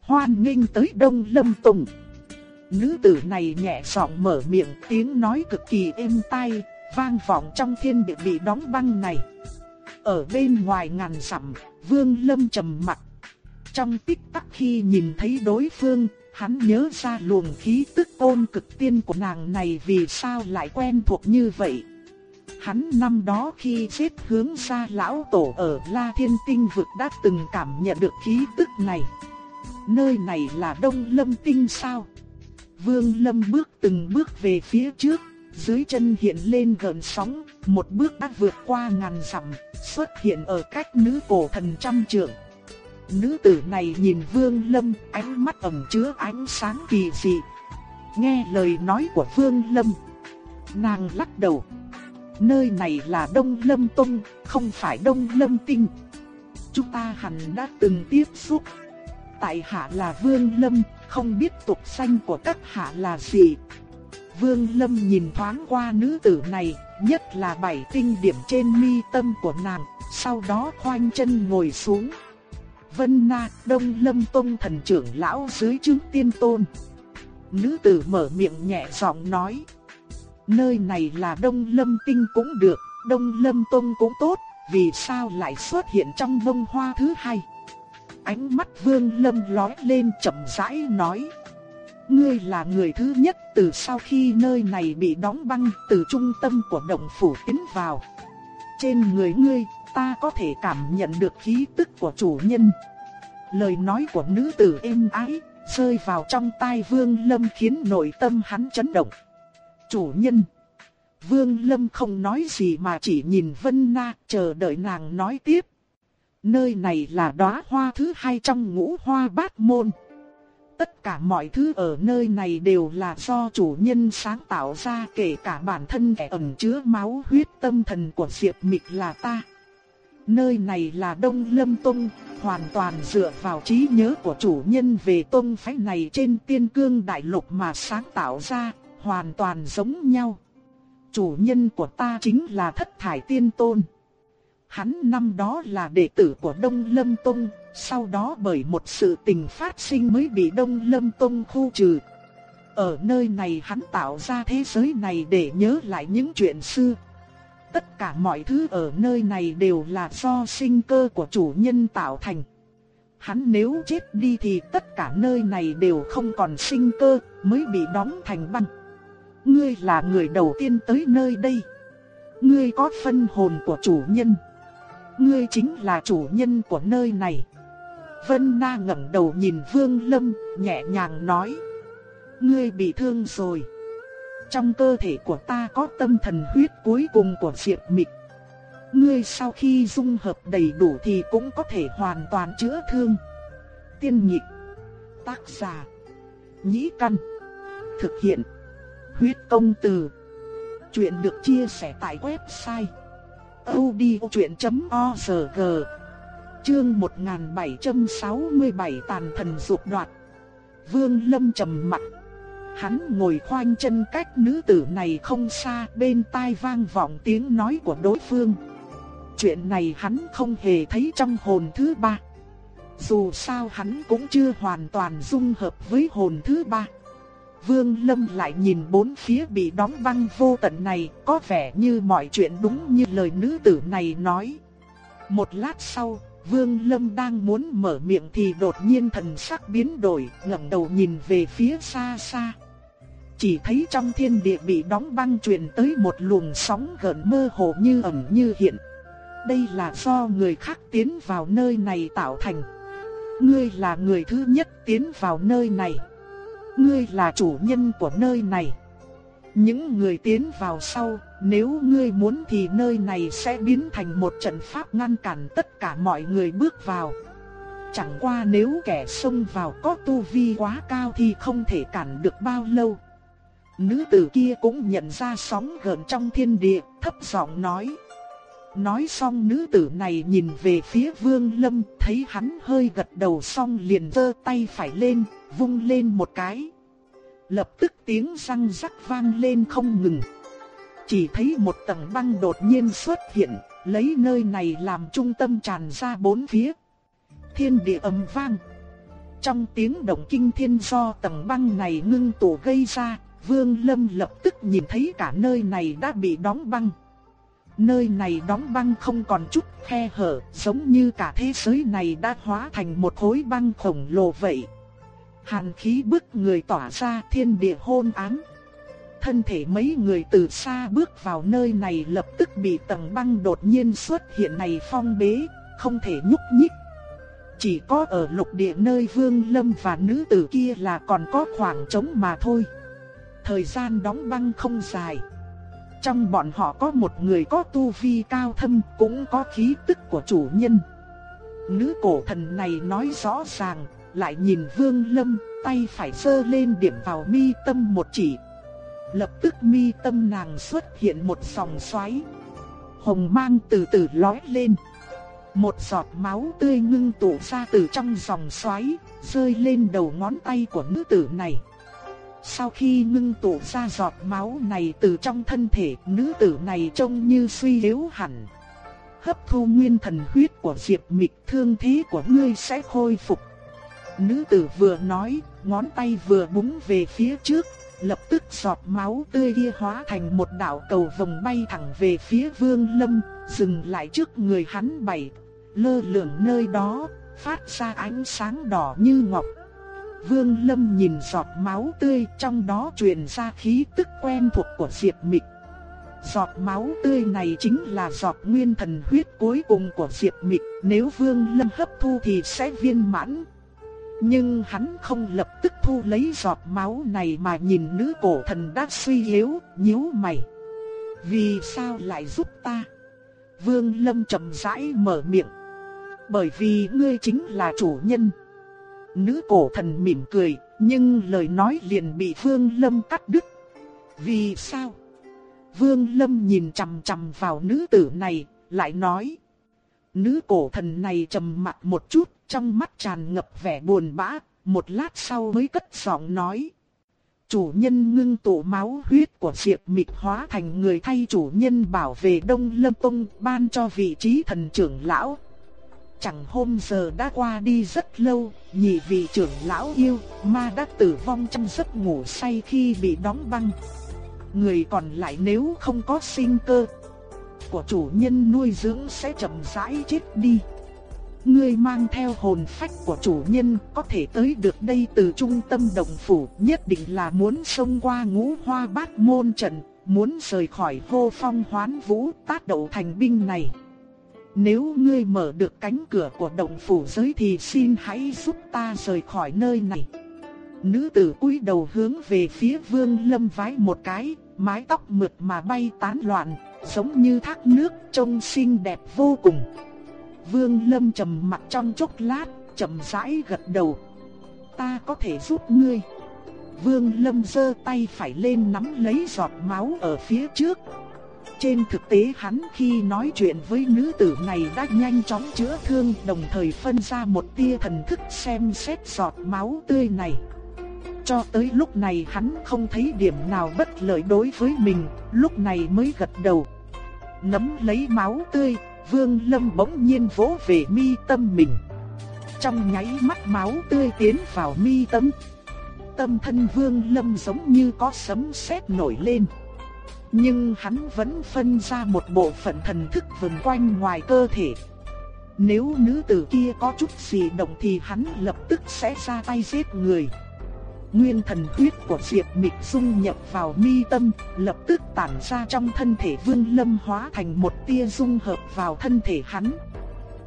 Speaker 1: Hoan nghênh tới Đông Lâm Tùng. Nữ tử này nhẹ giọng mở miệng, tiếng nói cực kỳ êm tai, vang vọng trong thiên địa bị đóng băng này. Ở bên ngoài ngàn dặm, Vương Lâm trầm mặt, trong tích tắc khi nhìn thấy đối phương, hắn nhớ ra luồng khí tức ôn cực tiên của nàng này vì sao lại quen thuộc như vậy. Hắn năm đó khi giết hướng ra lão tổ ở La Thiên Tinh vực đã từng cảm nhận được khí tức này. Nơi này là Đông Lâm Tinh sao? Vương Lâm bước từng bước về phía trước, dưới chân hiện lên gần sóng, một bước đã vượt qua ngàn dặm, xuất hiện ở cách nữ cổ thần trăm trượng. Nữ tử này nhìn Vương Lâm, ánh mắt ẩn chứa ánh sáng kỳ dị. Nghe lời nói của Vương Lâm, nàng lắc đầu. Nơi này là Đông Lâm Tông, không phải Đông Lâm Tinh. Chúng ta hẳn đã từng tiếp xúc. Tại hạ là Vương Lâm, không biết tục danh của các hạ là gì. Vương Lâm nhìn thoáng qua nữ tử này, nhất là bảy tinh điểm trên mi tâm của nàng, sau đó khoanh chân ngồi xuống. Vân Na, Đông Lâm Tông thần trưởng lão dưới chứng tiên tôn. Nữ tử mở miệng nhẹ giọng nói. Nơi này là Đông Lâm Tinh cũng được, Đông Lâm Tông cũng tốt, vì sao lại xuất hiện trong vông hoa thứ hai? Ánh mắt Vương Lâm lóe lên chậm rãi nói. Ngươi là người thứ nhất từ sau khi nơi này bị đóng băng từ trung tâm của động phủ tiến vào. Trên người ngươi ta có thể cảm nhận được khí tức của chủ nhân. Lời nói của nữ tử êm ái, rơi vào trong tai Vương Lâm khiến nội tâm hắn chấn động. Chủ nhân. Vương Lâm không nói gì mà chỉ nhìn Vân Na, chờ đợi nàng nói tiếp. Nơi này là đóa hoa thứ hai trong ngũ hoa bát môn. Tất cả mọi thứ ở nơi này đều là do chủ nhân sáng tạo ra kể cả bản thân kẻ ẩn chứa máu huyết tâm thần của Diệp Mịch là ta. Nơi này là Đông Lâm Tông, hoàn toàn dựa vào trí nhớ của chủ nhân về tông phái này trên tiên cương đại lục mà sáng tạo ra, hoàn toàn giống nhau. Chủ nhân của ta chính là thất thải tiên tôn. Hắn năm đó là đệ tử của Đông Lâm Tông, sau đó bởi một sự tình phát sinh mới bị Đông Lâm Tông khu trừ. Ở nơi này hắn tạo ra thế giới này để nhớ lại những chuyện xưa. Tất cả mọi thứ ở nơi này đều là do sinh cơ của chủ nhân tạo thành. Hắn nếu chết đi thì tất cả nơi này đều không còn sinh cơ, mới bị đóng thành băng. Ngươi là người đầu tiên tới nơi đây. Ngươi có phân hồn của chủ nhân. Ngươi chính là chủ nhân của nơi này. Vân Na ngẩng đầu nhìn Vương Lâm, nhẹ nhàng nói. Ngươi bị thương rồi. Trong cơ thể của ta có tâm thần huyết cuối cùng của Diệp Mịch. Ngươi sau khi dung hợp đầy đủ thì cũng có thể hoàn toàn chữa thương. Tiên Nhị, Tác giả. Nhĩ căn. Thực hiện. Huyết công từ. Chuyện được chia sẻ tại website. audiochuyen.org Chương 1767 tàn thần dục đoạt. Vương Lâm trầm mặt. Hắn ngồi khoanh chân cách nữ tử này không xa, bên tai vang vọng tiếng nói của đối phương. Chuyện này hắn không hề thấy trong hồn thứ ba. Dù sao hắn cũng chưa hoàn toàn dung hợp với hồn thứ ba. Vương Lâm lại nhìn bốn phía bị đóng băng vô tận này, có vẻ như mọi chuyện đúng như lời nữ tử này nói. Một lát sau, Vương Lâm đang muốn mở miệng thì đột nhiên thần sắc biến đổi, ngẩng đầu nhìn về phía xa xa. Chỉ thấy trong thiên địa bị đóng băng truyền tới một luồng sóng gần mơ hồ như ẩn như hiện. Đây là do người khác tiến vào nơi này tạo thành. Ngươi là người thứ nhất tiến vào nơi này. Ngươi là chủ nhân của nơi này. Những người tiến vào sau, nếu ngươi muốn thì nơi này sẽ biến thành một trận pháp ngăn cản tất cả mọi người bước vào. Chẳng qua nếu kẻ xông vào có tu vi quá cao thì không thể cản được bao lâu. Nữ tử kia cũng nhận ra sóng gợn trong thiên địa, thấp giọng nói. Nói xong nữ tử này nhìn về phía vương lâm, thấy hắn hơi gật đầu xong liền giơ tay phải lên, vung lên một cái. Lập tức tiếng răng rắc vang lên không ngừng. Chỉ thấy một tầng băng đột nhiên xuất hiện, lấy nơi này làm trung tâm tràn ra bốn phía. Thiên địa ầm vang. Trong tiếng động kinh thiên do tầng băng này ngưng tụ gây ra, Vương Lâm lập tức nhìn thấy cả nơi này đã bị đóng băng. Nơi này đóng băng không còn chút khe hở, giống như cả thế giới này đã hóa thành một khối băng khổng lồ vậy. Hàn khí bức người tỏa ra thiên địa hôn ám. Thân thể mấy người từ xa bước vào nơi này lập tức bị tầng băng đột nhiên xuất hiện này phong bế, không thể nhúc nhích. Chỉ có ở lục địa nơi vương lâm và nữ tử kia là còn có khoảng trống mà thôi. Thời gian đóng băng không dài. Trong bọn họ có một người có tu vi cao thâm cũng có khí tức của chủ nhân. Nữ cổ thần này nói rõ ràng, lại nhìn Vương Lâm, tay phải sơ lên điểm vào mi tâm một chỉ. Lập tức mi tâm nàng xuất hiện một dòng xoáy. Hồng mang từ từ lói lên. Một giọt máu tươi ngưng tụ ra từ trong dòng xoáy, rơi lên đầu ngón tay của nữ tử này. Sau khi ngưng tụ ra giọt máu này từ trong thân thể, nữ tử này trông như suy yếu hẳn. Hấp thu nguyên thần huyết của Diệp Mịch thương thế của ngươi sẽ khôi phục. Nữ tử vừa nói, ngón tay vừa búng về phía trước, lập tức giọt máu tươi kia hóa thành một đạo cầu vòng bay thẳng về phía Vương Lâm, dừng lại trước người hắn bảy, lơ lửng nơi đó, phát ra ánh sáng đỏ như ngọc. Vương Lâm nhìn giọt máu tươi trong đó truyền ra khí tức quen thuộc của Diệp Mịch. Giọt máu tươi này chính là giọt nguyên thần huyết cuối cùng của Diệp Mịch, nếu Vương Lâm hấp thu thì sẽ viên mãn. Nhưng hắn không lập tức thu lấy giọt máu này mà nhìn nữ cổ thần đã suy yếu, nhíu mày. Vì sao lại giúp ta? Vương Lâm chậm rãi mở miệng. Bởi vì ngươi chính là chủ nhân. Nữ cổ thần mỉm cười, nhưng lời nói liền bị Vương Lâm cắt đứt. Vì sao? Vương Lâm nhìn chằm chằm vào nữ tử này, lại nói. Nữ cổ thần này trầm mặt một chút, trong mắt tràn ngập vẻ buồn bã, một lát sau mới cất giọng nói. Chủ nhân ngưng tụ máu huyết của Diệp Mịch hóa thành người thay chủ nhân bảo vệ Đông Lâm Tông ban cho vị trí thần trưởng lão. chẳng hôm giờ đã qua đi rất lâu, nhị vị trưởng lão yêu, ma đã tử vong trong giấc ngủ say khi bị đóng băng. Người còn lại nếu không có sinh cơ của chủ nhân nuôi dưỡng sẽ chậm rãi chết đi. Ngươi mang theo hồn phách của chủ nhân có thể tới được đây từ trung tâm động phủ nhất định là muốn xông qua ngũ hoa bát môn trận, muốn rời khỏi hô phong hoán vũ tác đậu thành binh này. Nếu ngươi mở được cánh cửa của động phủ giới thì xin hãy giúp ta rời khỏi nơi này. Nữ tử cúi đầu hướng về phía vương lâm vái một cái, mái tóc mượt mà bay tán loạn, giống như thác nước trông xinh đẹp vô cùng. Vương lâm trầm mặt trong chốc lát, chậm rãi gật đầu. Ta có thể giúp ngươi. Vương lâm giơ tay phải lên nắm lấy giọt máu ở phía trước, trên thực tế hắn khi nói chuyện với nữ tử này đã nhanh chóng chữa thương đồng thời phân ra một tia thần thức xem xét giọt máu tươi này. Cho tới lúc này hắn không thấy điểm nào bất lợi đối với mình, lúc này mới gật đầu. Nắm lấy máu tươi, Vương Lâm bỗng nhiên vỗ về mi tâm mình. Trong nháy mắt máu tươi tiến vào mi tâm. Tâm thân Vương Lâm giống như có sấm sét nổi lên. Nhưng hắn vẫn phân ra một bộ phận thần thức vần quanh ngoài cơ thể. Nếu nữ tử kia có chút gì động thì hắn lập tức sẽ ra tay giết người. Nguyên thần huyết của Diệp Mịch dung nhập vào mi tâm, lập tức tản ra trong thân thể Vương Lâm hóa thành một tia dung hợp vào thân thể hắn.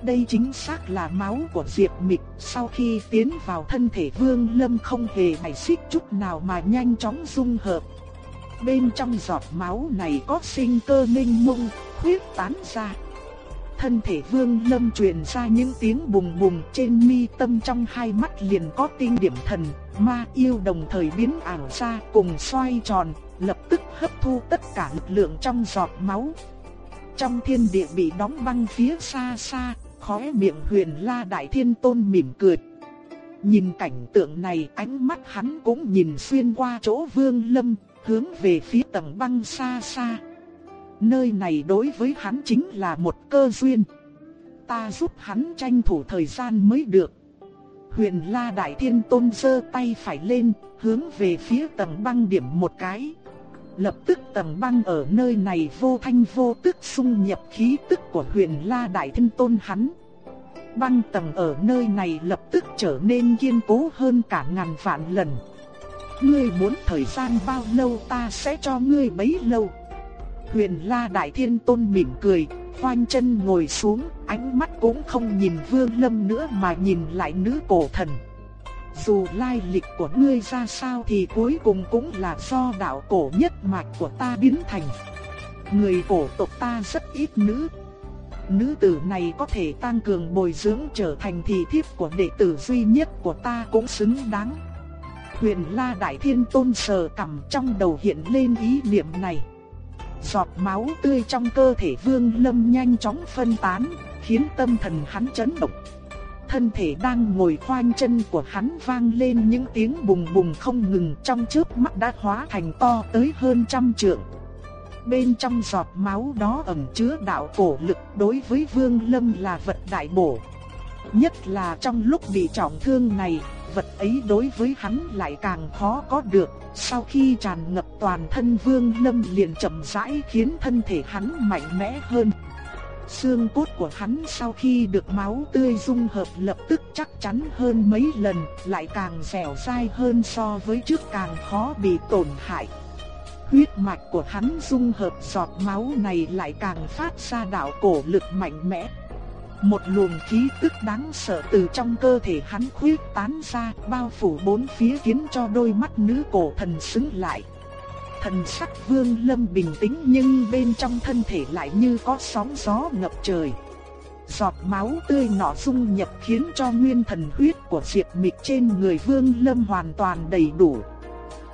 Speaker 1: Đây chính xác là máu của Diệp Mịch, sau khi tiến vào thân thể Vương Lâm không hề bài xích chút nào mà nhanh chóng dung hợp, bên trong giọt máu này có sinh cơ minh mông, huyết tán ra. Thân thể vương lâm truyền ra những tiếng bùng bùng trên mi tâm trong hai mắt liền có tinh điểm thần, ma yêu đồng thời biến ảo ra cùng xoay tròn, lập tức hấp thu tất cả lực lượng trong giọt máu. Trong thiên địa bị đóng băng phía xa xa, khóe miệng huyền la đại thiên tôn mỉm cười. Nhìn cảnh tượng này ánh mắt hắn cũng nhìn xuyên qua chỗ vương lâm, hướng về phía tầng băng xa xa. Nơi này đối với hắn chính là một cơ duyên. Ta giúp hắn tranh thủ thời gian mới được. Huyền La Đại Thiên Tôn giơ tay phải lên, hướng về phía tầng băng điểm một cái. Lập tức tầng băng ở nơi này vô thanh vô tức xung nhập khí tức của Huyền La Đại Thiên Tôn hắn. Băng tầng ở nơi này lập tức trở nên kiên cố hơn cả ngàn vạn lần. Ngươi muốn thời gian bao lâu ta sẽ cho ngươi bấy lâu. Huyền La Đại Thiên Tôn mỉm cười, khoanh chân ngồi xuống, ánh mắt cũng không nhìn Vương Lâm nữa mà nhìn lại nữ cổ thần. Dù lai lịch của ngươi ra sao thì cuối cùng cũng là do đạo cổ nhất mạch của ta biến thành. Người cổ tộc ta rất ít nữ. Nữ tử này có thể tăng cường bồi dưỡng trở thành thị thiếp của đệ tử duy nhất của ta cũng xứng đáng. Huyền La Đại Thiên Tôn sờ cằm trong đầu hiện lên ý niệm này. Giọt máu tươi trong cơ thể Vương Lâm nhanh chóng phân tán, khiến tâm thần hắn chấn động. Thân thể đang ngồi khoanh chân của hắn vang lên những tiếng bùng bùng không ngừng trong trước mắt đã hóa thành to tới hơn trăm trượng. Bên trong giọt máu đó ẩn chứa đạo cổ lực đối với Vương Lâm là vật đại bổ. Nhất là trong lúc bị trọng thương này, vật ấy đối với hắn lại càng khó có được. Sau khi tràn ngập toàn thân Vương Lâm liền chậm rãi khiến thân thể hắn mạnh mẽ hơn. Xương cốt của hắn sau khi được máu tươi dung hợp lập tức chắc chắn hơn mấy lần, lại càng dẻo dai hơn so với trước càng khó bị tổn hại. Huyết mạch của hắn dung hợp giọt máu này lại càng phát ra đạo cổ lực mạnh mẽ. Một luồng khí tức đáng sợ từ trong cơ thể hắn khuyết tán ra, bao phủ bốn phía khiến cho đôi mắt nữ cổ thần sững lại. Thần sắc Vương Lâm bình tĩnh nhưng bên trong thân thể lại như có sóng gió ngập trời. Giọt máu tươi nọ dung nhập khiến cho nguyên thần huyết của Diệp Mịch trên người Vương Lâm hoàn toàn đầy đủ.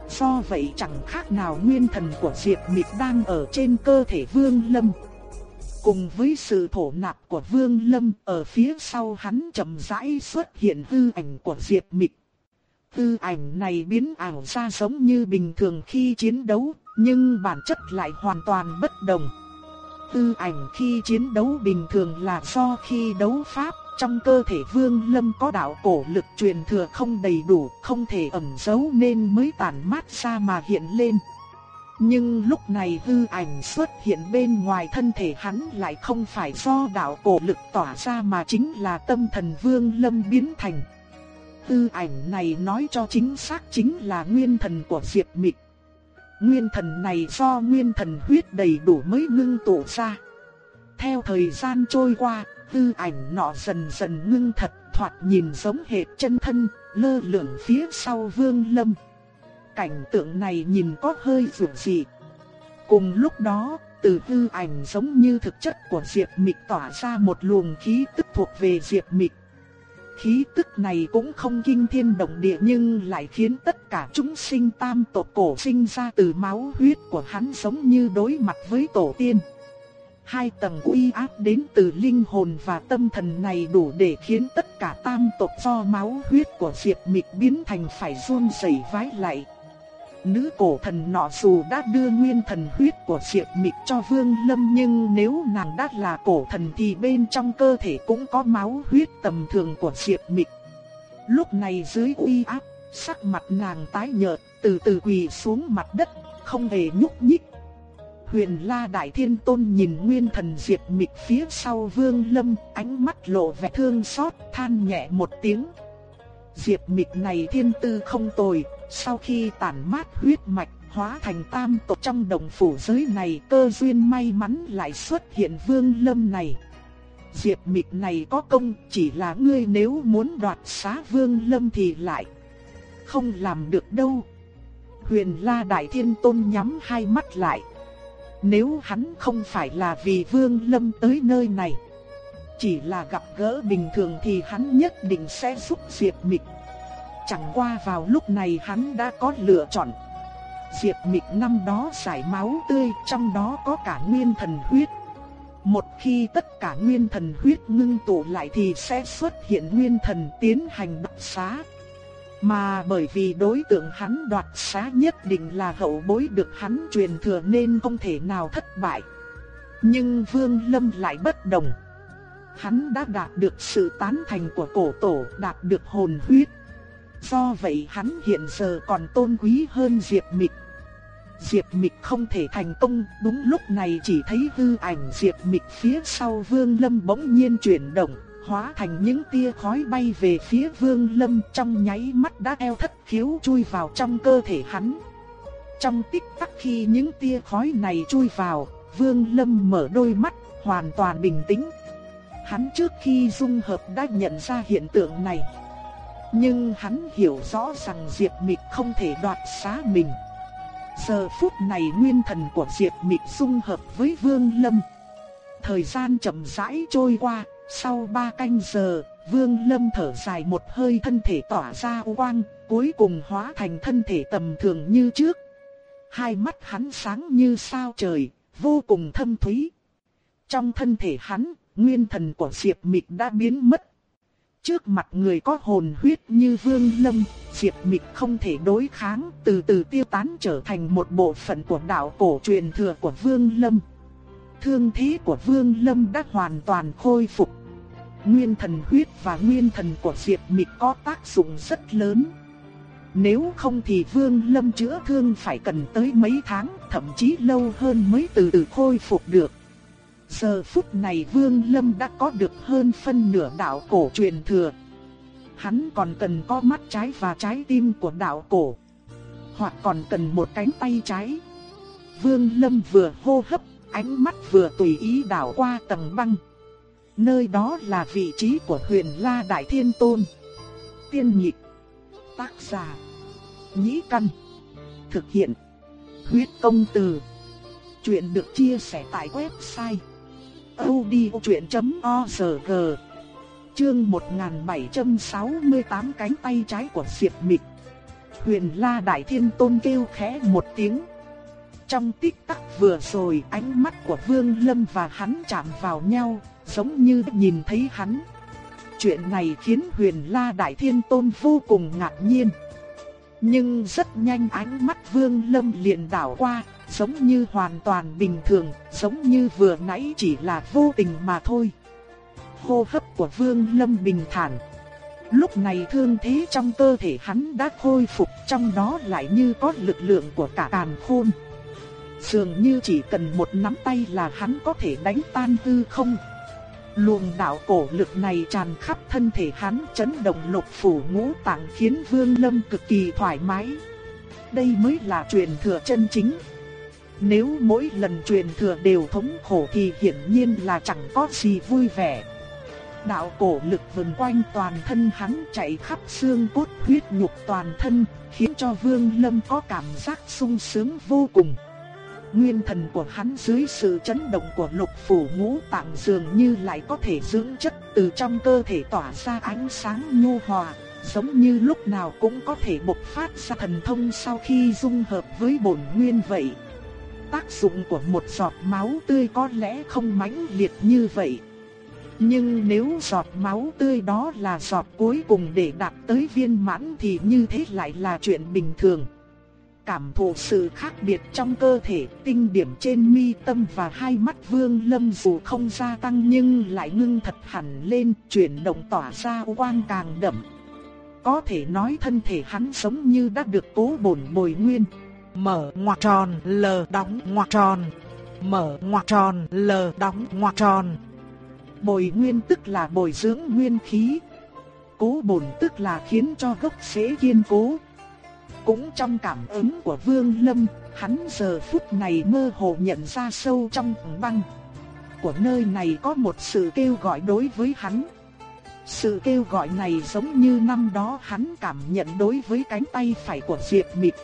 Speaker 1: Do vậy chẳng khác nào nguyên thần của Diệp Mịch đang ở trên cơ thể Vương Lâm. Cùng với sự thổ nạp của Vương Lâm ở phía sau hắn chậm rãi xuất hiện hư ảnh của Diệp Mịch. Hư ảnh này biến ảo ra giống như bình thường khi chiến đấu, nhưng bản chất lại hoàn toàn bất đồng. Tư ảnh khi chiến đấu bình thường là do khi đấu pháp, trong cơ thể Vương Lâm có đạo cổ lực truyền thừa không đầy đủ, không thể ẩn giấu nên mới tản mát ra mà hiện lên. Nhưng lúc này hư ảnh xuất hiện bên ngoài thân thể hắn lại không phải do đạo cổ lực tỏa ra mà chính là tâm thần Vương Lâm biến thành. Hư ảnh này nói cho chính xác chính là nguyên thần của Diệp Mịch. Nguyên thần này do nguyên thần huyết đầy đủ mới ngưng tụ ra. Theo thời gian trôi qua, hư ảnh nọ dần dần ngưng thật, thoạt nhìn giống hệt chân thân, lơ lửng phía sau Vương Lâm. Cảnh tượng này nhìn có hơi dữ dị. Cùng lúc đó, từ hư ảnh giống như thực chất của Diệp Mịch tỏa ra một luồng khí tức thuộc về Diệp Mịch. Khí tức này cũng không kinh thiên động địa nhưng lại khiến tất cả chúng sinh tam tộc cổ sinh ra từ máu huyết của hắn giống như đối mặt với tổ tiên. Hai tầng uy áp đến từ linh hồn và tâm thần này đủ để khiến tất cả tam tộc do máu huyết của Diệp Mịch biến thành phải run rẩy vái lại. Nữ cổ thần nọ dù đã đưa nguyên thần huyết của Diệp Mịch cho Vương Lâm nhưng nếu nàng đã là cổ thần thì bên trong cơ thể cũng có máu huyết tầm thường của Diệp Mịch. Lúc này dưới uy áp, sắc mặt nàng tái nhợt, từ từ quỳ xuống mặt đất, không hề nhúc nhích. Huyền La Đại Thiên Tôn nhìn Nguyên Thần Diệp Mịch phía sau Vương Lâm, ánh mắt lộ vẻ thương xót, than nhẹ một tiếng. Diệp Mịch này thiên tư không tồi, sau khi tản mát huyết mạch, hóa thành tam tộc trong đồng phủ giới này, cơ duyên may mắn lại xuất hiện Vương Lâm này. Diệp Mịch này có công, chỉ là ngươi nếu muốn đoạt xá Vương Lâm thì lại không làm được đâu. Huyền La Đại Thiên Tôn nhắm hai mắt lại. Nếu hắn không phải là vì Vương Lâm tới nơi này, chỉ là gặp gỡ bình thường thì hắn nhất định sẽ giúp Diệp Mịch. Chẳng qua vào lúc này hắn đã có lựa chọn. Diệp Mịch năm đó giải máu tươi, trong đó có cả nguyên thần huyết. Một khi tất cả nguyên thần huyết ngưng tụ lại thì sẽ xuất hiện nguyên thần tiến hành đoạt xá. Mà bởi vì đối tượng hắn đoạt xá nhất định là hậu bối được hắn truyền thừa nên không thể nào thất bại. Nhưng Vương Lâm lại bất đồng. Hắn đã đạt được sự tán thành của cổ tổ, đạt được hồn huyết. Do vậy hắn hiện giờ còn tôn quý hơn Diệp Mịch. Diệp Mịch không thể thành công, đúng lúc này chỉ thấy hư ảnh Diệp Mịch phía sau Vương Lâm bỗng nhiên chuyển động, hóa thành những tia khói bay về phía Vương Lâm trong nháy mắt đã eo thất khiếu chui vào trong cơ thể hắn. Trong tích tắc khi những tia khói này chui vào, Vương Lâm mở đôi mắt, hoàn toàn bình tĩnh. Hắn trước khi dung hợp đã nhận ra hiện tượng này. Nhưng hắn hiểu rõ rằng Diệp Mịch không thể đoạt xá mình. Giờ phút này nguyên thần của Diệp Mịch dung hợp với Vương Lâm. Thời gian chậm rãi trôi qua, sau ba canh giờ, Vương Lâm thở dài một hơi thân thể tỏa ra quang, cuối cùng hóa thành thân thể tầm thường như trước. Hai mắt hắn sáng như sao trời, vô cùng thâm thúy. Trong thân thể hắn, nguyên thần của Diệp Mịch đã biến mất. Trước mặt người có hồn huyết như Vương Lâm, Diệp Mịch không thể đối kháng, từ từ tiêu tán trở thành một bộ phận của đạo cổ truyền thừa của Vương Lâm thương thế của Vương Lâm đã hoàn toàn khôi phục. Nguyên thần huyết và nguyên thần của Diệp Mịch có tác dụng rất lớn. Nếu không thì Vương Lâm chữa thương phải cần tới mấy tháng, thậm chí lâu hơn mới từ từ khôi phục được. Giờ phút này Vương Lâm đã có được hơn phân nửa đạo cổ truyền thừa. Hắn còn cần có mắt trái và trái tim của đạo cổ. Hoặc còn cần một cánh tay trái. Vương Lâm vừa hô hấp, ánh mắt vừa tùy ý đảo qua tầng băng. Nơi đó là vị trí của huyền La Đại Thiên Tôn. Tiên nhị, Tác giả. Nhĩ căn. Thực hiện. Huyết công từ. Chuyện được chia sẻ tại website odchuyện.org Chương 1768 cánh tay trái của Diệp Mịch. Huyền La Đại Thiên Tôn kêu khẽ một tiếng. Trong tích tắc vừa rồi ánh mắt của Vương Lâm và hắn chạm vào nhau, giống như nhìn thấy hắn. Chuyện này khiến huyền La Đại Thiên Tôn vô cùng ngạc nhiên. Nhưng rất nhanh ánh mắt Vương Lâm liền đảo qua, giống như hoàn toàn bình thường, giống như vừa nãy chỉ là vô tình mà thôi. hô hấp của Vương Lâm bình thản. Lúc này thương thế trong cơ thể hắn đã khôi phục, trong đó lại như có lực lượng của cả càn khôn. Dường như chỉ cần một nắm tay là hắn có thể đánh tan hư không. Luồng đạo cổ lực này tràn khắp thân thể hắn chấn động lục phủ ngũ tạng khiến Vương Lâm cực kỳ thoải mái. Đây mới là truyền thừa chân chính. Nếu mỗi lần truyền thừa đều thống khổ thì hiển nhiên là chẳng có gì vui vẻ. Đạo cổ lực vần quanh toàn thân hắn chạy khắp xương cốt huyết nhục toàn thân, khiến cho Vương Lâm có cảm giác sung sướng vô cùng. Nguyên thần của hắn dưới sự chấn động của lục phủ ngũ tạng dường như lại có thể dưỡng chất từ trong cơ thể tỏa ra ánh sáng nhu hòa, giống như lúc nào cũng có thể bộc phát ra thần thông sau khi dung hợp với bổn nguyên vậy. Tác dụng của một giọt máu tươi có lẽ không mãnh liệt như vậy. Nhưng nếu giọt máu tươi đó là giọt cuối cùng để đạt tới viên mãn thì như thế lại là chuyện bình thường. Cảm thụ sự khác biệt trong cơ thể, tinh điểm trên mi tâm và hai mắt vương lâm dù không gia tăng nhưng lại ngưng thật hẳn lên, chuyển động tỏa ra quang càng đậm. Có thể nói thân thể hắn giống như đã được cố bổn bồi nguyên. Mở ngoặc tròn, lờ đóng ngoặc tròn. Mở ngoặc tròn, lờ đóng ngoặc tròn. Bồi nguyên tức là bồi dưỡng nguyên khí. Cố bổn tức là khiến cho gốc rễ kiên cố. Cũng trong cảm ứng của Vương Lâm, hắn giờ phút này mơ hồ nhận ra sâu trong băng của nơi này có một sự kêu gọi đối với hắn. Sự kêu gọi này giống như năm đó hắn cảm nhận đối với cánh tay phải của Diệp Mịch.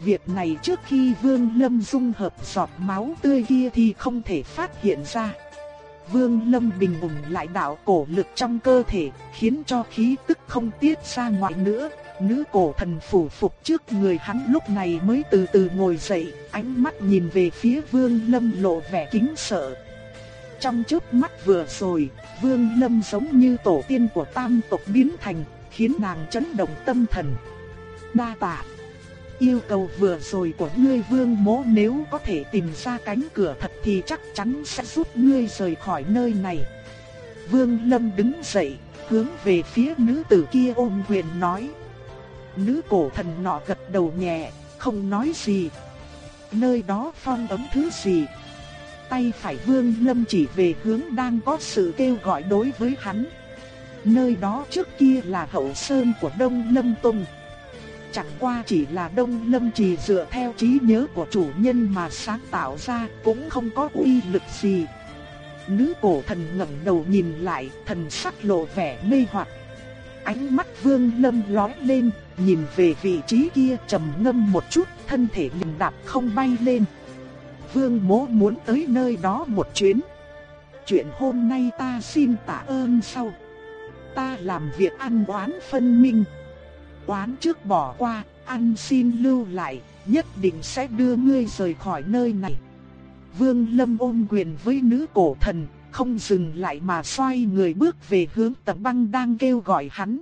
Speaker 1: Việc này trước khi Vương Lâm dung hợp giọt máu tươi kia thì không thể phát hiện ra. Vương Lâm bình ổn lại đạo cổ lực trong cơ thể, khiến cho khí tức không tiết ra ngoài nữa. Nữ cổ thần phủ phục trước người hắn lúc này mới từ từ ngồi dậy, ánh mắt nhìn về phía Vương Lâm lộ vẻ kính sợ. Trong chớp mắt vừa rồi, Vương Lâm giống như tổ tiên của tam tộc biến thành, khiến nàng chấn động tâm thần. Đa tạ. Yêu cầu vừa rồi của ngươi Vương Mỗ nếu có thể tìm ra cánh cửa thật thì chắc chắn sẽ giúp ngươi rời khỏi nơi này. Vương Lâm đứng dậy, hướng về phía nữ tử kia ôm quyền nói. Nữ cổ thần nọ gật đầu nhẹ, không nói gì. Nơi đó phong ấm thứ gì? Tay phải Vương Lâm chỉ về hướng đang có sự kêu gọi đối với hắn. Nơi đó trước kia là hậu sơn của Đông Lâm Tông. Chẳng qua chỉ là Đông Lâm chỉ dựa theo trí nhớ của chủ nhân mà sáng tạo ra cũng không có uy lực gì. Nữ cổ thần ngẩng đầu nhìn lại, thần sắc lộ vẻ mê hoặc. Ánh mắt Vương Lâm lóe lên, nhìn về vị trí kia trầm ngâm một chút, thân thể liền đạp không bay lên. Vương Mỗ muốn tới nơi đó một chuyến. Chuyện hôm nay ta xin tạ ơn sau. Ta làm việc ăn oán phân minh. Oán trước bỏ qua, ăn xin lưu lại, nhất định sẽ đưa ngươi rời khỏi nơi này. Vương Lâm ôm quyền với nữ cổ thần, không dừng lại mà xoay người bước về hướng tầng băng đang kêu gọi hắn.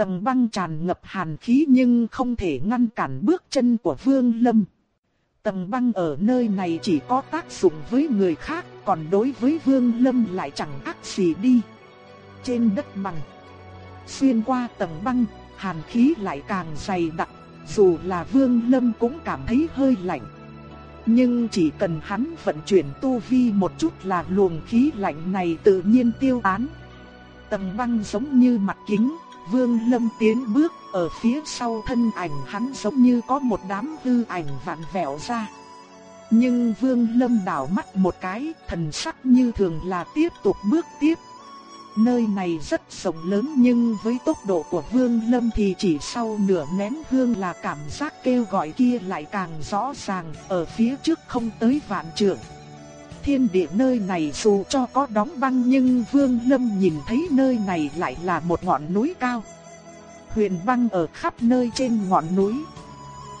Speaker 1: Tầng băng tràn ngập hàn khí nhưng không thể ngăn cản bước chân của Vương Lâm. Tầng băng ở nơi này chỉ có tác dụng với người khác, còn đối với Vương Lâm lại chẳng ác gì đi. Trên đất bằng, xuyên qua tầng băng, hàn khí lại càng dày đặc, dù là Vương Lâm cũng cảm thấy hơi lạnh. Nhưng chỉ cần hắn vận chuyển tu vi một chút là luồng khí lạnh này tự nhiên tiêu tán. Tầng băng giống như mặt kính, Vương Lâm tiến bước, ở phía sau thân ảnh hắn giống như có một đám hư ảnh vặn vẹo ra. Nhưng Vương Lâm đảo mắt một cái, thần sắc như thường là tiếp tục bước tiếp. Nơi này rất rộng lớn nhưng với tốc độ của Vương Lâm thì chỉ sau nửa nén hương là cảm giác kêu gọi kia lại càng rõ ràng, ở phía trước không tới vạn trượng thiên địa nơi này dù cho có đóng băng nhưng Vương Lâm nhìn thấy nơi này lại là một ngọn núi cao. Huyền băng ở khắp nơi trên ngọn núi.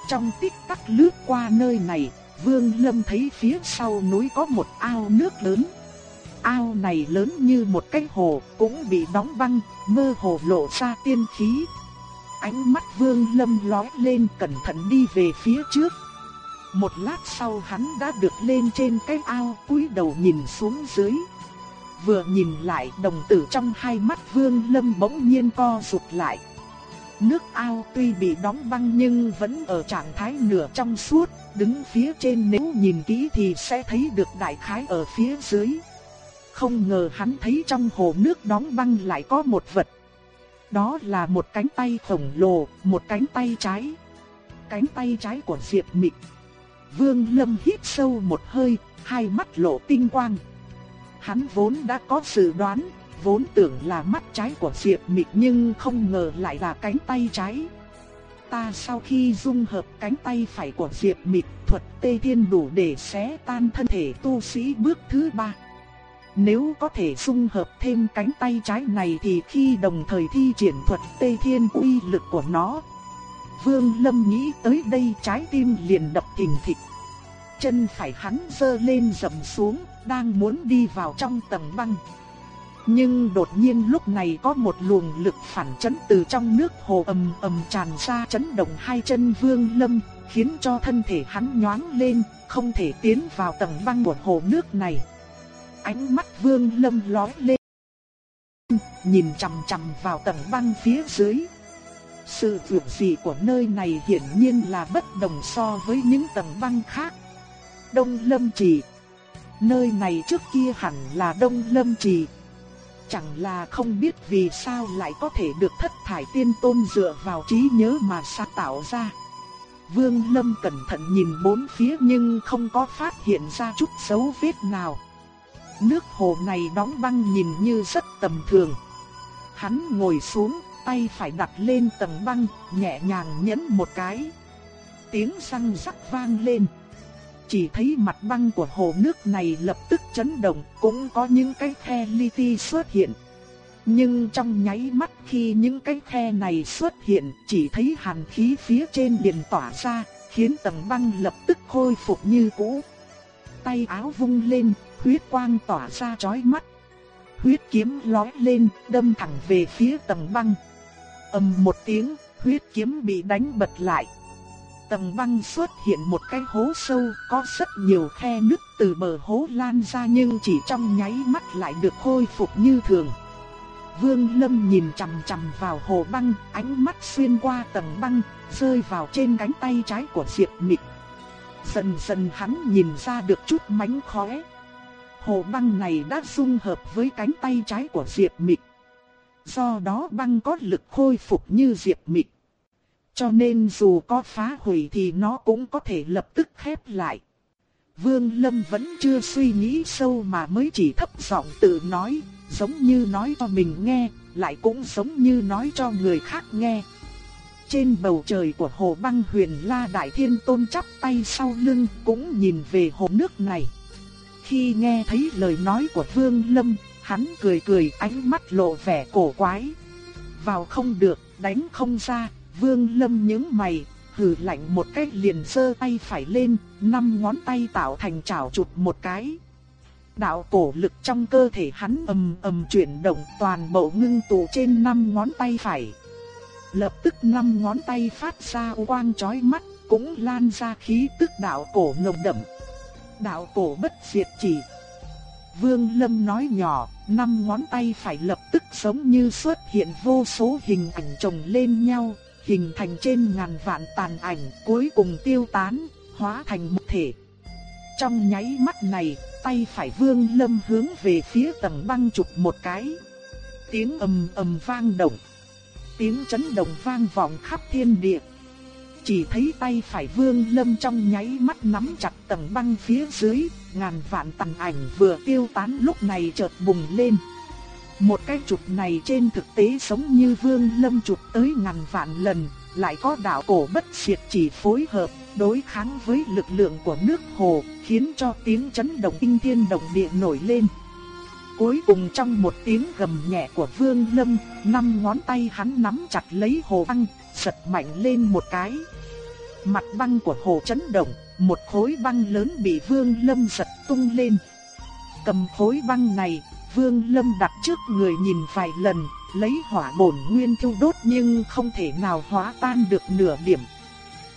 Speaker 1: Trong tích tắc lướt qua nơi này, Vương Lâm thấy phía sau núi có một ao nước lớn. Ao này lớn như một cái hồ, cũng bị đóng băng, mơ hồ lộ ra tiên khí. Ánh mắt Vương Lâm lóe lên cẩn thận đi về phía trước, một lát sau hắn đã được lên trên cái ao cúi đầu nhìn xuống dưới. vừa nhìn lại đồng tử trong hai mắt Vương Lâm bỗng nhiên co rụt lại. Nước ao tuy bị đóng băng nhưng vẫn ở trạng thái nửa trong suốt, đứng phía trên nếu nhìn kỹ thì sẽ thấy được đại khái ở phía dưới. Không ngờ hắn thấy trong hồ nước đóng băng lại có một vật. Đó là một cánh tay khổng lồ, một cánh tay trái. Cánh tay trái của Diệp Mịch. Vương Lâm hít sâu một hơi, hai mắt lộ tinh quang. Hắn vốn đã có dự đoán, vốn tưởng là mắt trái của Diệp Mịch nhưng không ngờ lại là cánh tay trái. Ta sau khi dung hợp cánh tay phải của Diệp Mịch, thuật Tê Thiên đủ để xé tan thân thể tu sĩ bước thứ ba. Nếu có thể dung hợp thêm cánh tay trái này thì khi đồng thời thi triển thuật Tê Thiên uy lực của nó. Vương Lâm nghĩ tới đây trái tim liền đập thình thịch. Chân phải hắn dơ lên dậm xuống, đang muốn đi vào trong tầng băng. Nhưng đột nhiên lúc này có một luồng lực phản chấn từ trong nước hồ ầm ầm tràn ra chấn động hai chân Vương Lâm, khiến cho thân thể hắn nhoáng lên, không thể tiến vào tầng băng của hồ nước này. Ánh mắt Vương Lâm lóe lên, nhìn chằm chằm vào tầng băng phía dưới. Sự vượt dị của nơi này hiển nhiên là bất đồng so với những tầng băng khác. Đông Lâm Trì Nơi này trước kia hẳn là Đông Lâm Trì. Chẳng là không biết vì sao lại có thể được thất thải tiên tôn dựa vào trí nhớ mà sáng tạo ra. Vương Lâm cẩn thận nhìn bốn phía nhưng không có phát hiện ra chút dấu vết nào. Nước hồ này đóng băng nhìn như rất tầm thường. Hắn ngồi xuống, tay phải đặt lên tầng băng, nhẹ nhàng nhấn một cái. Tiếng răng rắc vang lên chỉ thấy mặt băng của hồ nước này lập tức chấn động, cũng có những cái khe li ti xuất hiện. Nhưng trong nháy mắt khi những cái khe này xuất hiện, chỉ thấy hàn khí phía trên liền tỏa ra, khiến tầng băng lập tức khôi phục như cũ. Tay áo vung lên, huyết quang tỏa ra chói mắt. Huyết kiếm lói lên, đâm thẳng về phía tầng băng ầm một tiếng, huyết kiếm bị đánh bật lại tầng băng xuất hiện một cái hố sâu, có rất nhiều khe nứt từ bờ hố lan ra nhưng chỉ trong nháy mắt lại được khôi phục như thường. Vương Lâm nhìn chằm chằm vào hồ băng, ánh mắt xuyên qua tầng băng, rơi vào trên cánh tay trái của Diệp Mịch. Dần dần hắn nhìn ra được chút mánh khóe. Hồ băng này đã dung hợp với cánh tay trái của Diệp Mịch. Do đó băng có lực khôi phục như Diệp Mịch. Cho nên dù có phá hủy thì nó cũng có thể lập tức khép lại. Vương Lâm vẫn chưa suy nghĩ sâu mà mới chỉ thấp giọng tự nói, giống như nói cho mình nghe, lại cũng giống như nói cho người khác nghe. Trên bầu trời của hồ băng huyền La Đại Thiên Tôn chắp tay sau lưng cũng nhìn về hồ nước này. Khi nghe thấy lời nói của Vương Lâm, hắn cười cười ánh mắt lộ vẻ cổ quái. Vào không được, đánh không ra, Vương Lâm nhướng mày, hừ lạnh một cái liền sơ tay phải lên, năm ngón tay tạo thành chảo chụp một cái. Đạo cổ lực trong cơ thể hắn ầm ầm chuyển động toàn bộ ngưng tụ trên năm ngón tay phải. Lập tức năm ngón tay phát ra quang chói mắt, cũng lan ra khí tức đạo cổ nồng đậm. Đạo cổ bất diệt chỉ. Vương Lâm nói nhỏ, năm ngón tay phải lập tức giống như xuất hiện vô số hình ảnh chồng lên nhau, hình thành trên ngàn vạn tàn ảnh cuối cùng tiêu tán, hóa thành một thể. Trong nháy mắt này, tay phải vương lâm hướng về phía tầng băng chụp một cái. Tiếng ầm ầm vang động. Tiếng chấn động vang vọng khắp thiên địa. Chỉ thấy tay phải vương lâm trong nháy mắt nắm chặt tầng băng phía dưới, ngàn vạn tàn ảnh vừa tiêu tán lúc này chợt bùng lên. Một cái chụp này trên thực tế giống như vương lâm chụp tới ngàn vạn lần, lại có đạo cổ bất diệt chỉ phối hợp, đối kháng với lực lượng của nước hồ, khiến cho tiếng chấn động kinh thiên động địa nổi lên. Cuối cùng trong một tiếng gầm nhẹ của vương lâm, năm ngón tay hắn nắm chặt lấy hồ băng, giật mạnh lên một cái. Mặt băng của hồ chấn động, một khối băng lớn bị vương lâm giật tung lên. Cầm khối băng này, Vương Lâm đặt trước người nhìn vài lần, lấy hỏa bổn nguyên thiêu đốt nhưng không thể nào hóa tan được nửa điểm.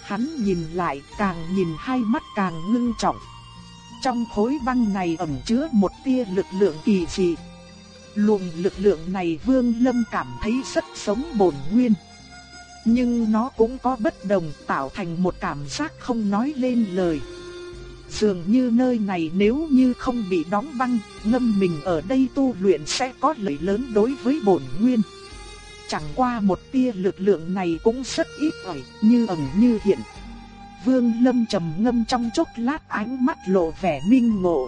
Speaker 1: Hắn nhìn lại càng nhìn hai mắt càng ngưng trọng. Trong khối băng này ẩn chứa một tia lực lượng kỳ dị, Luồng lực lượng này Vương Lâm cảm thấy rất sống bổn nguyên. Nhưng nó cũng có bất đồng tạo thành một cảm giác không nói lên lời. Dường như nơi này nếu như không bị đóng băng, ngâm mình ở đây tu luyện sẽ có lợi lớn đối với bổn nguyên. Chẳng qua một tia lực lượng này cũng rất ít ỏi, như ẩn như hiện. Vương Lâm trầm ngâm trong chốc lát ánh mắt lộ vẻ minh ngộ.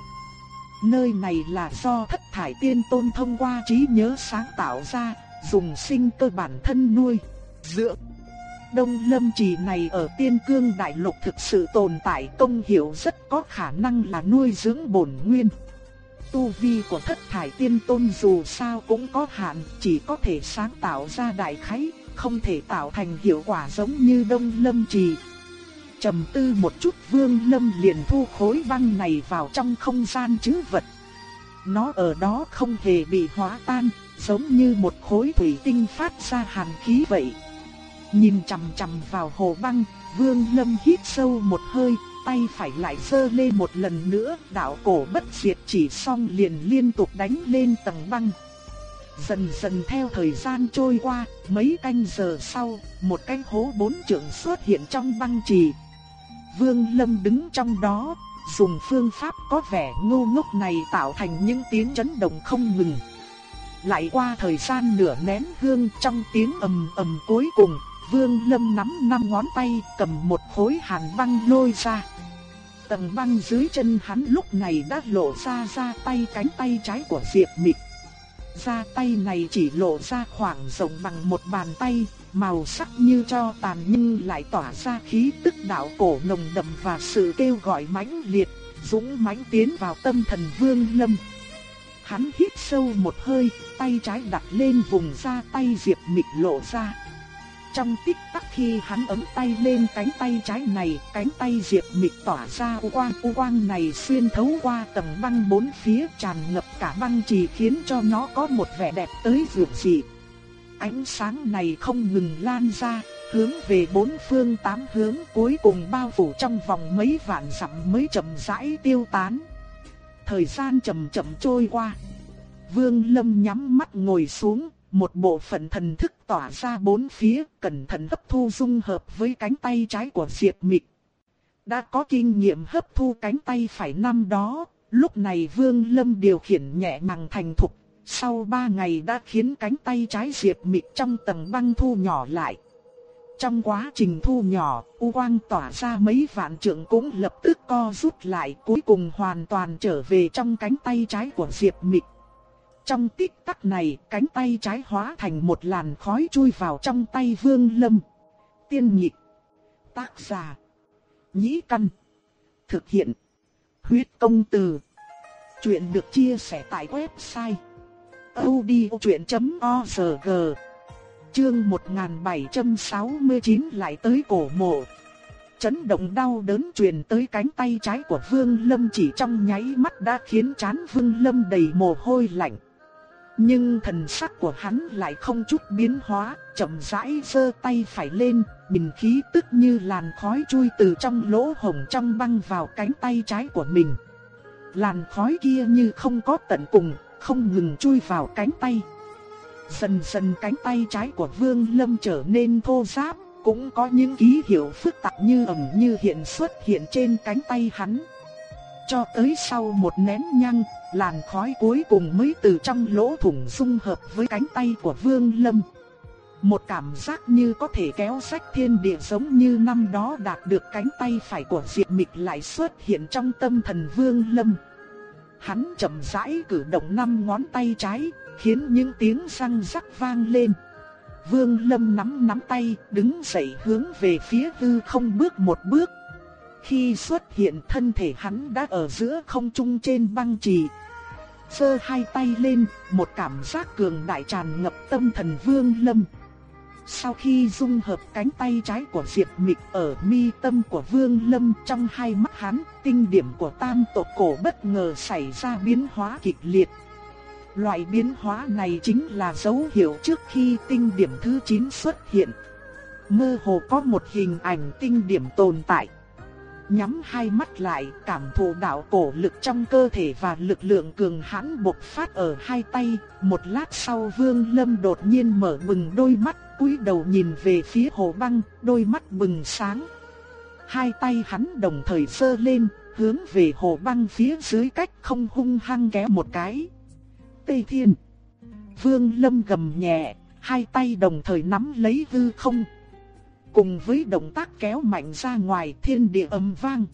Speaker 1: Nơi này là do thất thải tiên tôn thông qua trí nhớ sáng tạo ra, dùng sinh cơ bản thân nuôi, dưỡng. Đông Lâm Trì này ở Tiên Cương Đại Lục thực sự tồn tại công hiệu rất có khả năng là nuôi dưỡng bổn nguyên. Tu vi của thất thải tiên tôn dù sao cũng có hạn, chỉ có thể sáng tạo ra đại khái, không thể tạo thành hiệu quả giống như Đông Lâm Trì. Trầm tư một chút Vương Lâm liền thu khối băng này vào trong không gian chứ vật. Nó ở đó không hề bị hóa tan, giống như một khối thủy tinh phát ra hàn khí vậy. Nhìn chằm chằm vào hồ băng, Vương Lâm hít sâu một hơi, tay phải lại sơ lên một lần nữa, đạo cổ bất diệt chỉ xong liền liên tục đánh lên tầng băng. Dần dần theo thời gian trôi qua, mấy canh giờ sau, một cái hố bốn trượng xuất hiện trong băng trì. Vương Lâm đứng trong đó, dùng phương pháp có vẻ ngu ngốc này tạo thành những tiếng chấn động không ngừng. Lại qua thời gian nửa nén hương trong tiếng ầm ầm cuối cùng, Vương Lâm nắm năm ngón tay cầm một khối hàn băng lôi ra. Tầng băng dưới chân hắn lúc này đã lộ ra ra tay cánh tay trái của Diệp Mịch. Ra tay này chỉ lộ ra khoảng rộng bằng một bàn tay, màu sắc như cho tàn nhưng lại tỏa ra khí tức đạo cổ nồng đậm và sự kêu gọi mãnh liệt, dũng mãnh tiến vào tâm thần Vương Lâm. Hắn hít sâu một hơi, tay trái đặt lên vùng da tay Diệp Mịch lộ ra. Trong tích tắc khi hắn ấm tay lên cánh tay trái này, cánh tay Diệp Mịch tỏa ra u quang, u quang này xuyên thấu qua tầng băng bốn phía tràn ngập cả băng trì khiến cho nó có một vẻ đẹp tới dường dị. Ánh sáng này không ngừng lan ra, hướng về bốn phương tám hướng cuối cùng bao phủ trong vòng mấy vạn dặm mới chậm rãi tiêu tán. Thời gian chậm chậm trôi qua. Vương Lâm nhắm mắt ngồi xuống, một bộ phận thần thức tỏa ra bốn phía, cẩn thận hấp thu dung hợp với cánh tay trái của Diệp Mịch. Đã có kinh nghiệm hấp thu cánh tay phải năm đó, lúc này Vương Lâm điều khiển nhẹ nhàng thành thục, sau ba ngày đã khiến cánh tay trái Diệp Mịch trong tầng băng thu nhỏ lại. Trong quá trình thu nhỏ, u quang tỏa ra mấy vạn trượng cũng lập tức co rút lại cuối cùng hoàn toàn trở về trong cánh tay trái của Diệp Mịch. Trong tích tắc này, cánh tay trái hóa thành một làn khói chui vào trong tay Vương Lâm. Tiên nhịp. Tác giả. Nhĩ căn. Thực hiện. Huyết công từ. Chuyện được chia sẻ tại website. odchuyện.org Chương 1769 lại tới cổ mộ. Chấn động đau đớn truyền tới cánh tay trái của Vương Lâm chỉ trong nháy mắt đã khiến chán Vương Lâm đầy mồ hôi lạnh. Nhưng thần sắc của hắn lại không chút biến hóa, chậm rãi giơ tay phải lên, bình khí tức như làn khói chui từ trong lỗ hổng trong băng vào cánh tay trái của mình. Làn khói kia như không có tận cùng, không ngừng chui vào cánh tay. Dần dần cánh tay trái của Vương Lâm trở nên thô ráp, cũng có những ký hiệu phức tạp như ẩn như hiện xuất hiện trên cánh tay hắn. Cho tới sau một nén nhang, làn khói cuối cùng mới từ trong lỗ thủng dung hợp với cánh tay của Vương Lâm. Một cảm giác như có thể kéo sách thiên địa giống như năm đó đạt được cánh tay phải của Diệp Mịch lại xuất hiện trong tâm thần Vương Lâm. Hắn chậm rãi cử động năm ngón tay trái, khiến những tiếng răng rắc vang lên. Vương Lâm nắm nắm tay, đứng dậy hướng về phía hư không bước một bước. Khi xuất hiện thân thể hắn đã ở giữa không trung trên băng trì. Sơ hai tay lên, một cảm giác cường đại tràn ngập tâm thần Vương Lâm. Sau khi dung hợp cánh tay trái của Diệp Mịch ở mi tâm của Vương Lâm trong hai mắt hắn, tinh điểm của tam tộc cổ bất ngờ xảy ra biến hóa kịch liệt. Loại biến hóa này chính là dấu hiệu trước khi tinh điểm thứ 9 xuất hiện. Mơ hồ có một hình ảnh tinh điểm tồn tại nhắm hai mắt lại, cảm thụ đạo cổ lực trong cơ thể và lực lượng cường hãn bộc phát ở hai tay. Một lát sau Vương Lâm đột nhiên mở bừng đôi mắt, cúi đầu nhìn về phía hồ băng, đôi mắt bừng sáng. Hai tay hắn đồng thời sơ lên, hướng về hồ băng phía dưới cách không hung hăng kéo một cái. Tây Thiên Vương Lâm gầm nhẹ, hai tay đồng thời nắm lấy hư không. Cùng với động tác kéo mạnh ra ngoài thiên địa ầm vang.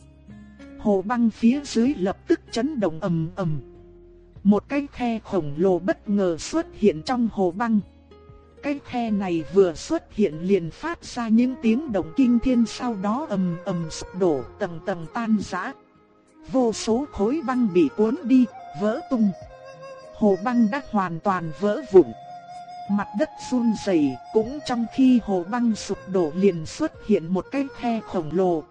Speaker 1: Hồ băng phía dưới lập tức chấn động ầm ầm. Một cái khe khổng lồ bất ngờ xuất hiện trong hồ băng. Cái khe này vừa xuất hiện liền phát ra những tiếng động kinh thiên sau đó ầm ầm sụp đổ tầng tầng tan rã. Vô số khối băng bị cuốn đi, vỡ tung. Hồ băng đã hoàn toàn vỡ vụn. Mặt đất run rẩy, cũng trong khi hồ băng sụp đổ liền xuất hiện một cái khe khổng lồ.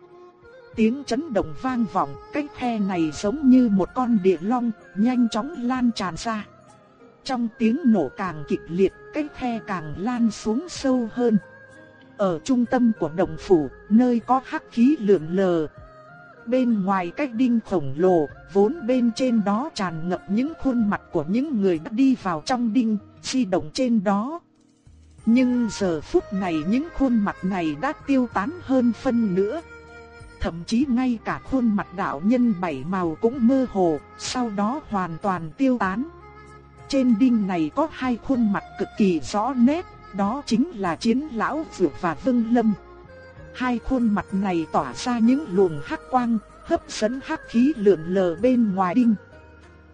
Speaker 1: Tiếng chấn động vang vọng, cái khe này giống như một con địa long, nhanh chóng lan tràn ra. Trong tiếng nổ càng kịch liệt, cái khe càng lan xuống sâu hơn. Ở trung tâm của động phủ, nơi có hắc khí lượn lờ. Bên ngoài cái đinh khổng lồ, vốn bên trên đó tràn ngập những khuôn mặt của những người đã đi vào trong đinh, di động trên đó. Nhưng giờ phút này những khuôn mặt này đã tiêu tán hơn phân nữa. Thậm chí ngay cả khuôn mặt đạo nhân bảy màu cũng mơ hồ, sau đó hoàn toàn tiêu tán. Trên đinh này có hai khuôn mặt cực kỳ rõ nét, đó chính là Chiến Lão Vượt và vương Lâm. Hai khuôn mặt này tỏa ra những luồng hắc quang, hấp dẫn hắc khí lượn lờ bên ngoài đinh.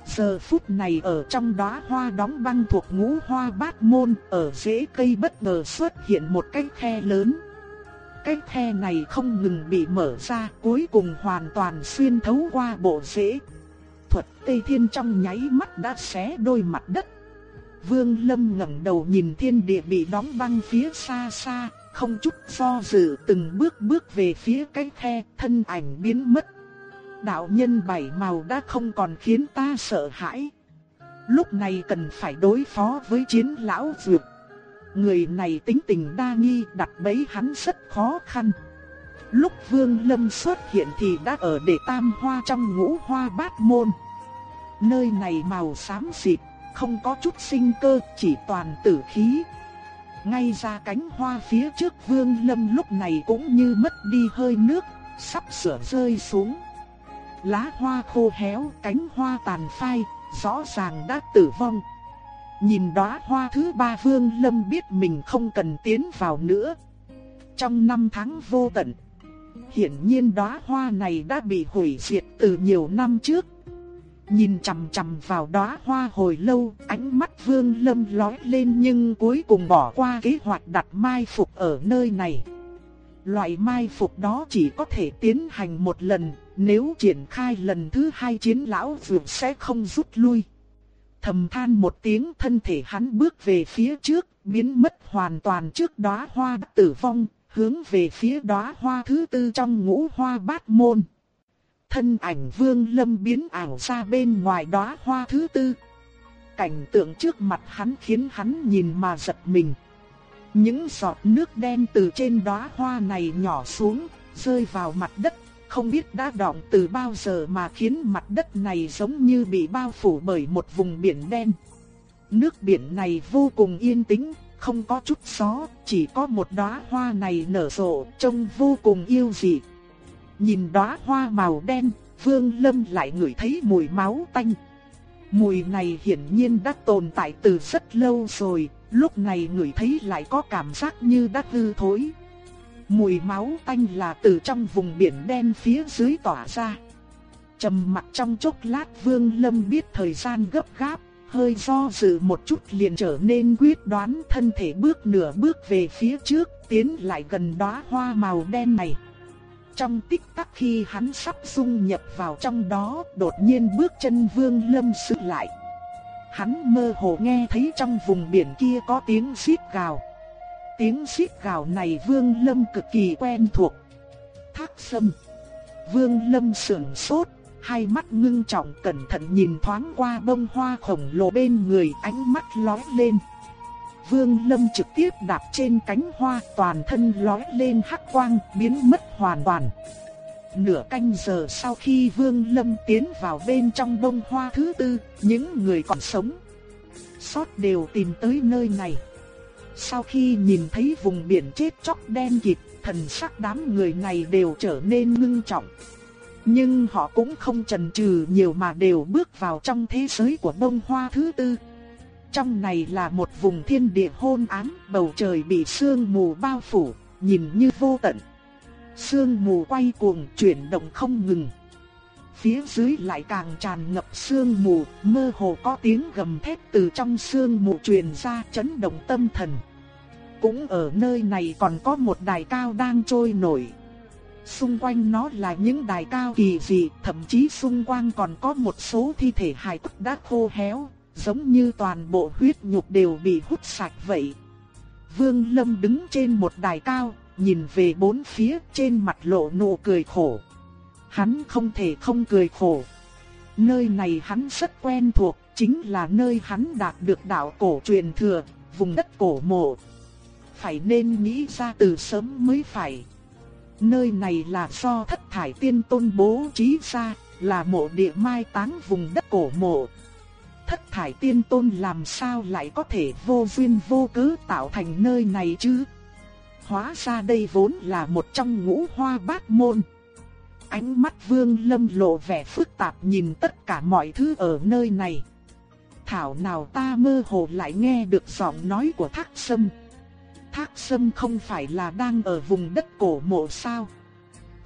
Speaker 1: Giờ phút này ở trong đóa hoa đóng băng thuộc ngũ hoa bát môn, ở rễ cây bất ngờ xuất hiện một cái khe lớn. Cái khe này không ngừng bị mở ra, cuối cùng hoàn toàn xuyên thấu qua bộ rễ. Thuật Tây Thiên trong nháy mắt đã xé đôi mặt đất. Vương Lâm ngẩng đầu nhìn thiên địa bị đóng băng phía xa xa, không chút do dự từng bước bước về phía cái khe, thân ảnh biến mất đạo nhân bảy màu đã không còn khiến ta sợ hãi. Lúc này cần phải đối phó với chiến lão dược. Người này tính tình đa nghi đặt bẫy hắn rất khó khăn. Lúc Vương Lâm xuất hiện thì đã ở để tam hoa trong ngũ hoa bát môn. Nơi này màu xám xịt, không có chút sinh cơ, chỉ toàn tử khí. Ngay ra cánh hoa phía trước Vương Lâm lúc này cũng như mất đi hơi nước, sắp sửa rơi xuống lá hoa khô héo, cánh hoa tàn phai, rõ ràng đã tử vong. Nhìn đóa hoa thứ ba Vương Lâm biết mình không cần tiến vào nữa. Trong năm tháng vô tận, hiển nhiên đóa hoa này đã bị hủy diệt từ nhiều năm trước. Nhìn chằm chằm vào đóa hoa hồi lâu, ánh mắt Vương Lâm lóe lên nhưng cuối cùng bỏ qua kế hoạch đặt mai phục ở nơi này. Loại mai phục đó chỉ có thể tiến hành một lần, nếu triển khai lần thứ hai chiến lão vượt sẽ không rút lui. Thầm than một tiếng thân thể hắn bước về phía trước, biến mất hoàn toàn trước đóa hoa tử vong, hướng về phía đóa hoa thứ tư trong ngũ hoa bát môn. Thân ảnh vương lâm biến ảo ra bên ngoài đóa hoa thứ tư. Cảnh tượng trước mặt hắn khiến hắn nhìn mà giật mình. Những giọt nước đen từ trên đóa hoa này nhỏ xuống, rơi vào mặt đất không biết đã đọng từ bao giờ mà khiến mặt đất này giống như bị bao phủ bởi một vùng biển đen. Nước biển này vô cùng yên tĩnh, không có chút gió, chỉ có một đóa hoa này nở rộ, trông vô cùng yêu dị. Nhìn đóa hoa màu đen, Vương Lâm lại ngửi thấy mùi máu tanh. Mùi này hiển nhiên đã tồn tại từ rất lâu rồi, lúc này người thấy lại có cảm giác như đã hư thối. Mùi máu tanh là từ trong vùng biển đen phía dưới tỏa ra. Trầm mặt trong chốc lát Vương Lâm biết thời gian gấp gáp, hơi do dự một chút liền trở nên quyết đoán thân thể bước nửa bước về phía trước, tiến lại gần đóa hoa màu đen này. Trong tích tắc khi hắn sắp dung nhập vào trong đó, đột nhiên bước chân Vương Lâm sững lại. Hắn mơ hồ nghe thấy trong vùng biển kia có tiếng xít gào. Tiếng xít gào này Vương Lâm cực kỳ quen thuộc. Thác sâm. Vương Lâm sửng sốt, hai mắt ngưng trọng cẩn thận nhìn thoáng qua bông hoa khổng lồ bên người ánh mắt lóe lên. Vương Lâm trực tiếp đạp trên cánh hoa toàn thân lóe lên hắc quang biến mất hoàn toàn. Nửa canh giờ sau khi Vương Lâm tiến vào bên trong bông hoa thứ tư, những người còn sống sót đều tìm tới nơi này. Sau khi nhìn thấy vùng biển chết chóc đen kịt, thần sắc đám người này đều trở nên ngưng trọng. Nhưng họ cũng không chần chừ nhiều mà đều bước vào trong thế giới của bông hoa thứ tư. Trong này là một vùng thiên địa hôn ám, bầu trời bị sương mù bao phủ, nhìn như vô tận. Sương mù quay cuồng chuyển động không ngừng. Phía dưới lại càng tràn ngập sương mù, mơ hồ có tiếng gầm thét từ trong sương mù truyền ra chấn động tâm thần. Cũng ở nơi này còn có một đài cao đang trôi nổi. Xung quanh nó là những đài cao kỳ dị, thậm chí xung quanh còn có một số thi thể hài cốt đã khô héo, giống như toàn bộ huyết nhục đều bị hút sạch vậy. Vương Lâm đứng trên một đài cao, nhìn về bốn phía trên mặt lộ nụ cười khổ. Hắn không thể không cười khổ. Nơi này hắn rất quen thuộc, chính là nơi hắn đạt được đạo cổ truyền thừa, vùng đất cổ mộ. Phải nên nghĩ ra từ sớm mới phải. Nơi này là do thất thải tiên tôn bố trí ra, là mộ địa mai táng vùng đất cổ mộ. Thất thải tiên tôn làm sao lại có thể vô duyên vô cớ tạo thành nơi này chứ? Hóa ra đây vốn là một trong ngũ hoa bát môn. Ánh mắt vương lâm lộ vẻ phức tạp nhìn tất cả mọi thứ ở nơi này. Thảo nào ta mơ hồ lại nghe được giọng nói của thác sâm. Thác sâm không phải là đang ở vùng đất cổ mộ sao?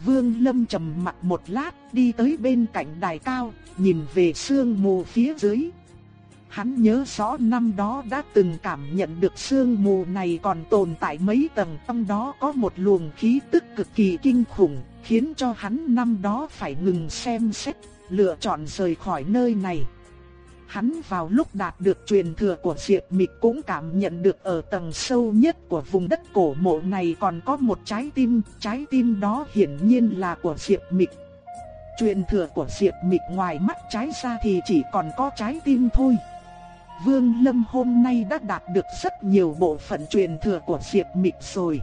Speaker 1: Vương lâm trầm mặt một lát đi tới bên cạnh đài cao, nhìn về sương mù phía dưới. Hắn nhớ rõ năm đó đã từng cảm nhận được sương mù này còn tồn tại mấy tầng trong đó có một luồng khí tức cực kỳ kinh khủng, khiến cho hắn năm đó phải ngừng xem xét, lựa chọn rời khỏi nơi này. Hắn vào lúc đạt được truyền thừa của Diệp Mịch cũng cảm nhận được ở tầng sâu nhất của vùng đất cổ mộ này còn có một trái tim, trái tim đó hiển nhiên là của Diệp Mịch. Truyền thừa của Diệp Mịch ngoài mắt trái ra thì chỉ còn có trái tim thôi. Vương Lâm hôm nay đã đạt được rất nhiều bộ phận truyền thừa của Diệp Mịch rồi.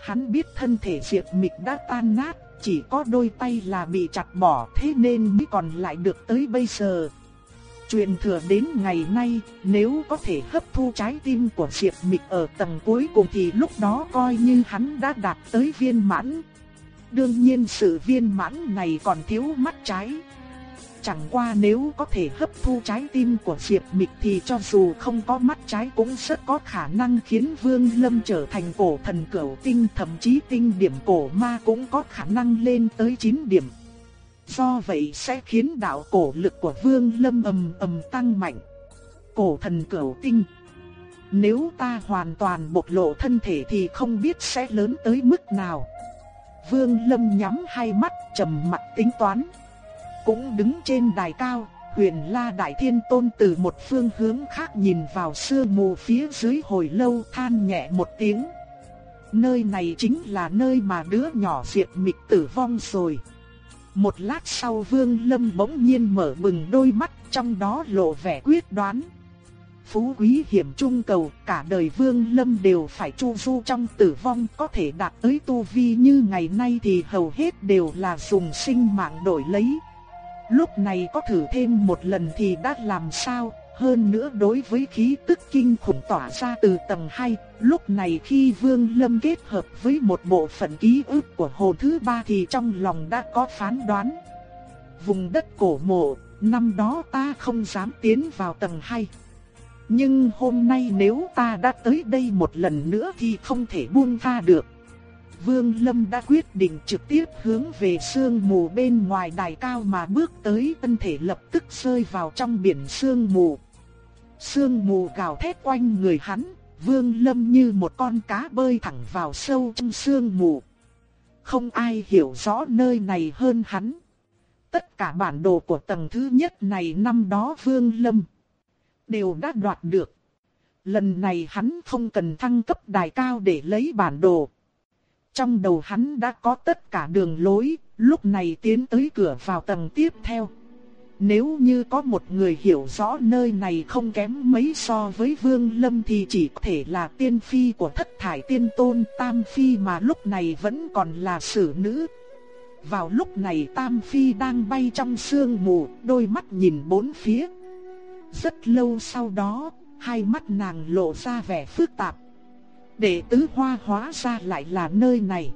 Speaker 1: Hắn biết thân thể Diệp Mịch đã tan nát, chỉ có đôi tay là bị chặt bỏ thế nên mới còn lại được tới bây giờ. Truyền thừa đến ngày nay, nếu có thể hấp thu trái tim của Diệp Mịch ở tầng cuối cùng thì lúc đó coi như hắn đã đạt tới viên mãn. Đương nhiên sự viên mãn này còn thiếu mắt trái. Chẳng qua nếu có thể hấp thu trái tim của Diệp Mịch thì cho dù không có mắt trái cũng rất có khả năng khiến Vương Lâm trở thành cổ thần cửu tinh, thậm chí tinh điểm cổ ma cũng có khả năng lên tới 9 điểm. Do vậy sẽ khiến đạo cổ lực của Vương Lâm ầm ầm tăng mạnh. Cổ thần cửu tinh Nếu ta hoàn toàn bộc lộ thân thể thì không biết sẽ lớn tới mức nào. Vương Lâm nhắm hai mắt, trầm mặt tính toán cũng đứng trên đài cao, huyền la đại thiên tôn từ một phương hướng khác nhìn vào sương mù phía dưới hồi lâu than nhẹ một tiếng. Nơi này chính là nơi mà đứa nhỏ Diệp mịch tử vong rồi. Một lát sau vương lâm bỗng nhiên mở bừng đôi mắt trong đó lộ vẻ quyết đoán. Phú quý hiểm trung cầu, cả đời vương lâm đều phải chu du trong tử vong có thể đạt tới tu vi như ngày nay thì hầu hết đều là dùng sinh mạng đổi lấy. Lúc này có thử thêm một lần thì đã làm sao, hơn nữa đối với khí tức kinh khủng tỏa ra từ tầng 2, lúc này khi Vương Lâm kết hợp với một bộ phận ký ức của hồn thứ ba thì trong lòng đã có phán đoán. Vùng đất cổ mộ, năm đó ta không dám tiến vào tầng 2. Nhưng hôm nay nếu ta đã tới đây một lần nữa thì không thể buông tha được. Vương Lâm đã quyết định trực tiếp hướng về sương mù bên ngoài đài cao mà bước tới thân thể lập tức rơi vào trong biển sương mù. Sương mù gào thét quanh người hắn, Vương Lâm như một con cá bơi thẳng vào sâu trong sương mù. Không ai hiểu rõ nơi này hơn hắn. Tất cả bản đồ của tầng thứ nhất này năm đó Vương Lâm đều đã đoạt được. Lần này hắn không cần thăng cấp đài cao để lấy bản đồ. Trong đầu hắn đã có tất cả đường lối, lúc này tiến tới cửa vào tầng tiếp theo. Nếu như có một người hiểu rõ nơi này không kém mấy so với Vương Lâm thì chỉ có thể là tiên phi của thất thải tiên tôn Tam Phi mà lúc này vẫn còn là sử nữ. Vào lúc này Tam Phi đang bay trong sương mù, đôi mắt nhìn bốn phía. Rất lâu sau đó, hai mắt nàng lộ ra vẻ phức tạp. Đệ tứ hoa hóa ra lại là nơi này.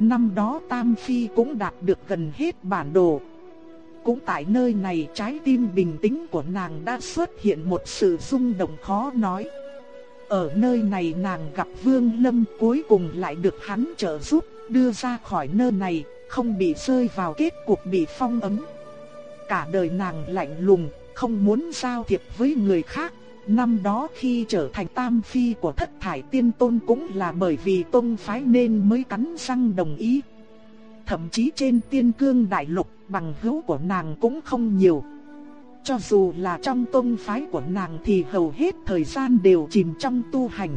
Speaker 1: Năm đó Tam Phi cũng đạt được gần hết bản đồ. Cũng tại nơi này trái tim bình tĩnh của nàng đã xuất hiện một sự rung động khó nói. Ở nơi này nàng gặp Vương Lâm cuối cùng lại được hắn trợ giúp, đưa ra khỏi nơi này, không bị rơi vào kết cục bị phong ấn. Cả đời nàng lạnh lùng, không muốn giao thiệp với người khác. Năm đó khi trở thành tam phi của thất thải tiên tôn cũng là bởi vì tôn phái nên mới cắn răng đồng ý. Thậm chí trên tiên cương đại lục bằng hữu của nàng cũng không nhiều. Cho dù là trong tôn phái của nàng thì hầu hết thời gian đều chìm trong tu hành.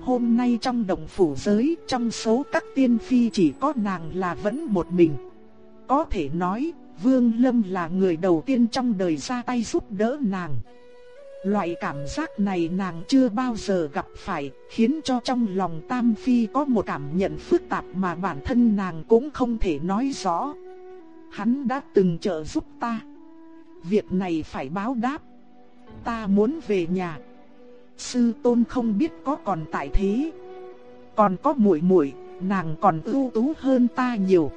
Speaker 1: Hôm nay trong đồng phủ giới, trong số các tiên phi chỉ có nàng là vẫn một mình. Có thể nói, Vương Lâm là người đầu tiên trong đời ra tay giúp đỡ nàng. Loại cảm giác này nàng chưa bao giờ gặp phải, khiến cho trong lòng Tam Phi có một cảm nhận phức tạp mà bản thân nàng cũng không thể nói rõ. Hắn đã từng trợ giúp ta. Việc này phải báo đáp. Ta muốn về nhà. Sư tôn không biết có còn tại thế. Còn có muội muội, nàng còn ưu tú hơn ta nhiều.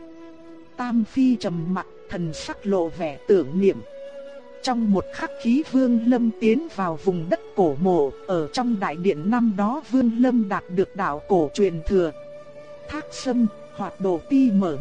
Speaker 1: Tam Phi trầm mặt, thần sắc lộ vẻ tưởng niệm. Trong một khắc khí Vương Lâm tiến vào vùng đất cổ mộ, ở trong đại điện năm đó Vương Lâm đạt được đạo cổ truyền thừa. Thác Sâm, hoạt đồ ti mở